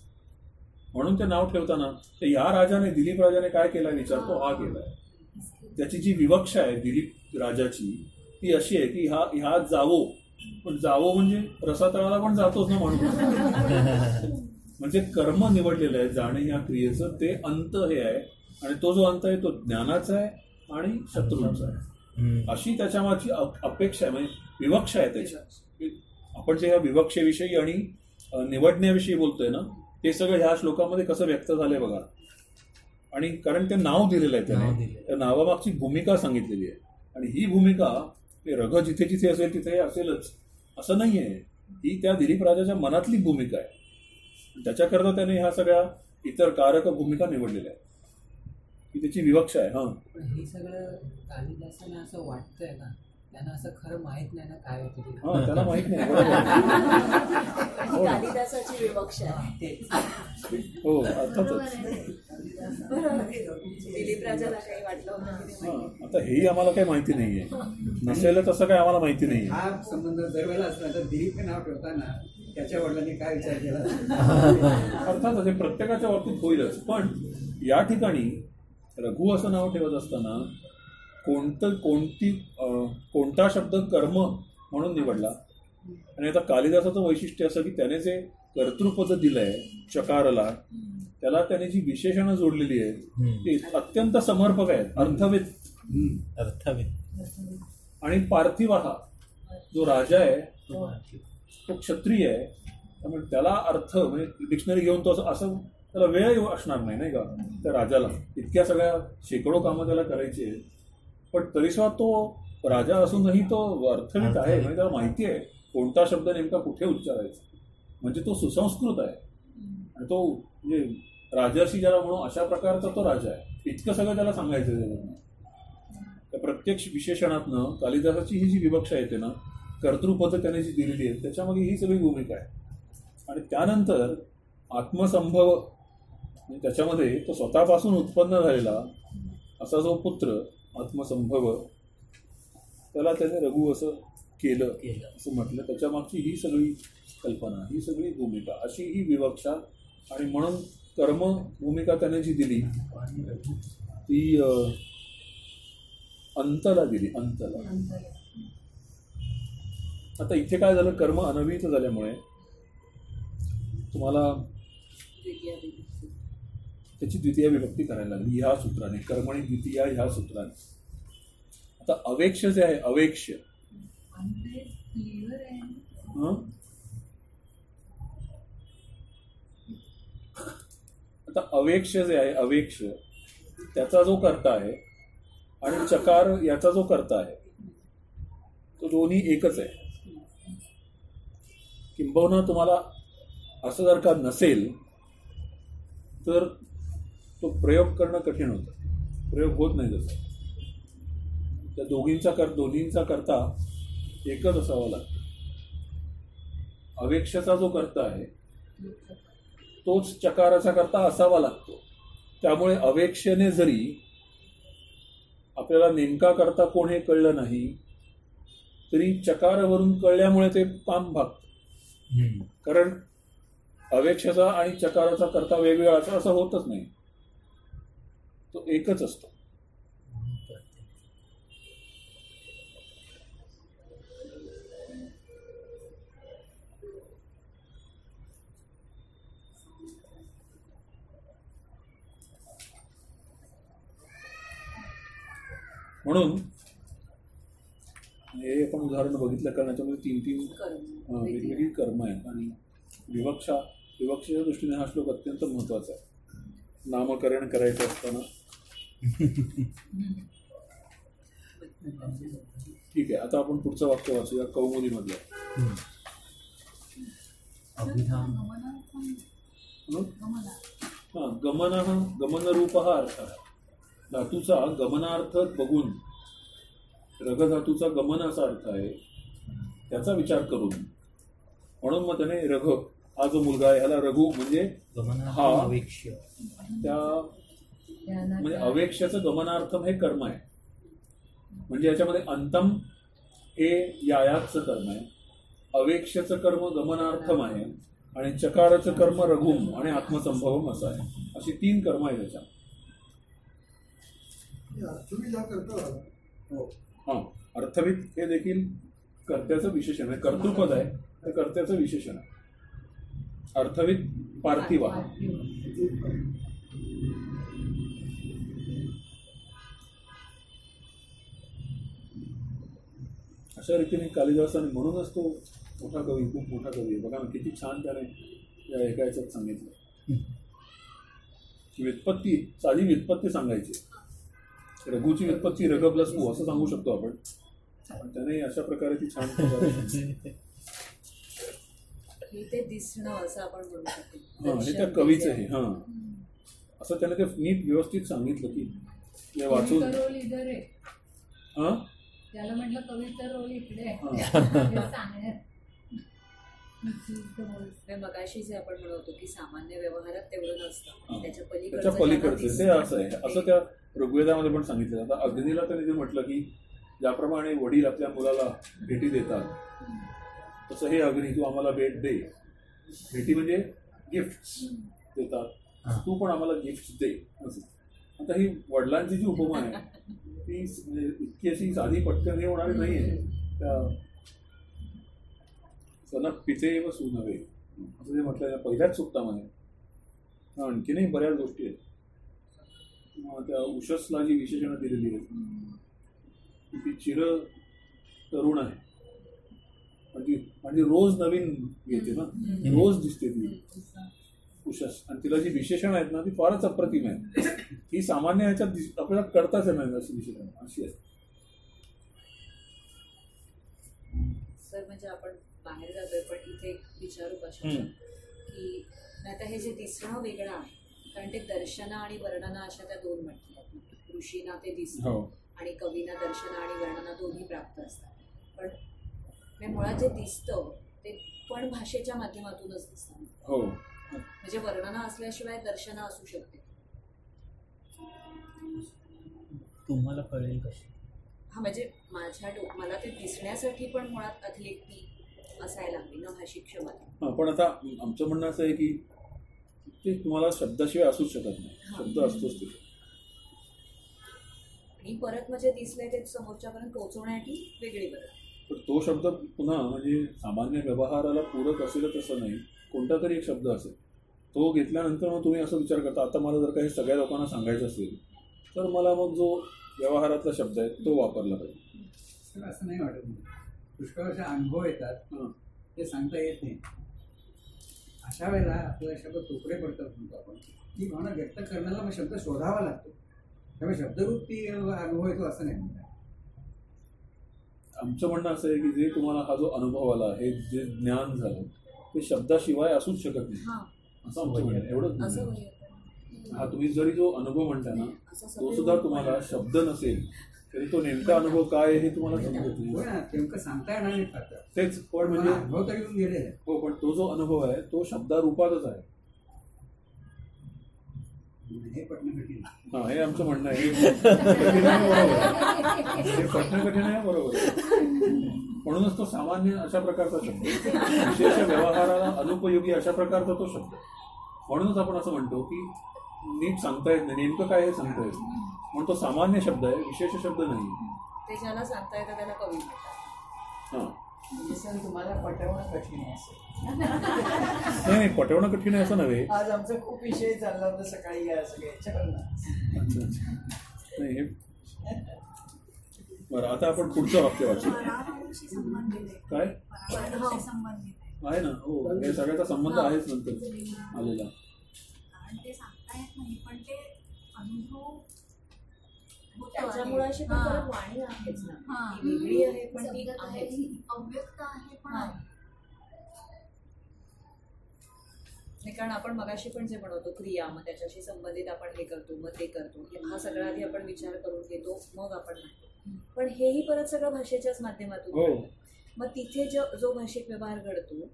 म्हणून ते नाव ठेवताना ते या राजाने दिलीप राजाने काय केलाय? विचारतो हा केलाय. त्याची जी विवक्षा आहे दिलीप राजाची ती अशी आहे की हा ह्या जावो पण जावो म्हणजे रसातळाला पण जातोच ना म्हणून म्हणजे कर्म निवडलेलं आहे जाणे या क्रियेचं ते अंत हे आहे. आणि तो जो अंत आहे तो ज्ञानाचा आहे आणि शत्रूंचा आहे. अशी त्याच्यामागची अपेक्षा आहे म्हणजे विवक्षा आहे त्याची. आपण जे ह्या विवक्षेविषयी आणि निवडण्याविषयी बोलतोय ना ते सगळं ह्या श्लोकामध्ये कसं व्यक्त झालंय बघा. आणि कारण ते नाव दिलेलं आहे त्याने. त्या नावामागची भूमिका सांगितलेली आहे. आणि ही भूमिका ते रघ जिथे जिथे असेल तिथे असेलच. असं नाही आहे ही त्या दिलीप राजाच्या मनातली भूमिका आहे. त्याच्याकरता त्याने ह्या सगळ्या इतर कारक भूमिका निवडलेल्या आहेत. ही त्याची विवक्षा आहे हां. पण हे सगळं कालिदासांना असं वाटतंय ना त्यांना असं खरं माहीत नाही ना काय होतं ते. हां त्याला माहीत नाही हो. कालिदासाची विवक्षा हो अर्थातच. दिलीप राजाला काही वाटलं होतं की नाही? हां माहिती. आता हेही आम्हाला काही माहिती नाहीये. नसेल तसं काही आम्हाला माहिती नाहीये. हा संबंध दरवेळेला असला तर दिलीप हे नाव ठेवताना त्याच्या वडिलांनी काय विचार केला? अर्थातच हे प्रत्येकाच्या बाबतीत होईलच. पण या ठिकाणी रघु असं नाव ठेवत असताना कोणतं कोणती कोणता शब्द कर्म म्हणून निवडला? आणि आता कालिदासाचं वैशिष्ट्य असं की त्याने जे कर्तृपद दिलंय चकारला त्याला त्याने जी विशेषणं जोडलेली आहेत. ती अत्यंत समर्पक आहेत अर्थवेद. अर्थवेद. आणि पार्थिवा हा जो राजा आहे तो क्षत्रिय आहे त्यामुळे त्याला अर्थ म्हणजे डिक्शनरी घेऊन तो असं त्याला वेळ असणार नाही नाही का? त्या राजाला. इतक्या सगळ्या शेकडो कामं त्याला करायची आहेत. पण तरी सुद्धा तो राजा असूनही तो अर्थवित आहे म्हणजे त्याला माहिती आहे कोणता शब्द नेमका कुठे उच्चारायचा. म्हणजे तो सुसंस्कृत आहे. आणि तो म्हणजे राजर्षी ज्याला म्हणून अशा प्रकारचा तो राजा आहे. इतकं सगळं त्याला सांगायचं. त्या प्रत्येक विशेषणातनं कालिदासाची ही जी विवक्षा येते ना कर्तृपद त्याने जी दिलेली आहे त्याच्यामागे ही सगळी भूमिका आहे. आणि त्यानंतर आत्मसंभव म्हणजे त्याच्यामध्ये तो स्वतःपासून उत्पन्न झालेला असा जो पुत्र आत्मसंभव. त्याला त्याने रघु असं केलं. असं म्हटलं. त्याच्यामागची ही सगळी कल्पना ही सगळी भूमिका अशी ही विवक्षा आणि म्हणून कर्म भूमिका त्याने जी दिली ती अंतला दिली अंतला. आता इथे काय झालं? कर्म अनविहित झाल्यामुळे तुम्हाला. त्याची द्वितीय विभक्ती करायला लागली. ह्या सूत्राने कर्मणी द्वितीया ह्या सूत्राने. आता अवेक्ष जे आहे अवेक्ष. आता अवेक्ष जे आहे अवेक्ष त्याचा जो करता आहे आणि चकार याचा जो करता आहे तो दोन्ही एकच आहे. किंबहुना तुम्हाला असं जर का नसेल तर तो प्रयोग करणं कठीण होतं. प्रयोग होत नाही तसं त्या दोघींचा कर दोन्हींचा करता एकच असावा लागतो. अवेक्षाचा जो करता आहे तोच चकाराचा करता असावा लागतो. त्यामुळे अवेक्षेने जरी आपल्याला नेमका करता कोण हे कळलं नाही तरी चकारावरून कळल्यामुळे ते काम भागतं. हम्म. कारण अवेक्षाचा आणि चकाराचा करता वेगवेगळा असं असं होतच नाही. तो एकच असतो. म्हणून हे आपण उदाहरण बघितलं कारण याच्यामध्ये तीन तीन वेगवेगळी कर्म आहेत आणि विवक्षा विवक्षेच्या दृष्टीने हा श्लोक अत्यंत महत्त्वाचा आहे. नामकरण करायचं असताना ठीक आहे आता आपण पुढचं वाक्य वाचूया हं? हा गमन गमनरूप हा अर्थ आहे. धातूचा गमनार्थ बघून रघधातूचा गमन असा अर्थ आहे त्याचा विचार करून. म्हणून मग त्याने रघ हा जो मुलगा आहे ह्याला रघु म्हणजे हा. त्या म्हणजे अवेक्षाचं गमनार्थम हे कर्म आहे. म्हणजे याच्यामध्ये अंतम हे यायाचं कर्म आहे. अवेक्षाचं कर्म गमनार्थम आहे आणि चकारचं कर्म रघुम आणि आत्मसंभवम असं आहे. अशी तीन कर्म आहे त्याच्या हो. हा अर्थविद हे देखील कर्त्याचं विशेषण आहे. कर्तृपद आहे ते कर्त्याचं विशेषण आहे. अर्थविद पार्थिवा. अशा रीतीने कालिदासाने म्हणूनच तो मोठा कवी खूप मोठा कवी आहे. बघा ना किती छान त्याने या एका याच्यात सांगितलं. व्युत्पत्ती साधी व्युत्पत्ती सांगायची. रघुची व्युत्पत्ती रघ प्लस मू असं सांगू शकतो आपण. पण त्याने अशा प्रकारे ती छान ते दिसणं असं आपण म्हणू शकतो. हा त्या कवीचं आहे हा. असं त्याने ते नीट व्यवस्थित सांगितलं की हे वाचून त्याला म्हटलं कविता रोल इकडे आहे. हा. हे. म्हणजे मगाशी जे आपण म्हणत होतो की सामान्य व्यवहारात तेवढं नसतं. त्याच्या पलीकडचं त्याच्या ज्यांना पलीकडचं ते असं आहे असं त्या ऋग्वेदामध्ये पण सांगितलं आता अग्नीला त्याने जे म्हटलं की ज्याप्रमाणे वडील आपल्या मुलाला भेटी देतात तसं हे अग्नी तू आम्हाला भेट दे भेटी म्हणजे गिफ्ट देतात तू पण आम्हाला गिफ्ट दे असं आता ही वडिलांची जी उपमा आहे ती म्हणजे इतकी अशी साधी पटकन हे होणारी नाही आहे त्या सनक पिते व सुनवे असं जे म्हटलं पहिल्याच सुक्तामध्ये आणखीनही बऱ्याच गोष्टी आहेत. त्या उशसला जी विशेषणं दिलेली आहेत की ती चिर तरुण आहे. म्हणजे म्हणजे रोज नवीन येते ना. रोज दिसते ती. उशस आणि तिला जी विशेषण आहेत ना ती फारच अप्रतिम आहे ही सामान्य ह्याच्यात आपल्याला करताच येणार नाही अशी विशेषण. अशी आहे. सर म्हणजे आपण बाहेर जातोय पण इथे विचारू कशा. की आता हे जे दिसणं वेगळं आहे कारण ते दर्शन आणि वर्णना अशा त्या दोन म्हटल्या ऋषीना ते दिसणं हो. आणि कवीना दर्शन आणि वर्णना दोन्ही प्राप्त असतात. पण मुळात जे दिसतं ते पण भाषेच्या माध्यमातूनच दिसतं. हो. म्हणजे वर्णना असल्याशिवाय दर्शना असू शकते. तुम्हाला कळेल कशी. हा म्हणजे माझ्या डो मला ते दिसण्यासाठी पण मुळात अभिव्यक्ती असायला हवी न भाषिक क्षमता हा पण आता आमचं म्हणणं असं आहे की ते तुम्हाला शब्दाशिवाय असूच शकत नाही. शब्द असतोच तिथे आणि परत म्हणजे दिसलंय ते समोरच्यापर्यंत पोहोचवण्यासाठी वेगळी बरं पण तो शब्द पुन्हा म्हणजे सामान्य व्यवहाराला पूरक असेल तसं नाही. कोणता तरी एक शब्द असेल. तो घेतल्यानंतर मग तुम्ही असं विचार करता आता मला जर काही सगळ्या लोकांना सांगायचं असेल तर मला मग जो व्यवहारातला शब्द आहे तो वापरला पाहिजे. असं नाही वाटत मला. पुष्कळ असे अनुभव येतात. ते सांगता येत नाही. अशा वेळेला आपल्याला शब्द तोकडे पडतात म्हणतो आपण. ती भावना व्यक्त करण्याला मग शब्द शोधावा लागतो. त्यामुळे शब्दरूप ती अनुभव येतो असं नाही आमचं म्हणणं असं आहे की जे तुम्हाला हा जो अनुभव आला हे जे ज्ञान झालं ते शब्दाशिवाय असूच शकत नाही. हां. असं आमचं म्हणणं. एवढंच. होईल हा तुम्ही जरी जो अनुभव म्हणता ना तो सुद्धा तुम्हाला शब्द नसेल तरी तो नेमका अनुभव काय आहे हे तुम्हाला समजत नाही. सांगता येणार नाही तेच पण म्हणजे अनुभव तरी येऊन गेले हो पण तो जो अनुभव आहे तो शब्दारूपातच आहे. हे पटणं. हा हे आमचं म्हणणं आहे. हे पटणं कठीण आहे. बरोबर. म्हणूनच तो सामान्य अशा प्रकारचा शब्द विशेष व्यवहाराला अनुपयोगी अशा प्रकारचा तो शब्द म्हणूनच आपण असं म्हणतो की नीट सांगता येत नाही. नेमकं काय हे सांगता येत नाही. म्हणून तो सामान्य शब्द आहे विशेष शब्द नाही. ते ज्याला सांगता येतं त्याला कवी हा. म्हणजे सर तुम्हाला पटवणं कठीण आहे असं. नाही नाही पटवणं कठीण आहे असं नव्हे. आज आमचा खूप विषय चालला होता सकाळी या सगळ्याच्याकडनं अच्छा अच्छा. नाही बरं आता आपण पुढचं वाक्य वाचू. आहे. काय? आहे. आहे ना हो हे सगळ्याचा संबंध आहेच नंतर आलेला. कारण ते सांगता येत नाही पण ते अनुभव त्याच्या मुळाशी पण हा. परत वाणी आहेच ना. हा. ती वेगळी आहे पण ती काही अव्यक्त आहे पण हा. आहे. नाही, कारण आपण मगाशी पण जे म्हणतो क्रिया मग त्याच्याशी संबंधित आपण हे करतो मग ते करतो हे- सगळा आधी आपण विचार करून घेतो मग आपण म्हणतो. पण हेही परत सगळं भाषेच्याच माध्यमातून हो. मग तिथे जो जो भाषिक व्यवहार घडतो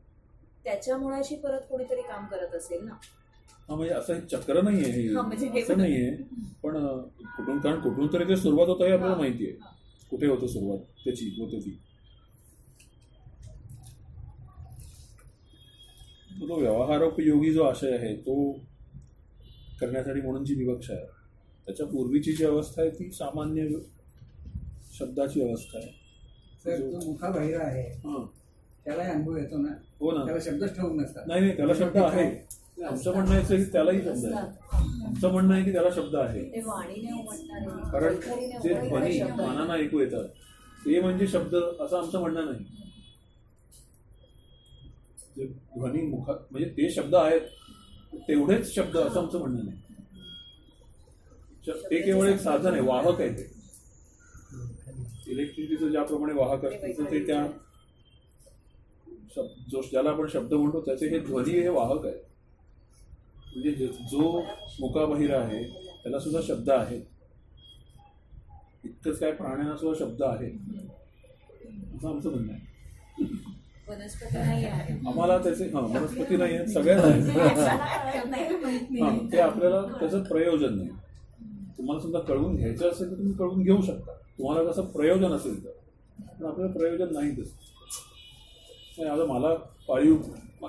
त्याच्या मुळाशी परत कोणीतरी काम करत असेल ना? हा म्हणजे असं चक्र नाहीये म्हणजे असं नाहीये. पण कुठून कारण कुठून तरी ते सुरुवात होतं हे आपल्याला माहिती आहे कुठे होतं सुरुवात? त्याची होते ती. तो जो व्यवहारोपयोगी जो आशय आहे तो करण्यासाठी म्हणून जी विवक्षा आहे त्याच्या पूर्वीची जी अवस्था आहे ती सामान्य शब्दाची अवस्था आहे. सर तो मुखा बहिरा आहे. हा. त्यालाही अनुभव येतो ना? हो ना. त्याला शब्दच नसतात. नाही नाही त्याला शब्द आहे. आमचं म्हणणं आहे की त्यालाही शब्द आहे. आमचं म्हणणं आहे की त्याला शब्द आहे. ते वाणीने उमटणारे कारण जे उमटणारे ध्वनी. कानांना ऐकू येतात ते म्हणजे शब्द असं आमचं म्हणणं नाही. जे ध्वनी मुखात म्हणजे ते शब्द आहेत तेवढेच शब्द असं आमचं म्हणणं नाही. ते केवळ एक साधन आहे वाहक आहे ते. इलेक्ट्रिसिटीचं ज्याप्रमाणे वाहक असतं ते त्या शब्द जो ज्याला आपण शब्द म्हणतो त्याचे हे ध्वनी हे वाहक आहे. म्हणजे जो मुकाबहिरा आहे त्याला सुद्धा शब्द आहेत. इतकंच काय प्राण्यांना सुद्धा शब्द आहे असं आमचं म्हणणं आहे. वनस्पती नाही आहे. आम्हाला त्याचे हा वनस्पती नाही आहेत सगळ्याच आहेत ते आपल्याला त्याचं प्रयोजन नाही. तुम्हाला समजा कळवून घ्यायचं असेल तर तुम्ही कळवून घेऊ शकता. तुम्हाला कसं प्रयोजन असेल तर. पण आपल्याला प्रयोजन नाही तसं. नाही आता मला पाळीव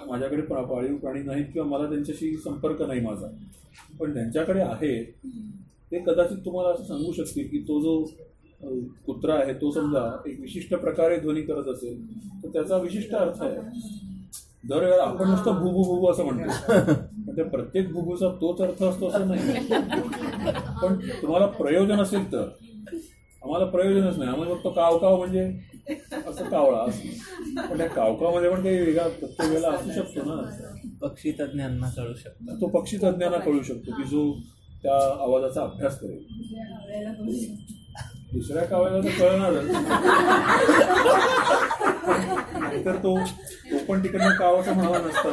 माझ्याकडे पाळीव प्राणी नाहीत किंवा मला त्यांच्याशी संपर्क नाही माझा. पण ज्यांच्याकडे आहे. ते कदाचित तुम्हाला असं सांगू शकतील की तो जो कुत्रा आहे तो समजा एक विशिष्ट प्रकारे ध्वनी करत असेल तर त्याचा विशिष्ट अर्थ आहे. दरवेळेला आपण नुसतं भू भू भू असं म्हणतो. त्या प्रत्येक भूभूचा तोच अर्थ असतो असं नाही. पण तुम्हाला प्रयोजन असेल तर. आम्हाला प्रयोजनच नाही. आम्हाला फक्त काव काव म्हणजे असं कावळा असं पण त्या कावकामध्ये पण काही वेगळा प्रत्येक वेळेला असू शकतो ना. पक्षी तज्ज्ञांना कळू शकतात तो पक्षी तज्ञांना कळू शकतो की जो त्या आवाजाचा अभ्यास करेल. दुसऱ्या कावळ्याला तर कळणारच. नाहीतर तो तो पण तिकडनं काव असं म्हणावा नसता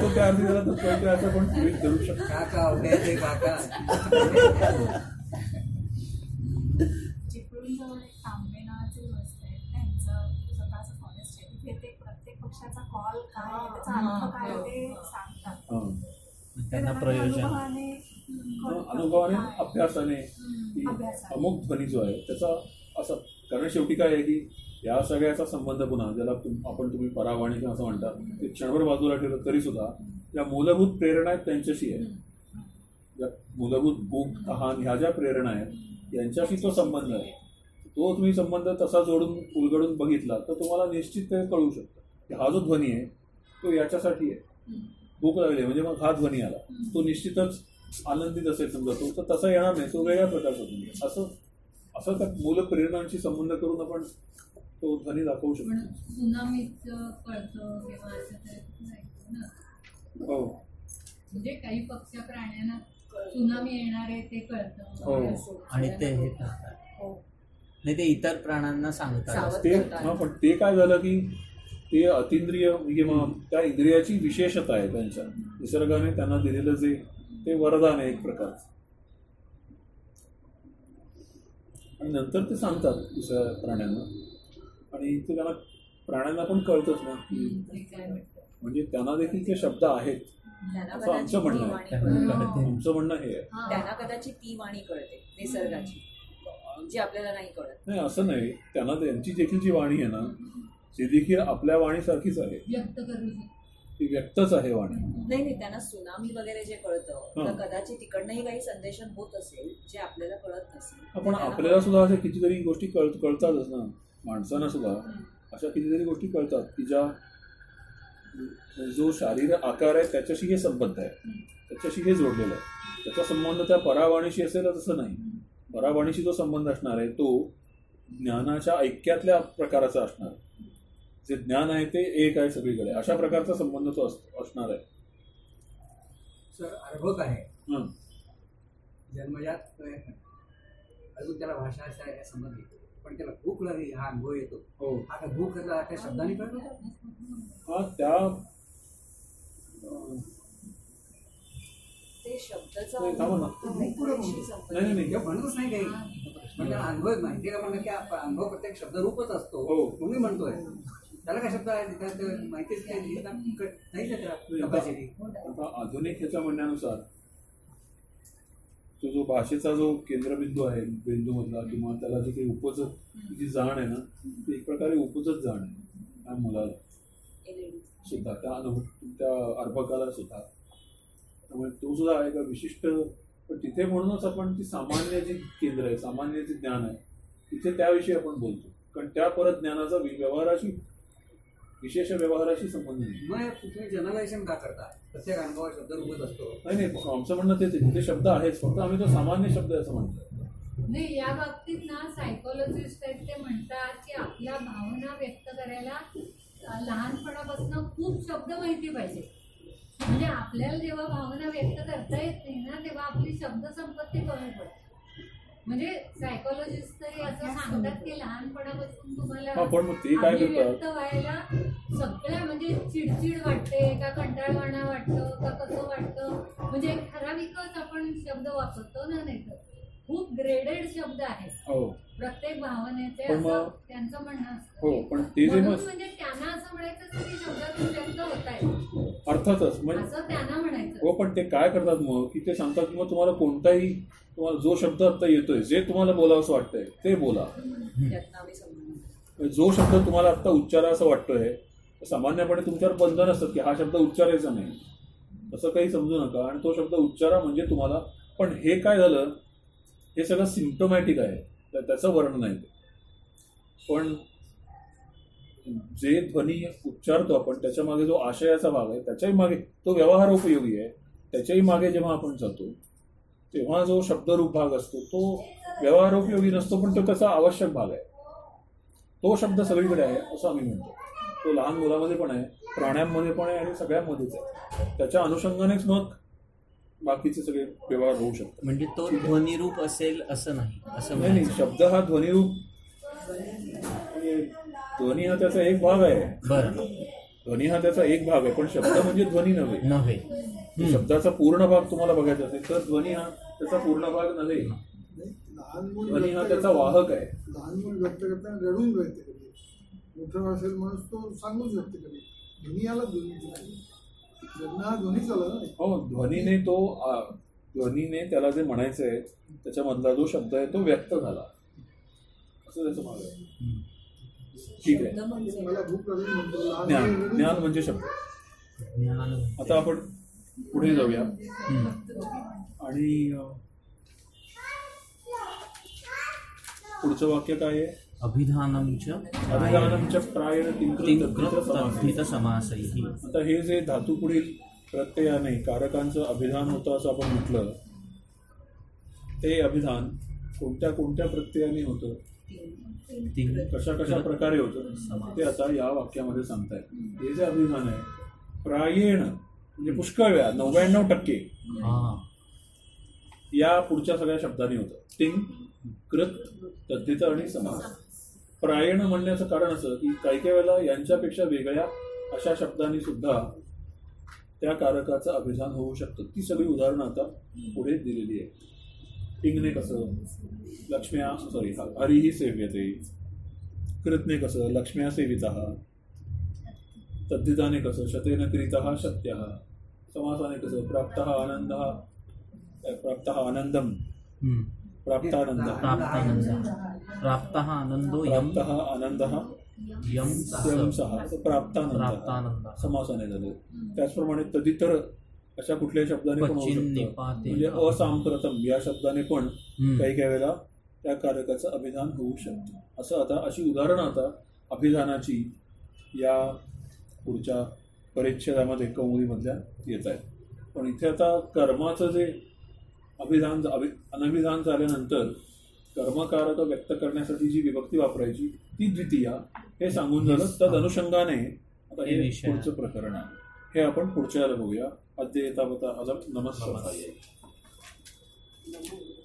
तो त्या अर्थी त्याला तो कळते असं पण गृहीत धरू शकतो. काका हां. त्यांना प्रयोजन. अनुभवाने. अभ्यासाने की. अमुक ध्वनी जो आहे त्याचा असं कारण शेवटी काय आहे की या सगळ्याचा संबंध पुन्हा ज्याला तुम- आपण तुम्ही परावाणी किंवा असं म्हणता ते क्षणभर बाजूला ठेवलं तरी सुद्धा या मूलभूत प्रेरणा आहेत त्यांच्याशी आहे. ज्या मूलभूत भूक तहान ह्या ज्या प्रेरणा आहेत यांच्याशी तो संबंध आहे. तो तुम्ही संबंध तसा जोडून उलगडून बघितला तर तुम्हाला निश्चित ते कळू शकतं. की हा जो ध्वनी आहे तो याच्यासाठी आहे. भूक लागली म्हणजे मग हा ध्वनी आला. तो निश्चितच आनंदित असेल समजा तो तर तसा येणार नाही तो वेगळ्या प्रकारचा ध्वनी आहे. असं असं त्या मूल प्रेरणांशी संबंध करून आपण तो ध्वनी दाखवू शकतो. हो. म्हणजे काही पक्ष प्राण्यांना सुनामी येणार आहे ते कळतं. हो. आणि ते हे करतात नाही ते इतर प्राण्यांना सांगतात. ते. हा पण ते काय झालं की ते अतिंद्रिय किंवा त्या इंद्रियाची विशेषता आहे त्यांच्या. निसर्गाने त्यांना दिलेलं जे ते वरदान आहे एक प्रकारचं. आणि नंतर ते सांगतात दुसऱ्या प्राण्यांना. आणि ते त्यांना प्राण्यांना पण कळतच ना की म्हणजे त्यांना देखील ते शब्द आहेत. असं आमचं म्हणणं आहे. आमचं म्हणणं हे आहे. हा. त्यांना कदाचित ती वाणी कळते निसर्गाची जी आपल्याला नाही कळत. नाही असं नाही. त्यांना त्यांची देखील जी वाणी आहे ना ती देखील आपल्या वाणीसारखीच आहे. ती व्यक्तच आहे वाणी. नाही नाही त्यांना सुनामी वगैरे जे कळतं. तर कदाचित तिकडनंही काही संदेशन होत असेल जे आपल्याला कळत नसेल. त्यांना आपल्याला सुद्धा अशा कितीतरी गोष्टी कळ कळतातच ना. माणसांना सुद्धा अशा कितीतरी गोष्टी कळतात की ज्या जो शारीर आकार आहे त्याच्याशी हे संबंध आहे. त्याच्याशी हे जोडलेलं आहे. त्याचा संबंध त्या परावाणीशी असेल तसं नाही. परावाणीशी जो संबंध असणार आहे तो ज्ञानाच्या ऐक्यातल्या प्रकाराचा असणार. जे ज्ञान आहे ते एक आहे सगळीकडे. अशा प्रकारचा संबंध तो अस- असणार आहे. सर अर्भक आहे. हं. जन्मजात प्रयत्न. अजून त्याला भाषा अशा या संबंध येतो पण त्याला भूक लागली हा अनुभव येतो. हो. हा काय भूक त्या शब्दाने कळतो हा त्या ते शब्दाचा नाही, संबंधित नाही नाही नाही हे म्हणतच नाही काही. पण त्याला अनुभव माहिती का? म्हणलं की अनुभव प्रत्येक शब्दरूपच असतो. हो. म्हणून मी म्हणतोय. त्याला काय शब्द आहे त्यात माहितीच नाही. आता आधुनिक ह्याच्या म्हणण्यानुसार तो जो भाषेचा जो केंद्रबिंदू आहे बिंदू मधला किंवा त्याला जी काही उपजत जी जाण आहे ना ती एक प्रकारे उपजत जाण आहे. त्या मुलाला? सुद्धा. त्या अनुभव त्या अर्भकाला सुद्धा. त्यामुळे तो सुद्धा आहे का विशिष्ट पण तिथे म्हणूनच आपण ती सामान्य जी केंद्र आहे सामान्य जे ज्ञान आहे तिथे त्याविषयी आपण बोलतो. कारण त्या परत ज्ञानाचा व्यवहाराशी विशेष व्यवहाराशी संबंध नाही. मग तुम्ही जनरलायझेशन का करता? प्रत्येक अनुभव शब्दरूपच असतो. नाही नाही आमचं म्हणणं तेच आहे तिथे शब्द आहेच फक्त आम्ही तो सामान्य शब्द आहे असं म्हणतो. नाही या बाबतीत ना सायकोलॉजिस्ट आहेत ते म्हणतात की आपल्या भावना व्यक्त करायला लहानपणापासून खूप शब्द माहिती पाहिजे. म्हणजे आपल्याला जेव्हा भावना व्यक्त करता येत नाही ना तेव्हा आपली शब्द संपत्ती कमी पडते. म्हणजे सायकोलॉजिस्ट तरी असं सांगतात की लहानपणापासून तुम्हाला पण मग ते काय व्यक्त व्हायला सगळ्या म्हणजे चिडचिड वाटते का कंटाळवाणा वाटतं का कसं वाटतं? म्हणजे ठराविकच आपण शब्द वापरतो ना नाही तर खूप ग्रेडेड शब्द आहेत. हो. प्रत्येक भावनेचे पण असं मग- त्यांचं म्हणणं असतं. हो पण ते जे म्हणून मग म्हणजे त्यांना असं म्हणायचं असतं की शब्दातून व्यक्त होत आहे अर्थातच म्हणजे असं त्यांना म्हणायचं. हो पण ते काय करतात मग? की ते सांगतात की मग तुम्हाला कोणताही तुम्हाला जो शब्द आता येतोय जे तुम्हाला बोलावंसं वाटतंय ते बोला. जो शब्द तुम्हाला आता उच्चारा असं वाटतोय सामान्यपणे तुमच्यावर बंधन असतं की हा शब्द उच्चारायचा नाही. असं काही समजू नका. आणि तो शब्द उच्चारा म्हणजे तुम्हाला पण हे काय झालं? हे सगळं सिम्टोमॅटिक आहे. तर त्याचं वर्णन आहे ते. पण जे ध्वनी उच्चारतो आपण त्याच्यामागे जो आशयाचा भाग आहे त्याच्याही मागे तो व्यवहार उपयोगी आहे. त्याच्याही मागे जेव्हा आपण जातो तेव्हा जो शब्दरूप भाग असतो तो व्यवहारोपयोगी नसतो पण तो त्याचा आवश्यक भाग आहे. तो शब्द सगळीकडे आहे असं आम्ही म्हणतो. तो लहान मुलामध्ये पण आहे प्राण्यांमध्ये पण आहे आणि सगळ्यांमध्येच आहे. त्याच्या अनुषंगानेच मग बाकीचे सगळे व्यवहार होऊ शकतात. म्हणजे तो ध्वनिरूप असेल असं नाही असं नाही शब्द हा ध्वनिरूप म्हणजे ध्वनी हा त्याचा एक भाग आहे. बरं. ध्वनी हा त्याचा एक भाग आहे पण शब्द म्हणजे ध्वनी नव्हे. नव्हे. शब्दाचा पूर्ण भाग तुम्हाला बघायचा असेल तर ध्वनी हा त्याचा पूर्ण भाग नव्हे. ध्वनी हा त्याचा वाहक आहे. लहान मूल व्यक्त करताना रडून व्यक्त करेल मोठा असेल माणूस तो सांगून व्यक्त करेल ध्वनी आला ध्वनी. हो ध्वनीने तो ध्वनीने त्याला जे म्हणायचं आहे त्याच्यामधला जो शब्द आहे तो व्यक्त झाला. असं त्याचं भाग आहे. ठीक आहे. ज्ञान. ज्ञान म्हणजे शब्द. आता आपण पुढे जाऊया. आणि पुढचं वाक्य काय आहे? अभिधानं च प्रायण तिंकृत तद्धित समासैः। आता हे जे धातू पुढील प्रत्ययाने कारकांचं अभिधान होतं असं आपण म्हटलं ते अभिधान कोणत्या कोणत्या प्रत्ययाने होतं? तिंग कशा कशा प्रकारे होतं? ते आता या वाक्यामध्ये सांगतायत. हे जे अभिधान आहे प्रायेण म्हणजे पुष्कळ वेळा नव्याण्णव टक्के हा. या पुढच्या सगळ्या शब्दांनी होतं. टिंग कृत तद्धित आणि समास. प्रायण म्हणण्याचं कारण असं की काही काही वेळेला यांच्यापेक्षा वेगळ्या अशा शब्दांनी सुद्धा त्या कारकाचं अभिधान होऊ शकतं. ती सगळी उदाहरणं आता पुढे दिलेली आहे टिंगने कसं? लक्ष्म्या सॉरी हरिही सेव्यते. कृतने कसं? लक्ष्म्या सेविता. तद्धिताने कसं? शतेन क्रीता सत्य. समासाने कसं? प्राप्त आनंद प्राप्त आनंदम. हम्म. प्राप्तानंद। प्राप्तानंद। प्राप्तः यम प्राप्त आनंद यम सहा प्राप्तानंद। प्राप्तानंद। समासाने झाले. त्याचप्रमाणे तदितर अशा कुठल्याही शब्दाने पण होऊ पश्चिम शकतं. निपाते म्हणजे असांप्रतम या शब्दाने पण. काही काही वेळेला त्या कारकाचं अभिधान होऊ शकतं. असं आता अशी उदाहरणं आता अभिधानाची या पुढच्या परिच्छेदामध्ये कौमुदीमधल्या येत आहेत. पण इथे आता कर्माचं जे अभिधान अभि अनभिधान झाल्यानंतर कर्मकारक व्यक्त करण्यासाठी जी विभक्ती वापरायची ती द्वितीया हे सांगून झालं तद अनुषंगाने आता हे. पुढचं प्रकरण आहे. हे आपण पुढच्या बघूया. अद्य येतावता अलम नमस्कार नमो.